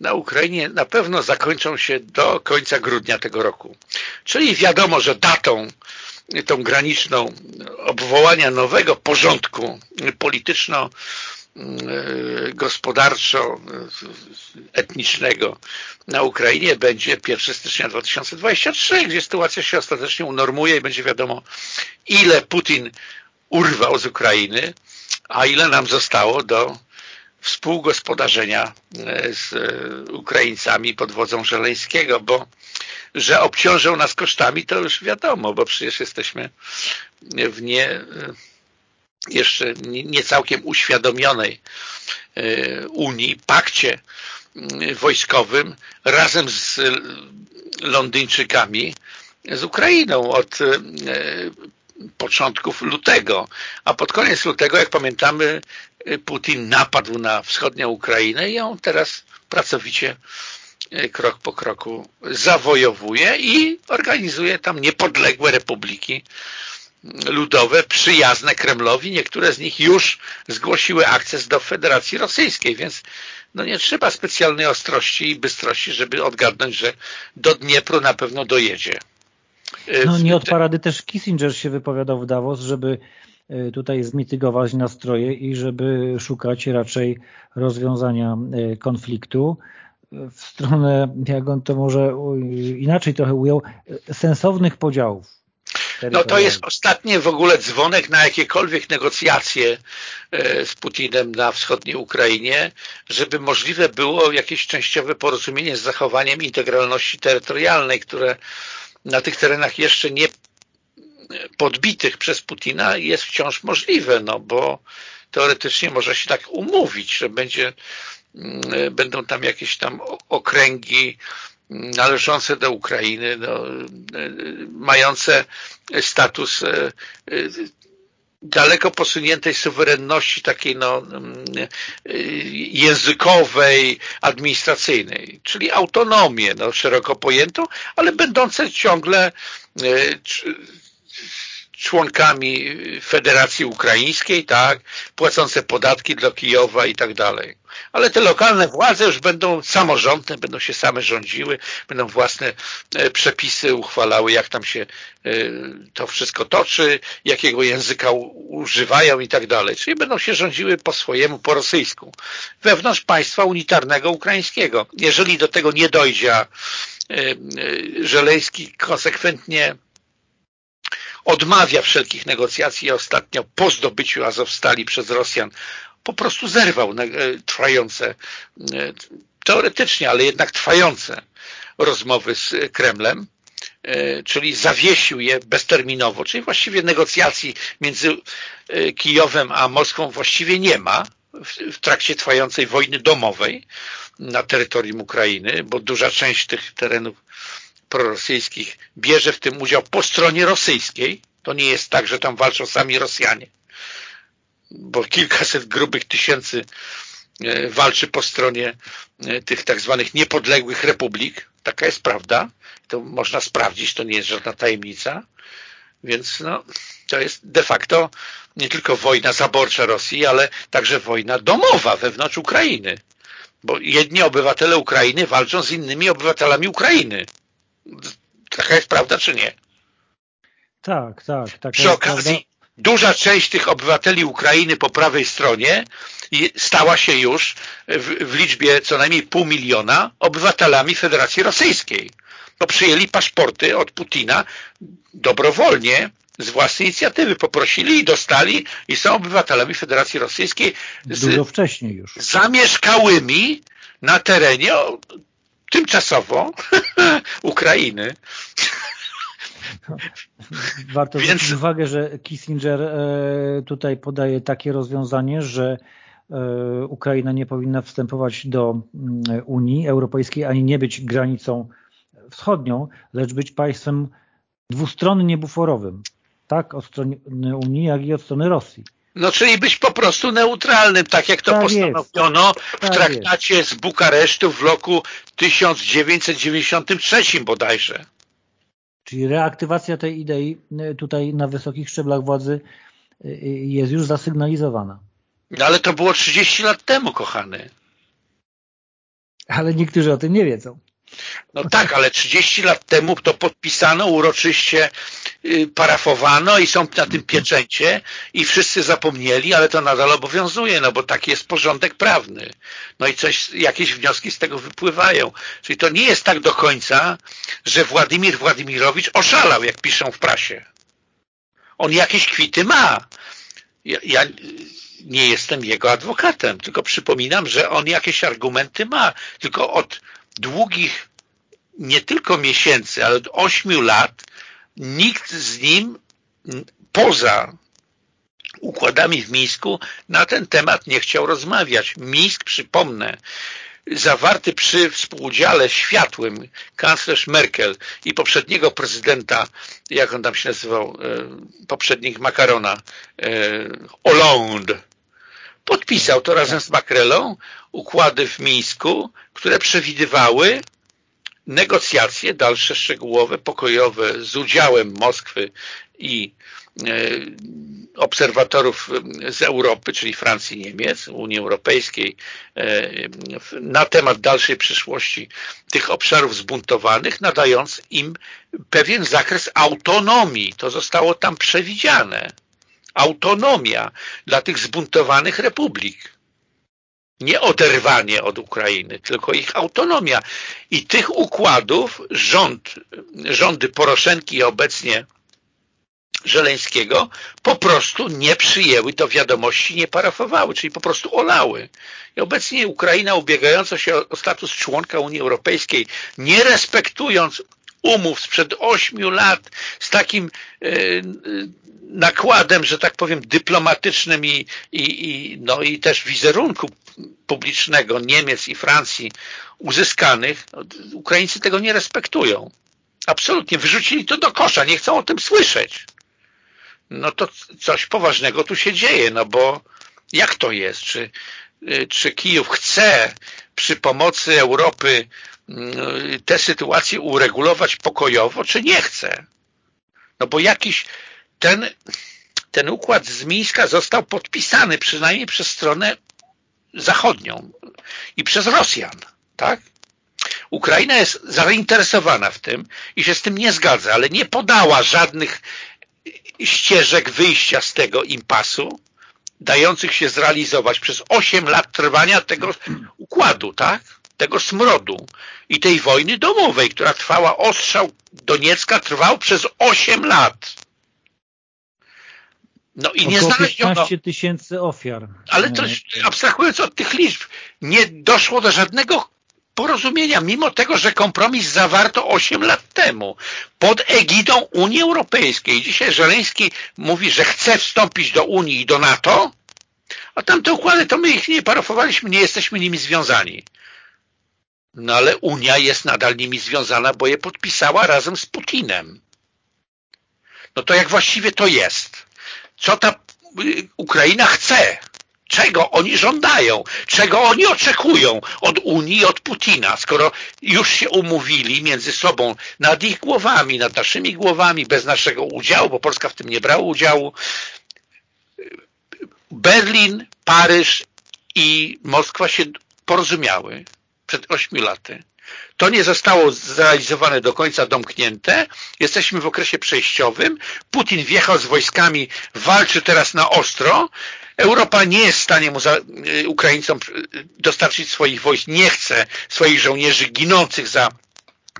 na Ukrainie na pewno zakończą się do końca grudnia tego roku. Czyli wiadomo, że datą tą graniczną obwołania nowego porządku polityczno gospodarczo etnicznego na Ukrainie będzie 1 stycznia 2023, gdzie sytuacja się ostatecznie unormuje i będzie wiadomo ile Putin urwał z Ukrainy, a ile nam zostało do współgospodarzenia e, z Ukraińcami pod wodzą Żeleńskiego, bo że obciążą nas kosztami, to już wiadomo, bo przecież jesteśmy w nie jeszcze nie całkiem uświadomionej e, Unii, pakcie wojskowym razem z Londyńczykami z Ukrainą od e, początków lutego, a pod koniec lutego, jak pamiętamy, Putin napadł na wschodnią Ukrainę i ją teraz pracowicie e, krok po kroku zawojowuje i organizuje tam niepodległe republiki ludowe przyjazne Kremlowi. Niektóre z nich już zgłosiły akces do Federacji Rosyjskiej, więc no nie trzeba specjalnej ostrości i bystrości, żeby odgadnąć, że do Dniepru na pewno dojedzie. No nie od parady też Kissinger się wypowiadał w Davos, żeby e, tutaj zmitygować nastroje i żeby szukać raczej rozwiązania e, konfliktu w stronę, jak on to może inaczej trochę ujął, e, sensownych podziałów. No to jest ostatni w ogóle dzwonek na jakiekolwiek negocjacje z Putinem na wschodniej Ukrainie, żeby możliwe było jakieś częściowe porozumienie z zachowaniem integralności terytorialnej, które na tych terenach jeszcze nie podbitych przez Putina jest wciąż możliwe, no bo teoretycznie może się tak umówić, że będzie, mm, będą tam jakieś tam okręgi należące do Ukrainy, no, mające status daleko posuniętej suwerenności takiej no, językowej, administracyjnej, czyli autonomię no, szeroko pojętą, ale będące ciągle członkami Federacji Ukraińskiej, tak, płacące podatki do Kijowa i tak dalej. Ale te lokalne władze już będą samorządne, będą się same rządziły, będą własne e, przepisy uchwalały, jak tam się e, to wszystko toczy, jakiego języka używają i tak dalej. Czyli będą się rządziły po swojemu, po rosyjsku. Wewnątrz państwa unitarnego ukraińskiego. Jeżeli do tego nie dojdzie, e, Żeleński konsekwentnie odmawia wszelkich negocjacji, ostatnio po zdobyciu Azowstali przez Rosjan po prostu zerwał e, trwające, e, teoretycznie, ale jednak trwające rozmowy z Kremlem, e, czyli zawiesił je bezterminowo, czyli właściwie negocjacji między Kijowem a Moskwą właściwie nie ma w trakcie trwającej wojny domowej na terytorium Ukrainy, bo duża część tych terenów prorosyjskich bierze w tym udział po stronie rosyjskiej. To nie jest tak, że tam walczą sami Rosjanie, bo kilkaset grubych tysięcy e, walczy po stronie e, tych tak zwanych niepodległych republik. Taka jest prawda. To można sprawdzić, to nie jest żadna tajemnica. Więc no, to jest de facto nie tylko wojna zaborcza Rosji, ale także wojna domowa wewnątrz Ukrainy. Bo jedni obywatele Ukrainy walczą z innymi obywatelami Ukrainy. Taka jest prawda, czy nie? Tak, tak. tak Przy okazji prawda? duża część tych obywateli Ukrainy po prawej stronie stała się już w, w liczbie co najmniej pół miliona obywatelami Federacji Rosyjskiej. No przyjęli paszporty od Putina dobrowolnie, z własnej inicjatywy poprosili i dostali i są obywatelami Federacji Rosyjskiej z, Dużo wcześniej już. zamieszkałymi na terenie tymczasowo <laughs> Ukrainy. Warto Więc... zwrócić uwagę, że Kissinger e, tutaj podaje takie rozwiązanie, że e, Ukraina nie powinna wstępować do Unii Europejskiej ani nie być granicą wschodnią, lecz być państwem dwustronnie buforowym, tak od strony Unii, jak i od strony Rosji. No czyli być po prostu neutralnym, tak jak to tak postanowiono w tak traktacie jest. z Bukaresztu w roku 1993 bodajże. Czyli reaktywacja tej idei e, tutaj na wysokich szczeblach władzy e, jest już zasygnalizowana. No ale to było 30 lat temu, kochany. Ale niektórzy o tym nie wiedzą. No tak, ale 30 lat temu to podpisano, uroczyście y, parafowano i są na tym pieczęcie i wszyscy zapomnieli, ale to nadal obowiązuje, no bo taki jest porządek prawny. No i coś, jakieś wnioski z tego wypływają. Czyli to nie jest tak do końca, że Władimir Władimirowicz oszalał, jak piszą w prasie. On jakieś kwity ma. Ja, ja nie jestem jego adwokatem, tylko przypominam, że on jakieś argumenty ma. Tylko od długich nie tylko miesięcy, ale od ośmiu lat nikt z nim poza układami w Mińsku na ten temat nie chciał rozmawiać. Mińsk, przypomnę, zawarty przy współudziale światłym kanclerz Merkel i poprzedniego prezydenta, jak on tam się nazywał, e, poprzednik Macarona, e, Hollande, podpisał to razem z Macrelą układy w Mińsku, które przewidywały negocjacje dalsze, szczegółowe, pokojowe z udziałem Moskwy i e, obserwatorów z Europy, czyli Francji Niemiec, Unii Europejskiej e, na temat dalszej przyszłości tych obszarów zbuntowanych, nadając im pewien zakres autonomii. To zostało tam przewidziane. Autonomia dla tych zbuntowanych republik nie oderwanie od Ukrainy, tylko ich autonomia. I tych układów rząd, rządy Poroszenki i obecnie Żeleńskiego po prostu nie przyjęły do wiadomości, nie parafowały, czyli po prostu olały. I obecnie Ukraina ubiegająca się o status członka Unii Europejskiej, nie respektując umów sprzed ośmiu lat z takim e, nakładem, że tak powiem, dyplomatycznym i, i, i, no i też wizerunku publicznego Niemiec i Francji uzyskanych, no, Ukraińcy tego nie respektują. Absolutnie. Wyrzucili to do kosza, nie chcą o tym słyszeć. No to coś poważnego tu się dzieje, no bo jak to jest? Czy, czy Kijów chce przy pomocy Europy tę sytuację uregulować pokojowo, czy nie chce? No bo jakiś ten, ten układ z Mińska został podpisany przynajmniej przez stronę zachodnią i przez Rosjan, tak? Ukraina jest zainteresowana w tym i się z tym nie zgadza, ale nie podała żadnych ścieżek wyjścia z tego impasu, dających się zrealizować przez 8 lat trwania tego układu, tak? Tego smrodu i tej wojny domowej, która trwała, ostrzał Doniecka trwał przez 8 lat. No i Około nie znaleziono... 15 tysięcy ofiar. Ale to, abstrahując od tych liczb, nie doszło do żadnego porozumienia, mimo tego, że kompromis zawarto 8 lat temu pod egidą Unii Europejskiej. Dzisiaj Żeleński mówi, że chce wstąpić do Unii i do NATO, a tamte układy to my ich nie parafowaliśmy, nie jesteśmy nimi związani. No ale Unia jest nadal nimi związana, bo je podpisała razem z Putinem. No to jak właściwie to jest? Co ta y, Ukraina chce? Czego oni żądają? Czego oni oczekują od Unii i od Putina, skoro już się umówili między sobą nad ich głowami, nad naszymi głowami, bez naszego udziału, bo Polska w tym nie brała udziału. Berlin, Paryż i Moskwa się porozumiały przed ośmiu laty. To nie zostało zrealizowane do końca, domknięte. Jesteśmy w okresie przejściowym. Putin wjechał z wojskami, walczy teraz na ostro. Europa nie jest w stanie mu za, y, Ukraińcom y, dostarczyć swoich wojsk, nie chce swoich żołnierzy ginących za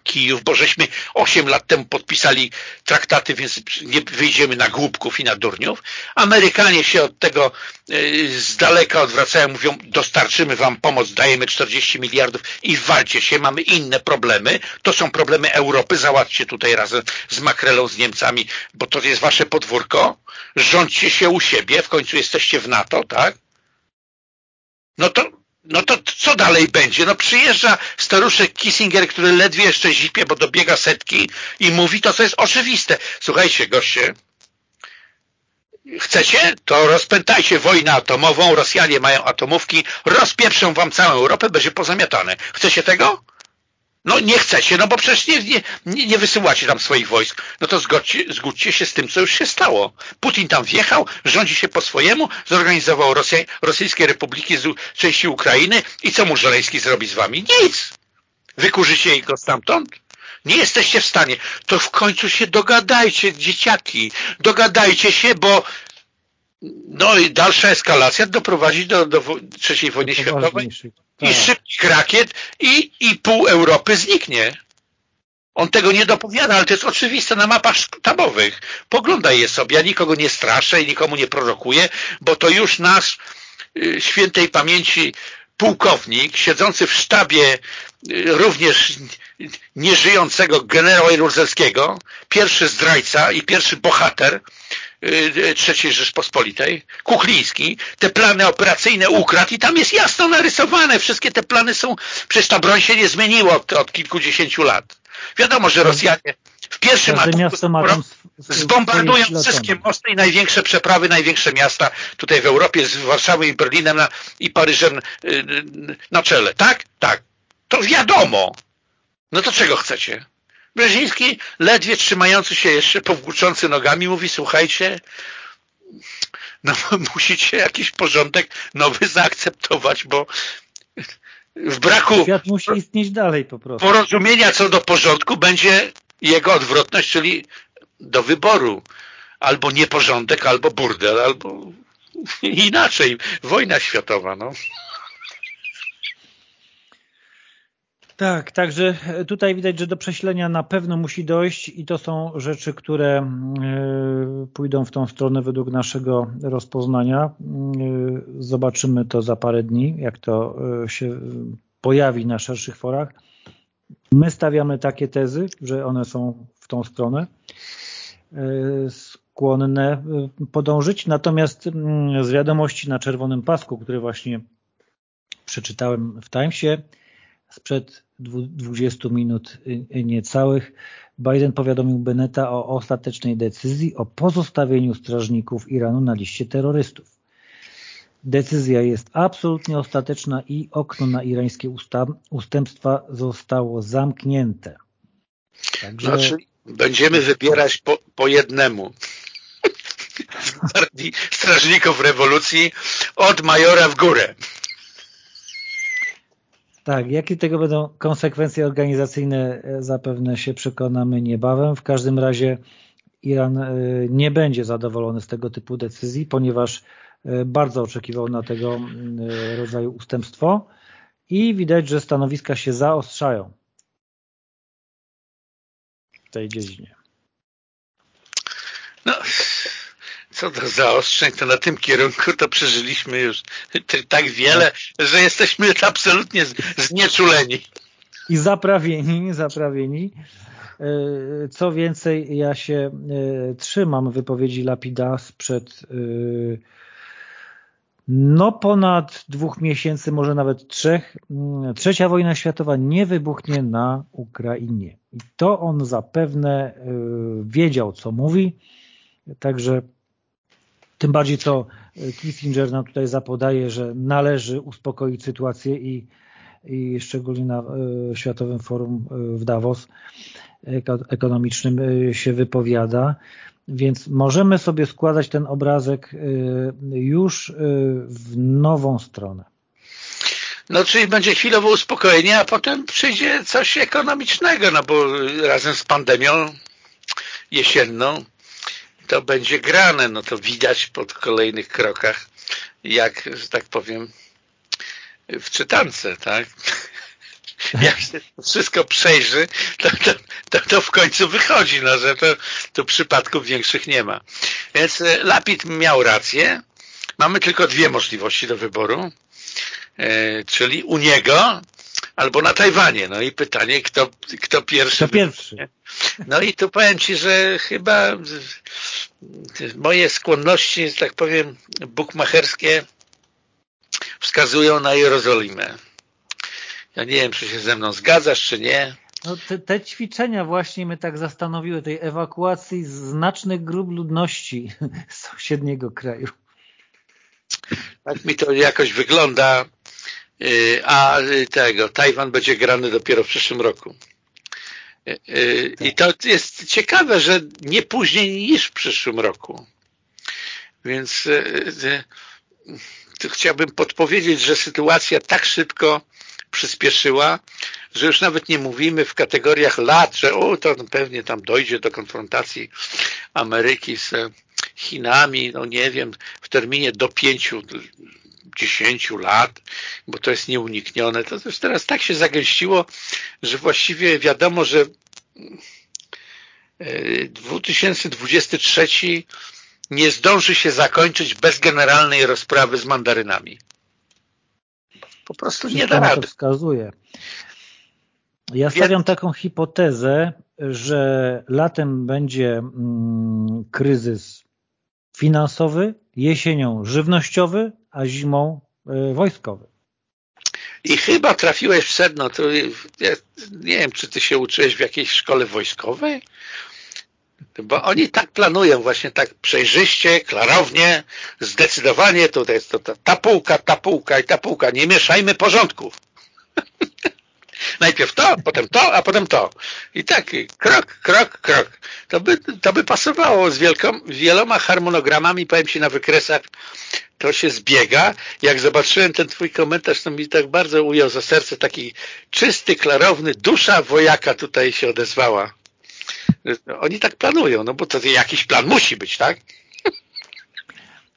Kijów, bo żeśmy 8 lat temu podpisali traktaty, więc nie wyjdziemy na głupków i na durniów. Amerykanie się od tego y, z daleka odwracają, mówią dostarczymy wam pomoc, dajemy 40 miliardów i walcie się, mamy inne problemy. To są problemy Europy, załatwcie tutaj razem z Makrelą, z Niemcami, bo to jest wasze podwórko. Rządźcie się u siebie, w końcu jesteście w NATO, tak? No to no to co dalej będzie? No przyjeżdża staruszek Kissinger, który ledwie jeszcze zipie, bo dobiega setki i mówi to, co jest oczywiste. Słuchajcie, goście, chcecie? To rozpętajcie wojnę atomową, Rosjanie mają atomówki, rozpieprzą wam całą Europę, będzie pozamiatane. Chcecie tego? No nie chcecie, no bo przecież nie, nie, nie wysyłacie tam swoich wojsk. No to zgodźcie, zgódźcie się z tym, co już się stało. Putin tam wjechał, rządzi się po swojemu, zorganizował Rosja, rosyjskie republiki z części Ukrainy i co mu Żeleński zrobi z wami? Nic! Wykurzycie go stamtąd? Nie jesteście w stanie. To w końcu się dogadajcie, dzieciaki. Dogadajcie się, bo no i dalsza eskalacja doprowadzi do, do trzeciej wojny światowej. I szybkich rakiet i, i pół Europy zniknie. On tego nie dopowiada, ale to jest oczywiste na mapach sztabowych. Poglądaj je sobie, ja nikogo nie straszę i nikomu nie prorokuję, bo to już nasz y, świętej pamięci pułkownik, siedzący w sztabie y, również nieżyjącego generała Jaruzelskiego, pierwszy zdrajca i pierwszy bohater III Rzeczpospolitej, Kuchliński, te plany operacyjne ukradł i tam jest jasno narysowane. Wszystkie te plany są, przecież ta broń się nie zmieniła od, od kilkudziesięciu lat. Wiadomo, że Rosjanie w pierwszym ataku zbombardują wszystkie mosty i największe przeprawy, największe miasta tutaj w Europie z Warszawą i Berlinem na, i Paryżem y, na czele. Tak? Tak. To wiadomo. No to czego chcecie? Brzeziński, ledwie trzymający się jeszcze, powłóczący nogami, mówi, słuchajcie, no <laughs> musicie jakiś porządek nowy zaakceptować, bo w braku Świat musi istnieć dalej po prostu. porozumienia co do porządku będzie jego odwrotność, czyli do wyboru. Albo nieporządek, albo burdel, albo inaczej. Wojna światowa, no. Tak, także tutaj widać, że do prześlenia na pewno musi dojść i to są rzeczy, które e, pójdą w tą stronę według naszego rozpoznania. E, zobaczymy to za parę dni, jak to e, się pojawi na szerszych forach. My stawiamy takie tezy, że one są w tą stronę skłonne podążyć. Natomiast mm, z wiadomości na czerwonym pasku, które właśnie przeczytałem w Timesie sprzed 20 minut niecałych, Biden powiadomił Beneta o ostatecznej decyzji o pozostawieniu strażników Iranu na liście terrorystów. Decyzja jest absolutnie ostateczna i okno na irańskie ustępstwa zostało zamknięte. Także... Znaczy, będziemy wybierać po, po jednemu <laughs> strażników rewolucji od majora w górę. Tak, jakie tego będą konsekwencje organizacyjne e, zapewne się przekonamy niebawem. W każdym razie Iran e, nie będzie zadowolony z tego typu decyzji, ponieważ e, bardzo oczekiwał na tego rodzaju ustępstwo i widać, że stanowiska się zaostrzają w tej dziedzinie. No, co do zaostrzeń, to na tym kierunku to przeżyliśmy już tak wiele, że jesteśmy absolutnie znieczuleni. I zaprawieni, zaprawieni. E, co więcej, ja się e, trzymam wypowiedzi Lapida sprzed e, no ponad dwóch miesięcy, może nawet trzech. Mm, trzecia wojna światowa nie wybuchnie na Ukrainie. I to on zapewne wiedział, co mówi. Także tym bardziej co e, Kissinger nam tutaj zapodaje, że należy uspokoić sytuację i, i szczególnie na e, Światowym Forum e, w Davos ekonomicznym się wypowiada. Więc możemy sobie składać ten obrazek już w nową stronę. No, czyli będzie chwilowo uspokojenie, a potem przyjdzie coś ekonomicznego, no bo razem z pandemią jesienną to będzie grane, no to widać po kolejnych krokach, jak, że tak powiem, w czytance, tak? Jak się wszystko przejrzy, to, to, to, to, w końcu wychodzi, no, że to, to przypadków większych nie ma. Więc e, Lapid miał rację. Mamy tylko dwie możliwości do wyboru, e, czyli u niego albo na Tajwanie. No i pytanie, kto, kto pierwszy. Kto pierwszy. No i tu powiem Ci, że chyba moje skłonności, że tak powiem, bukmacherskie wskazują na Jerozolimę. Ja nie wiem, czy się ze mną zgadzasz, czy nie. No te, te, ćwiczenia właśnie mnie tak zastanowiły, tej ewakuacji znacznych grup ludności <laughs> z sąsiedniego kraju. Tak mi to jakoś wygląda, a tego, Tajwan będzie grany dopiero w przyszłym roku. Y, y, I to jest ciekawe, że nie później niż w przyszłym roku. Więc y, chciałbym podpowiedzieć, że sytuacja tak szybko przyspieszyła, że już nawet nie mówimy w kategoriach lat, że o, to pewnie tam dojdzie do konfrontacji Ameryki z Chinami, no nie wiem, w terminie do pięciu, dziesięciu lat, bo to jest nieuniknione. To też teraz tak się zagęściło, że właściwie wiadomo, że 2023 e, nie zdąży się zakończyć bez generalnej rozprawy z mandarynami. Po prostu nie da rady. To wskazuje. Ja stawiam taką hipotezę, że latem będzie mm, kryzys finansowy, jesienią żywnościowy, a zimą y, wojskowy. I chyba trafiłeś w sedno. To, ja nie wiem, czy ty się uczyłeś w jakiejś szkole wojskowej? Bo oni tak planują właśnie tak przejrzyście, klarownie, zdecydowanie to jest to, ta, ta półka, ta półka i ta półka. Nie mieszajmy porządków. Najpierw to, potem to, a potem to. I tak krok, krok, krok. To by, to by pasowało z wielką, wieloma harmonogramami, powiem Ci, na wykresach to się zbiega. Jak zobaczyłem ten twój komentarz, to mi tak bardzo ujął za serce taki czysty, klarowny, dusza wojaka tutaj się odezwała. Oni tak planują, no bo to jakiś plan musi być, tak?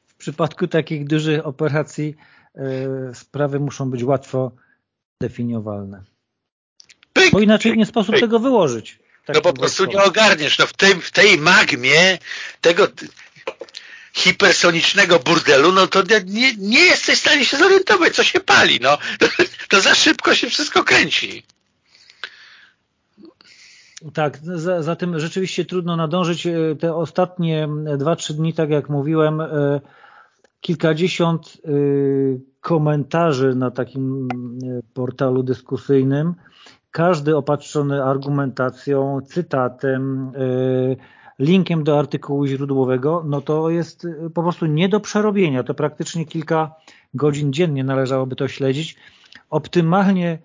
W przypadku takich dużych operacji yy, sprawy muszą być łatwo definiowalne. Pyk, bo inaczej pyk, nie sposób pyk. tego wyłożyć. Tak no po prostu nie ogarniesz. No w, tej, w tej magmie tego hipersonicznego burdelu, no to nie, nie jesteś w stanie się zorientować, co się pali. No. To, <laughs> to za szybko się wszystko kręci. Tak, za, zatem rzeczywiście trudno nadążyć. Te ostatnie dwa, trzy dni, tak jak mówiłem, kilkadziesiąt komentarzy na takim portalu dyskusyjnym, każdy opatrzony argumentacją, cytatem, linkiem do artykułu źródłowego, no to jest y, po prostu nie do przerobienia. To praktycznie kilka godzin dziennie należałoby to śledzić. Optymalnie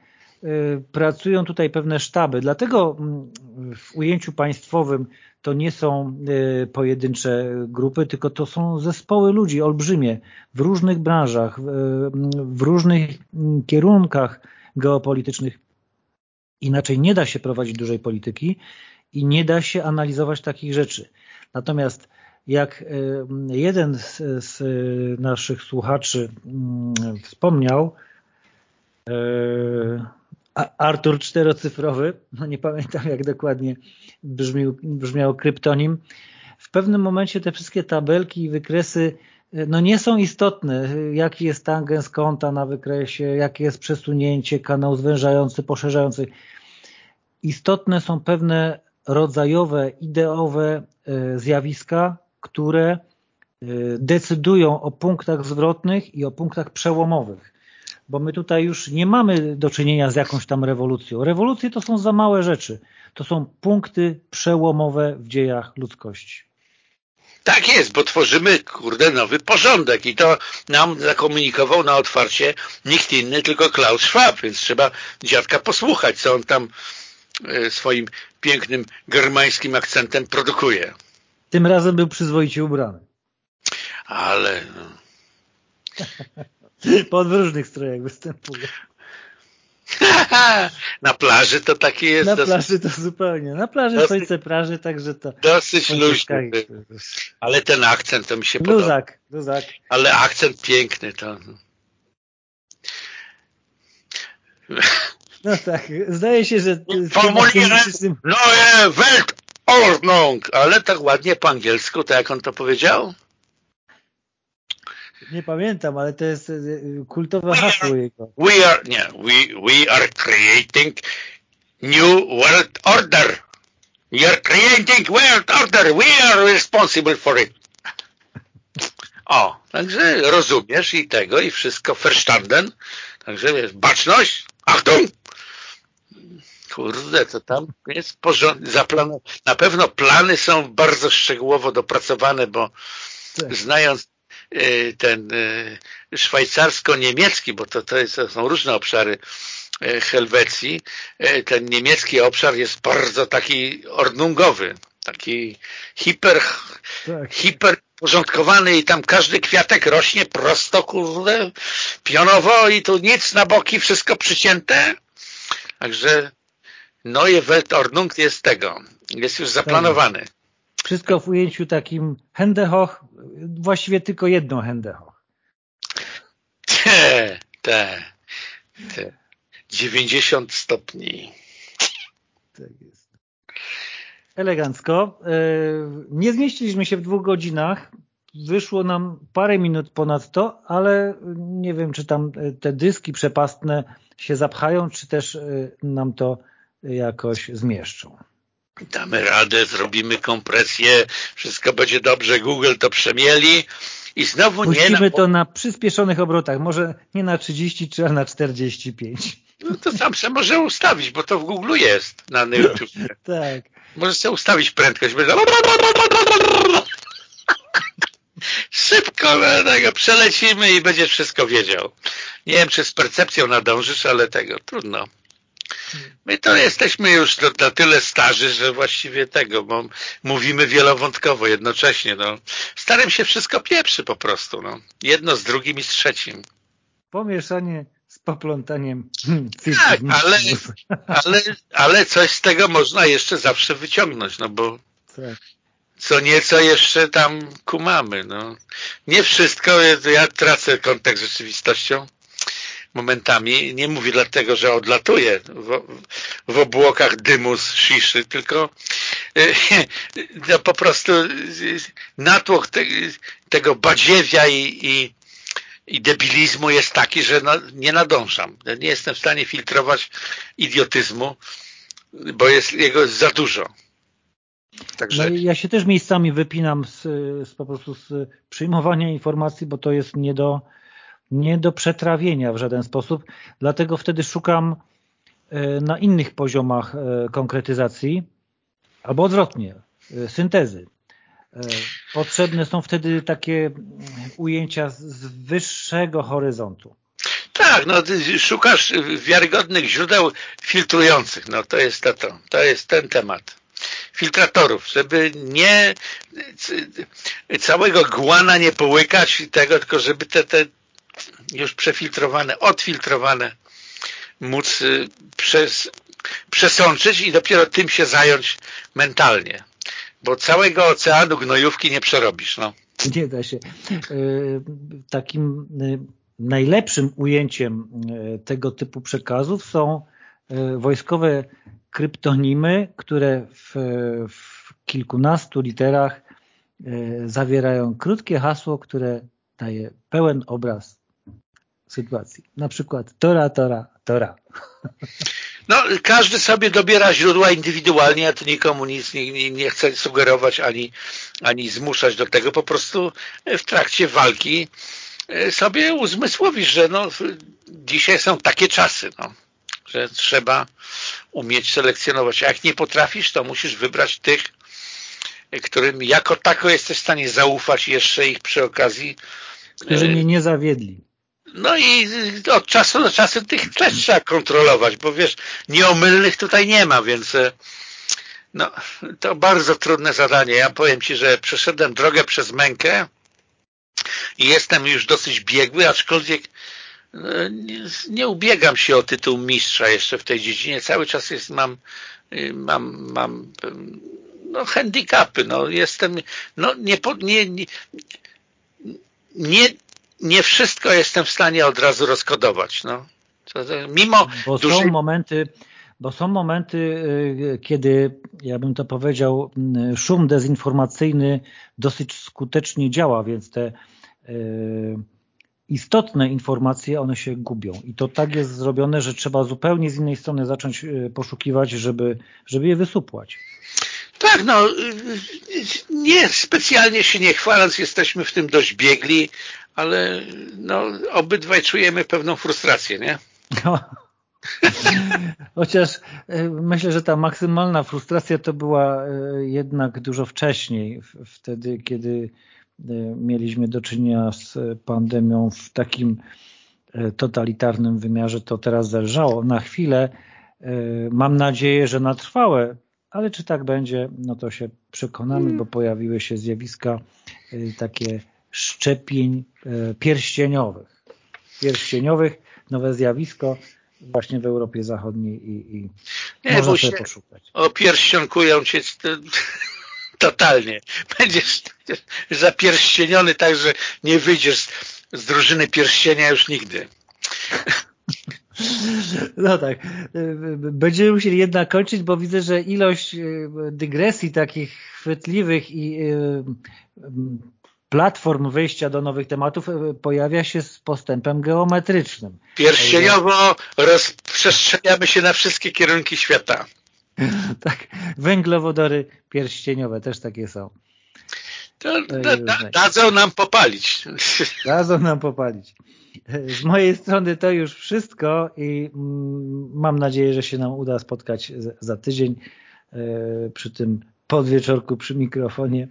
y, pracują tutaj pewne sztaby. Dlatego mm, w ujęciu państwowym to nie są y, pojedyncze grupy, tylko to są zespoły ludzi olbrzymie w różnych branżach, w różnych mm, kierunkach geopolitycznych. Inaczej nie da się prowadzić dużej polityki i nie da się analizować takich rzeczy. Natomiast jak e, jeden z, z naszych słuchaczy mm, wspomniał, e, Artur czterocyfrowy, no nie pamiętam jak dokładnie brzmiał, brzmiał kryptonim, w pewnym momencie te wszystkie tabelki i wykresy no nie są istotne. Jaki jest tangens kąta na wykresie, jakie jest przesunięcie, kanał zwężający, poszerzający. Istotne są pewne rodzajowe, ideowe e, zjawiska, które e, decydują o punktach zwrotnych i o punktach przełomowych. Bo my tutaj już nie mamy do czynienia z jakąś tam rewolucją. Rewolucje to są za małe rzeczy. To są punkty przełomowe w dziejach ludzkości. Tak jest, bo tworzymy, kurde, nowy porządek i to nam zakomunikował na otwarcie nikt inny, tylko Klaus Schwab, więc trzeba dziadka posłuchać, co on tam E, swoim pięknym germańskim akcentem produkuje. Tym razem był przyzwoicie ubrany. Ale... No. <laughs> Pod różnych strojach występuje. Na plaży to taki jest. Na plaży to zupełnie. Na plaży dosyć, słońce praży, także to... Dosyć luźny. Ale ten akcent to mi się podoba. Luzak, luzak. Ale akcent piękny to... No tak, zdaje się, że... <laughs> Neue Weltordnung, ale tak ładnie po angielsku, to jak on to powiedział? Nie pamiętam, ale to jest e, kultowe hasło jego. We are, nie, we, we are creating new world order. We are creating world order. We are responsible for it. O, także rozumiesz i tego, i wszystko verstanden. Także wiesz, baczność, Achtung! Kurde, to tam jest porządnie zaplanowane. Na pewno plany są bardzo szczegółowo dopracowane, bo tak. znając ten y, szwajcarsko-niemiecki, bo to, to, jest, to są różne obszary y, Helwecji, ten niemiecki obszar jest bardzo taki ordnungowy, taki hiper, tak. hiper porządkowany i tam każdy kwiatek rośnie prosto, kurde, pionowo i tu nic na boki, wszystko przycięte. Także Neue Weltordnung jest tego, jest już zaplanowany. Wszystko w ujęciu takim Hendehoch, właściwie tylko jedno Hendehoch. Te, te, te. 90 stopni. Tak jest. Elegancko. E, nie zmieściliśmy się w dwóch godzinach. Wyszło nam parę minut ponad to, ale nie wiem, czy tam te dyski przepastne się zapchają, czy też e, nam to jakoś zmieszczą. Damy radę, zrobimy kompresję, wszystko będzie dobrze, Google to przemieli i znowu Puścimy nie... Puścimy to na przyspieszonych obrotach, może nie na 33, a na 45. No to sam się może ustawić, bo to w Google jest na <laughs> YouTube. tak. Możesz sobie ustawić prędkość. Szybko tego przelecimy i będziesz wszystko wiedział. Nie wiem, czy z percepcją nadążysz, ale tego trudno. My to jesteśmy już na tyle starzy, że właściwie tego, bo mówimy wielowątkowo jednocześnie. No. Starym się wszystko pieprzy po prostu. No. Jedno z drugim i z trzecim. Pomieszanie z poplątaniem. <clears throat> Tak, ale, ale, ale coś z tego można jeszcze zawsze wyciągnąć, no bo tak. co nieco jeszcze tam kumamy. No. Nie wszystko, ja tracę kontakt z rzeczywistością, momentami. Nie mówię dlatego, że odlatuje w, w obłokach dymu z sziszy, tylko <laughs> no, po prostu natłok te, tego badziewia i, i, i, debilizmu jest taki, że nie nadążam. Nie jestem w stanie filtrować idiotyzmu bo jest jego za dużo. Także... No ja się też miejscami wypinam z, z, po prostu z przyjmowania informacji, bo to jest nie do, nie do przetrawienia w żaden sposób. Dlatego wtedy szukam e, na innych poziomach e, konkretyzacji albo odwrotnie, e, syntezy. Potrzebne są wtedy takie ujęcia z wyższego horyzontu. Tak, no szukasz wiarygodnych źródeł filtrujących, no to jest to, to, to jest ten temat filtratorów, żeby nie całego głana nie połykać tego, tylko żeby te, te już przefiltrowane, odfiltrowane móc y, przez, przesączyć i dopiero tym się zająć mentalnie. Bo całego oceanu gnojówki nie przerobisz. No. Nie da się. Y, takim y, najlepszym ujęciem tego typu przekazów są wojskowe kryptonimy, które w, w kilkunastu literach zawierają krótkie hasło, które daje pełen obraz sytuacji. Na przykład tora, tora, tora. No, każdy sobie dobiera źródła indywidualnie, ja tu nikomu nic nie, nie chcę sugerować ani, ani zmuszać do tego, po prostu w trakcie walki e, sobie uzmysłowisz, że no, dzisiaj są takie czasy. No że trzeba umieć selekcjonować. A jak nie potrafisz, to musisz wybrać tych, którym jako tako jesteś w stanie zaufać jeszcze ich przy okazji. Którzy mnie nie zawiedli. No i od czasu do czasu tych też trzeba kontrolować, bo wiesz, nieomylnych tutaj nie ma, więc e, no, to bardzo trudne zadanie. Ja powiem Ci, że przeszedłem drogę przez mękę i jestem już dosyć biegły, aczkolwiek nie, nie ubiegam się o tytuł mistrza jeszcze w tej dziedzinie. Cały czas jest, mam, mam, mam no, handicapy. No, jestem, no, nie, nie, nie, nie, wszystko jestem w stanie od razu rozkodować. No. Mimo Bo duży... są momenty, bo są momenty, y, kiedy, ja bym to powiedział, y, szum dezinformacyjny dosyć skutecznie działa, więc te yy, istotne informacje, one się gubią. I to tak jest zrobione, że trzeba zupełnie z innej strony zacząć e, poszukiwać, żeby, żeby je wysupłać. Tak, no nie specjalnie się nie chwaląc, jesteśmy w tym dość biegli, ale no, obydwaj czujemy pewną frustrację, nie? No. <laughs> Chociaż e, myślę, że ta maksymalna frustracja to była e, jednak dużo wcześniej, wtedy, kiedy Y, mieliśmy do czynienia z pandemią w takim totalitarnym wymiarze, to teraz zależało. Na chwilę mam nadzieję, że na trwałe, ale czy tak będzie, no to się przekonamy, bo pojawiły się zjawiska takie szczepień pierścieniowych. Pierścieniowych, nowe zjawisko właśnie w Europie Zachodniej i, i Nie, można sobie poszukać. Opierścionkują cię <laughs> totalnie. Będziesz zapierścieniony tak, że nie wyjdziesz z, z drużyny pierścienia już nigdy. <laughs> No tak. Będziemy musieli jednak kończyć, bo widzę, że ilość e, dygresji takich chwytliwych i e, platform wyjścia do nowych tematów pojawia się z postępem geometrycznym. Pierścieniowo rozprzestrzeniamy się na wszystkie kierunki świata. <laughs> tak, węglowodory pierścieniowe też takie są. To, da, da, dadzą nam popalić. Dadzą nam popalić. Z mojej strony to już wszystko i mm, mam nadzieję, że się nam uda spotkać za tydzień e, przy tym podwieczorku przy mikrofonie.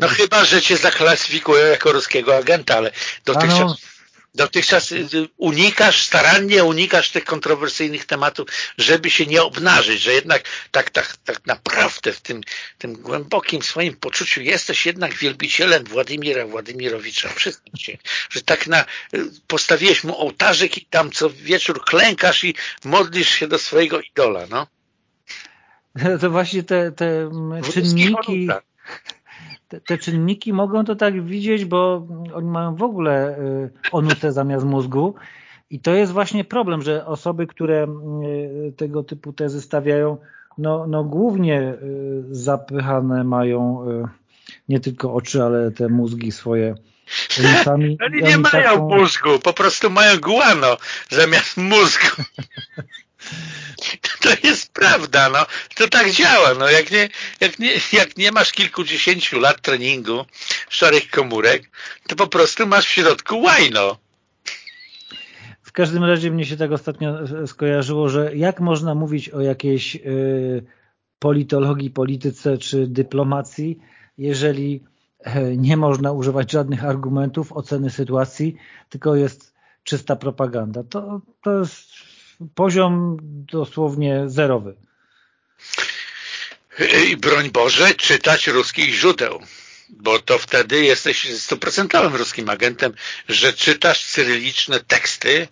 No chyba, że cię zaklasyfikują jako ruskiego agenta, ale dotychczas... Dotychczas y, unikasz, starannie unikasz tych kontrowersyjnych tematów, żeby się nie obnażyć, że jednak tak, tak, tak naprawdę w tym, tym głębokim swoim poczuciu jesteś jednak wielbicielem Władimira Władimirowicza. Przyznam się, że tak na, y, postawiłeś mu ołtarzyk i tam co wieczór klękasz i modlisz się do swojego idola, no. <laughs> To właśnie te, te czynniki te, te, czynniki mogą to tak widzieć, bo oni mają w ogóle y, onutę zamiast mózgu i to jest właśnie problem, że osoby, które y, tego typu tezy stawiają, no, no głównie y, zapychane mają nie tylko oczy, ale te mózgi swoje Oni nie mają taką... mózgu, po prostu mają guano zamiast mózgu. <laughs> To jest prawda, no. To tak działa, no. Jak nie, jak nie, jak nie masz kilkudziesięciu lat treningu szarych komórek, to po prostu masz w środku łajno. W każdym razie mnie się tak ostatnio skojarzyło, że jak można mówić o jakiejś y, politologii, polityce czy dyplomacji, jeżeli e, nie można używać żadnych argumentów, oceny sytuacji, tylko jest czysta propaganda. To, to jest poziom dosłownie zerowy. I broń Boże, czytać ruskich źródeł, bo to wtedy jesteś stuprocentowym ruskim agentem, że czytasz cyryliczne teksty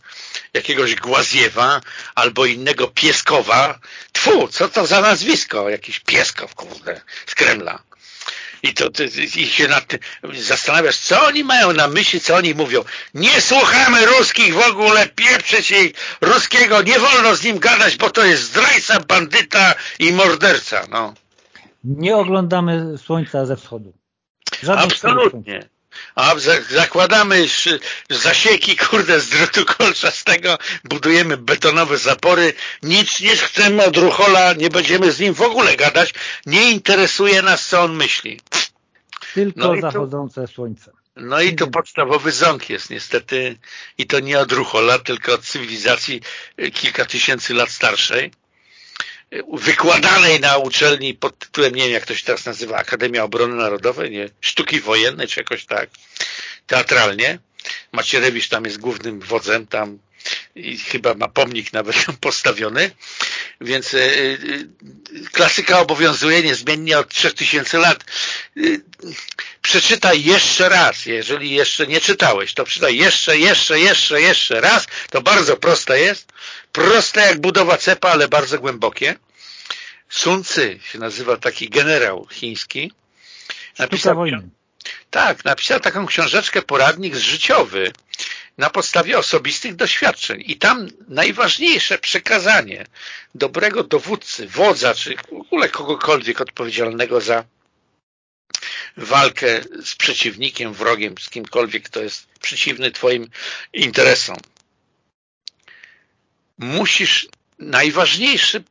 jakiegoś Głaziewa albo innego Pieskowa. Tfu, co to za nazwisko? Jakiś Pieskow, kurde, z Kremla. I to ty, i się nad tym zastanawiasz, co oni mają na myśli, co oni mówią. Nie słuchamy ruskich w ogóle, pieprzeć jej ruskiego, nie wolno z nim gadać, bo to jest zdrajca, bandyta i morderca. No. Nie oglądamy słońca ze wschodu. Żadnych Absolutnie. A zakładamy zasieki, kurde, z drutu kolczastego, budujemy betonowe zapory, nic nie chcemy od Ruchola, nie będziemy z nim w ogóle gadać, nie interesuje nas, co on myśli. Tylko no zachodzące tu, słońce. No i to podstawowy ząg jest niestety, i to nie od Ruchola, tylko od cywilizacji kilka tysięcy lat starszej wykładanej na uczelni pod tytułem, nie wiem jak to się teraz nazywa, Akademia Obrony Narodowej, nie, sztuki wojennej, czy jakoś tak, teatralnie. Macierewicz tam jest głównym wodzem, tam i chyba ma pomnik nawet <laughs> postawiony, więc e, e, klasyka obowiązuje niezmiennie od 3000 lat. E, przeczytaj jeszcze raz, jeżeli jeszcze nie czytałeś, to przeczytaj jeszcze, jeszcze, jeszcze, jeszcze raz, to bardzo proste jest, proste jak budowa cepa, ale bardzo głębokie. Sun Tzu się nazywa taki generał chiński. Napisał, tak, napisał taką książeczkę, poradnik życiowy na podstawie osobistych doświadczeń. I tam najważniejsze przekazanie dobrego dowódcy, wodza, czy w ogóle kogokolwiek odpowiedzialnego za walkę z przeciwnikiem, wrogiem, z kimkolwiek, kto jest przeciwny Twoim interesom. Musisz, najważniejszy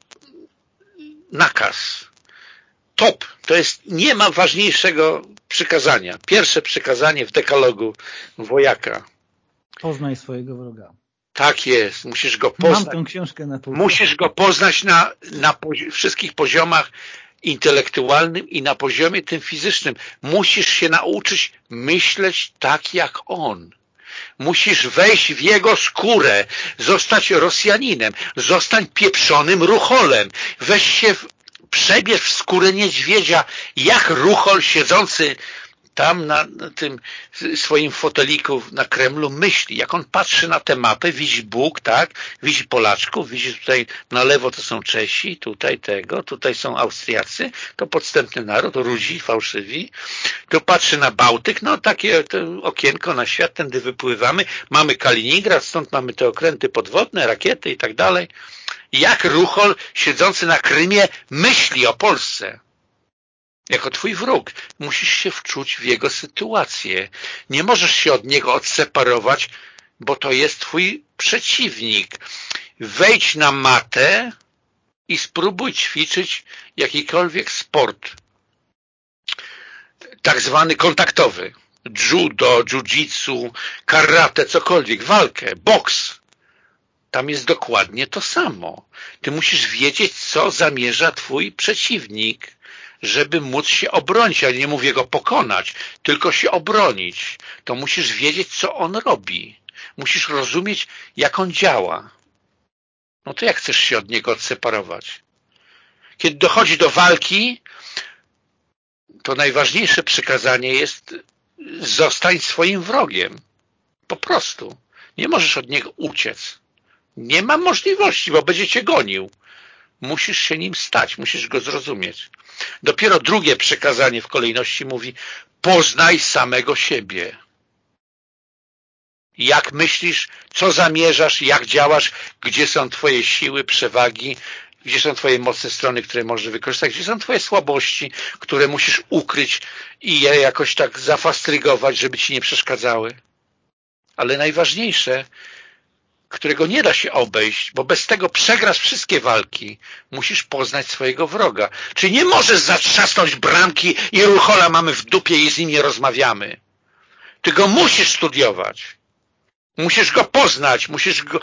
nakaz, top, to jest, nie ma ważniejszego przykazania. Pierwsze przykazanie w dekalogu wojaka. Poznaj swojego wroga. Tak jest, musisz go poznać. Mam tę książkę na półce. Musisz go poznać na, na pozi wszystkich poziomach intelektualnym i na poziomie tym fizycznym. Musisz się nauczyć myśleć tak jak on. Musisz wejść w jego skórę, zostać Rosjaninem, zostać pieprzonym rucholem, weź się, w, przebierz w skórę niedźwiedzia, jak ruchol siedzący tam na, tym swoim foteliku na Kremlu myśli. Jak on patrzy na tę mapę, widzi Bóg, tak? Widzi Polaczków, widzi tutaj na lewo to są Czesi, tutaj tego, tutaj są Austriacy, to podstępny naród, Rudzi, fałszywi. Tu patrzy na Bałtyk, no takie okienko na świat, tędy wypływamy. Mamy Kaliningrad, stąd mamy te okręty podwodne, rakiety i tak dalej. Jak Ruchol siedzący na Krymie myśli o Polsce jako twój wróg. Musisz się wczuć w jego sytuację. Nie możesz się od niego odseparować, bo to jest twój przeciwnik. Wejdź na matę i spróbuj ćwiczyć jakikolwiek sport tak zwany kontaktowy. Judo, jiu-jitsu, karate, cokolwiek, walkę, boks. Tam jest dokładnie to samo. Ty musisz wiedzieć, co zamierza twój przeciwnik żeby móc się obronić. Ja nie mówię go pokonać, tylko się obronić. To musisz wiedzieć, co on robi. Musisz rozumieć, jak on działa. No to jak chcesz się od niego odseparować? Kiedy dochodzi do walki, to najważniejsze przykazanie jest zostań swoim wrogiem. Po prostu. Nie możesz od niego uciec. Nie ma możliwości, bo będzie cię gonił. Musisz się nim stać, musisz go zrozumieć. Dopiero drugie przekazanie w kolejności mówi poznaj samego siebie. Jak myślisz, co zamierzasz, jak działasz, gdzie są twoje siły, przewagi, gdzie są twoje mocne strony, które możesz wykorzystać, gdzie są twoje słabości, które musisz ukryć i je jakoś tak zafastrygować, żeby ci nie przeszkadzały. Ale najważniejsze, którego nie da się obejść, bo bez tego przegrasz wszystkie walki. Musisz poznać swojego wroga. Czyli nie możesz zatrzasnąć bramki i ruchola mamy w dupie i z nim nie rozmawiamy. Ty go musisz studiować. Musisz go poznać, musisz go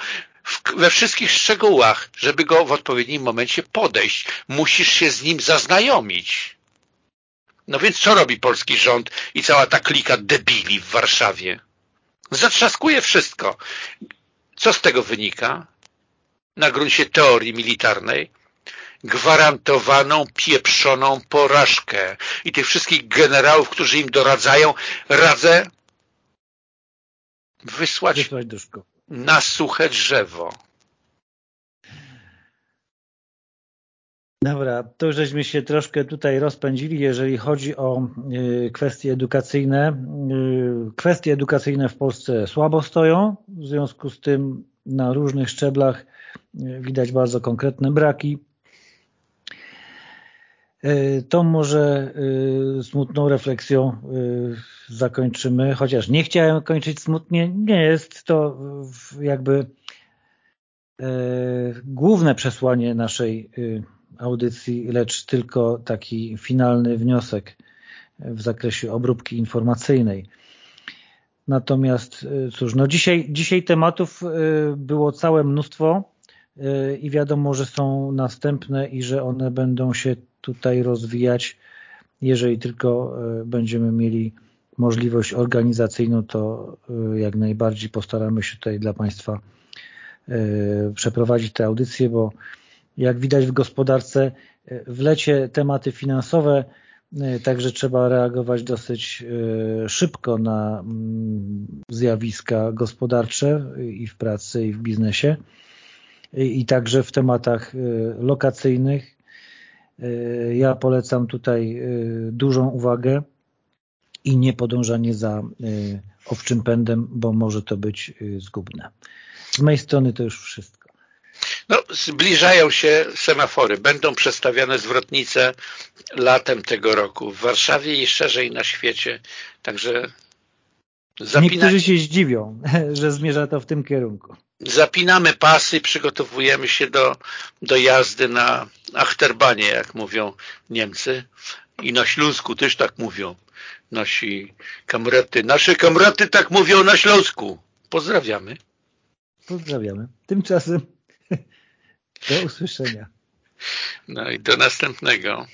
we wszystkich szczegółach, żeby go w odpowiednim momencie podejść. Musisz się z nim zaznajomić. No więc co robi polski rząd i cała ta klika debili w Warszawie? Zatrzaskuje wszystko. Co z tego wynika? Na gruncie teorii militarnej gwarantowaną pieprzoną porażkę. I tych wszystkich generałów, którzy im doradzają, radzę wysłać, wysłać na suche drzewo. Dobra, to żeśmy się troszkę tutaj rozpędzili, jeżeli chodzi o y, kwestie edukacyjne. Y, kwestie edukacyjne w Polsce słabo stoją, w związku z tym na różnych szczeblach y, widać bardzo konkretne braki. To może smutną refleksją zakończymy, chociaż nie chciałem kończyć smutnie. Nie jest to jakby główne przesłanie naszej audycji, lecz tylko taki finalny wniosek w zakresie obróbki informacyjnej. Natomiast cóż, no dzisiaj, dzisiaj tematów było całe mnóstwo i wiadomo, że są następne i że one będą się tutaj rozwijać. Jeżeli tylko będziemy mieli możliwość organizacyjną, to jak najbardziej postaramy się tutaj dla Państwa przeprowadzić te audycje, bo jak widać w gospodarce, w lecie tematy finansowe, także trzeba reagować dosyć e, szybko na mm, zjawiska gospodarcze i w pracy, i w biznesie, i także w tematach e, lokacyjnych. E, ja polecam tutaj dużą uwagę i nie podążanie za owczym pędem, bo może to być zgubne. Z mojej strony to już wszystko. No, zbliżają się semafory. Będą przestawiane zwrotnice latem tego roku w Warszawie i szerzej na świecie. Także zapinać... Niektórzy się zdziwią, <laughs> że zmierza to w tym kierunku. Zapinamy pasy, przygotowujemy się do, do jazdy na Achterbanie, jak mówią Niemcy. I na Śląsku też tak mówią nasi kamraty. Nasze kamraty tak mówią na Śląsku. Pozdrawiamy. Pozdrawiamy. Tymczasem do usłyszenia. No i do następnego.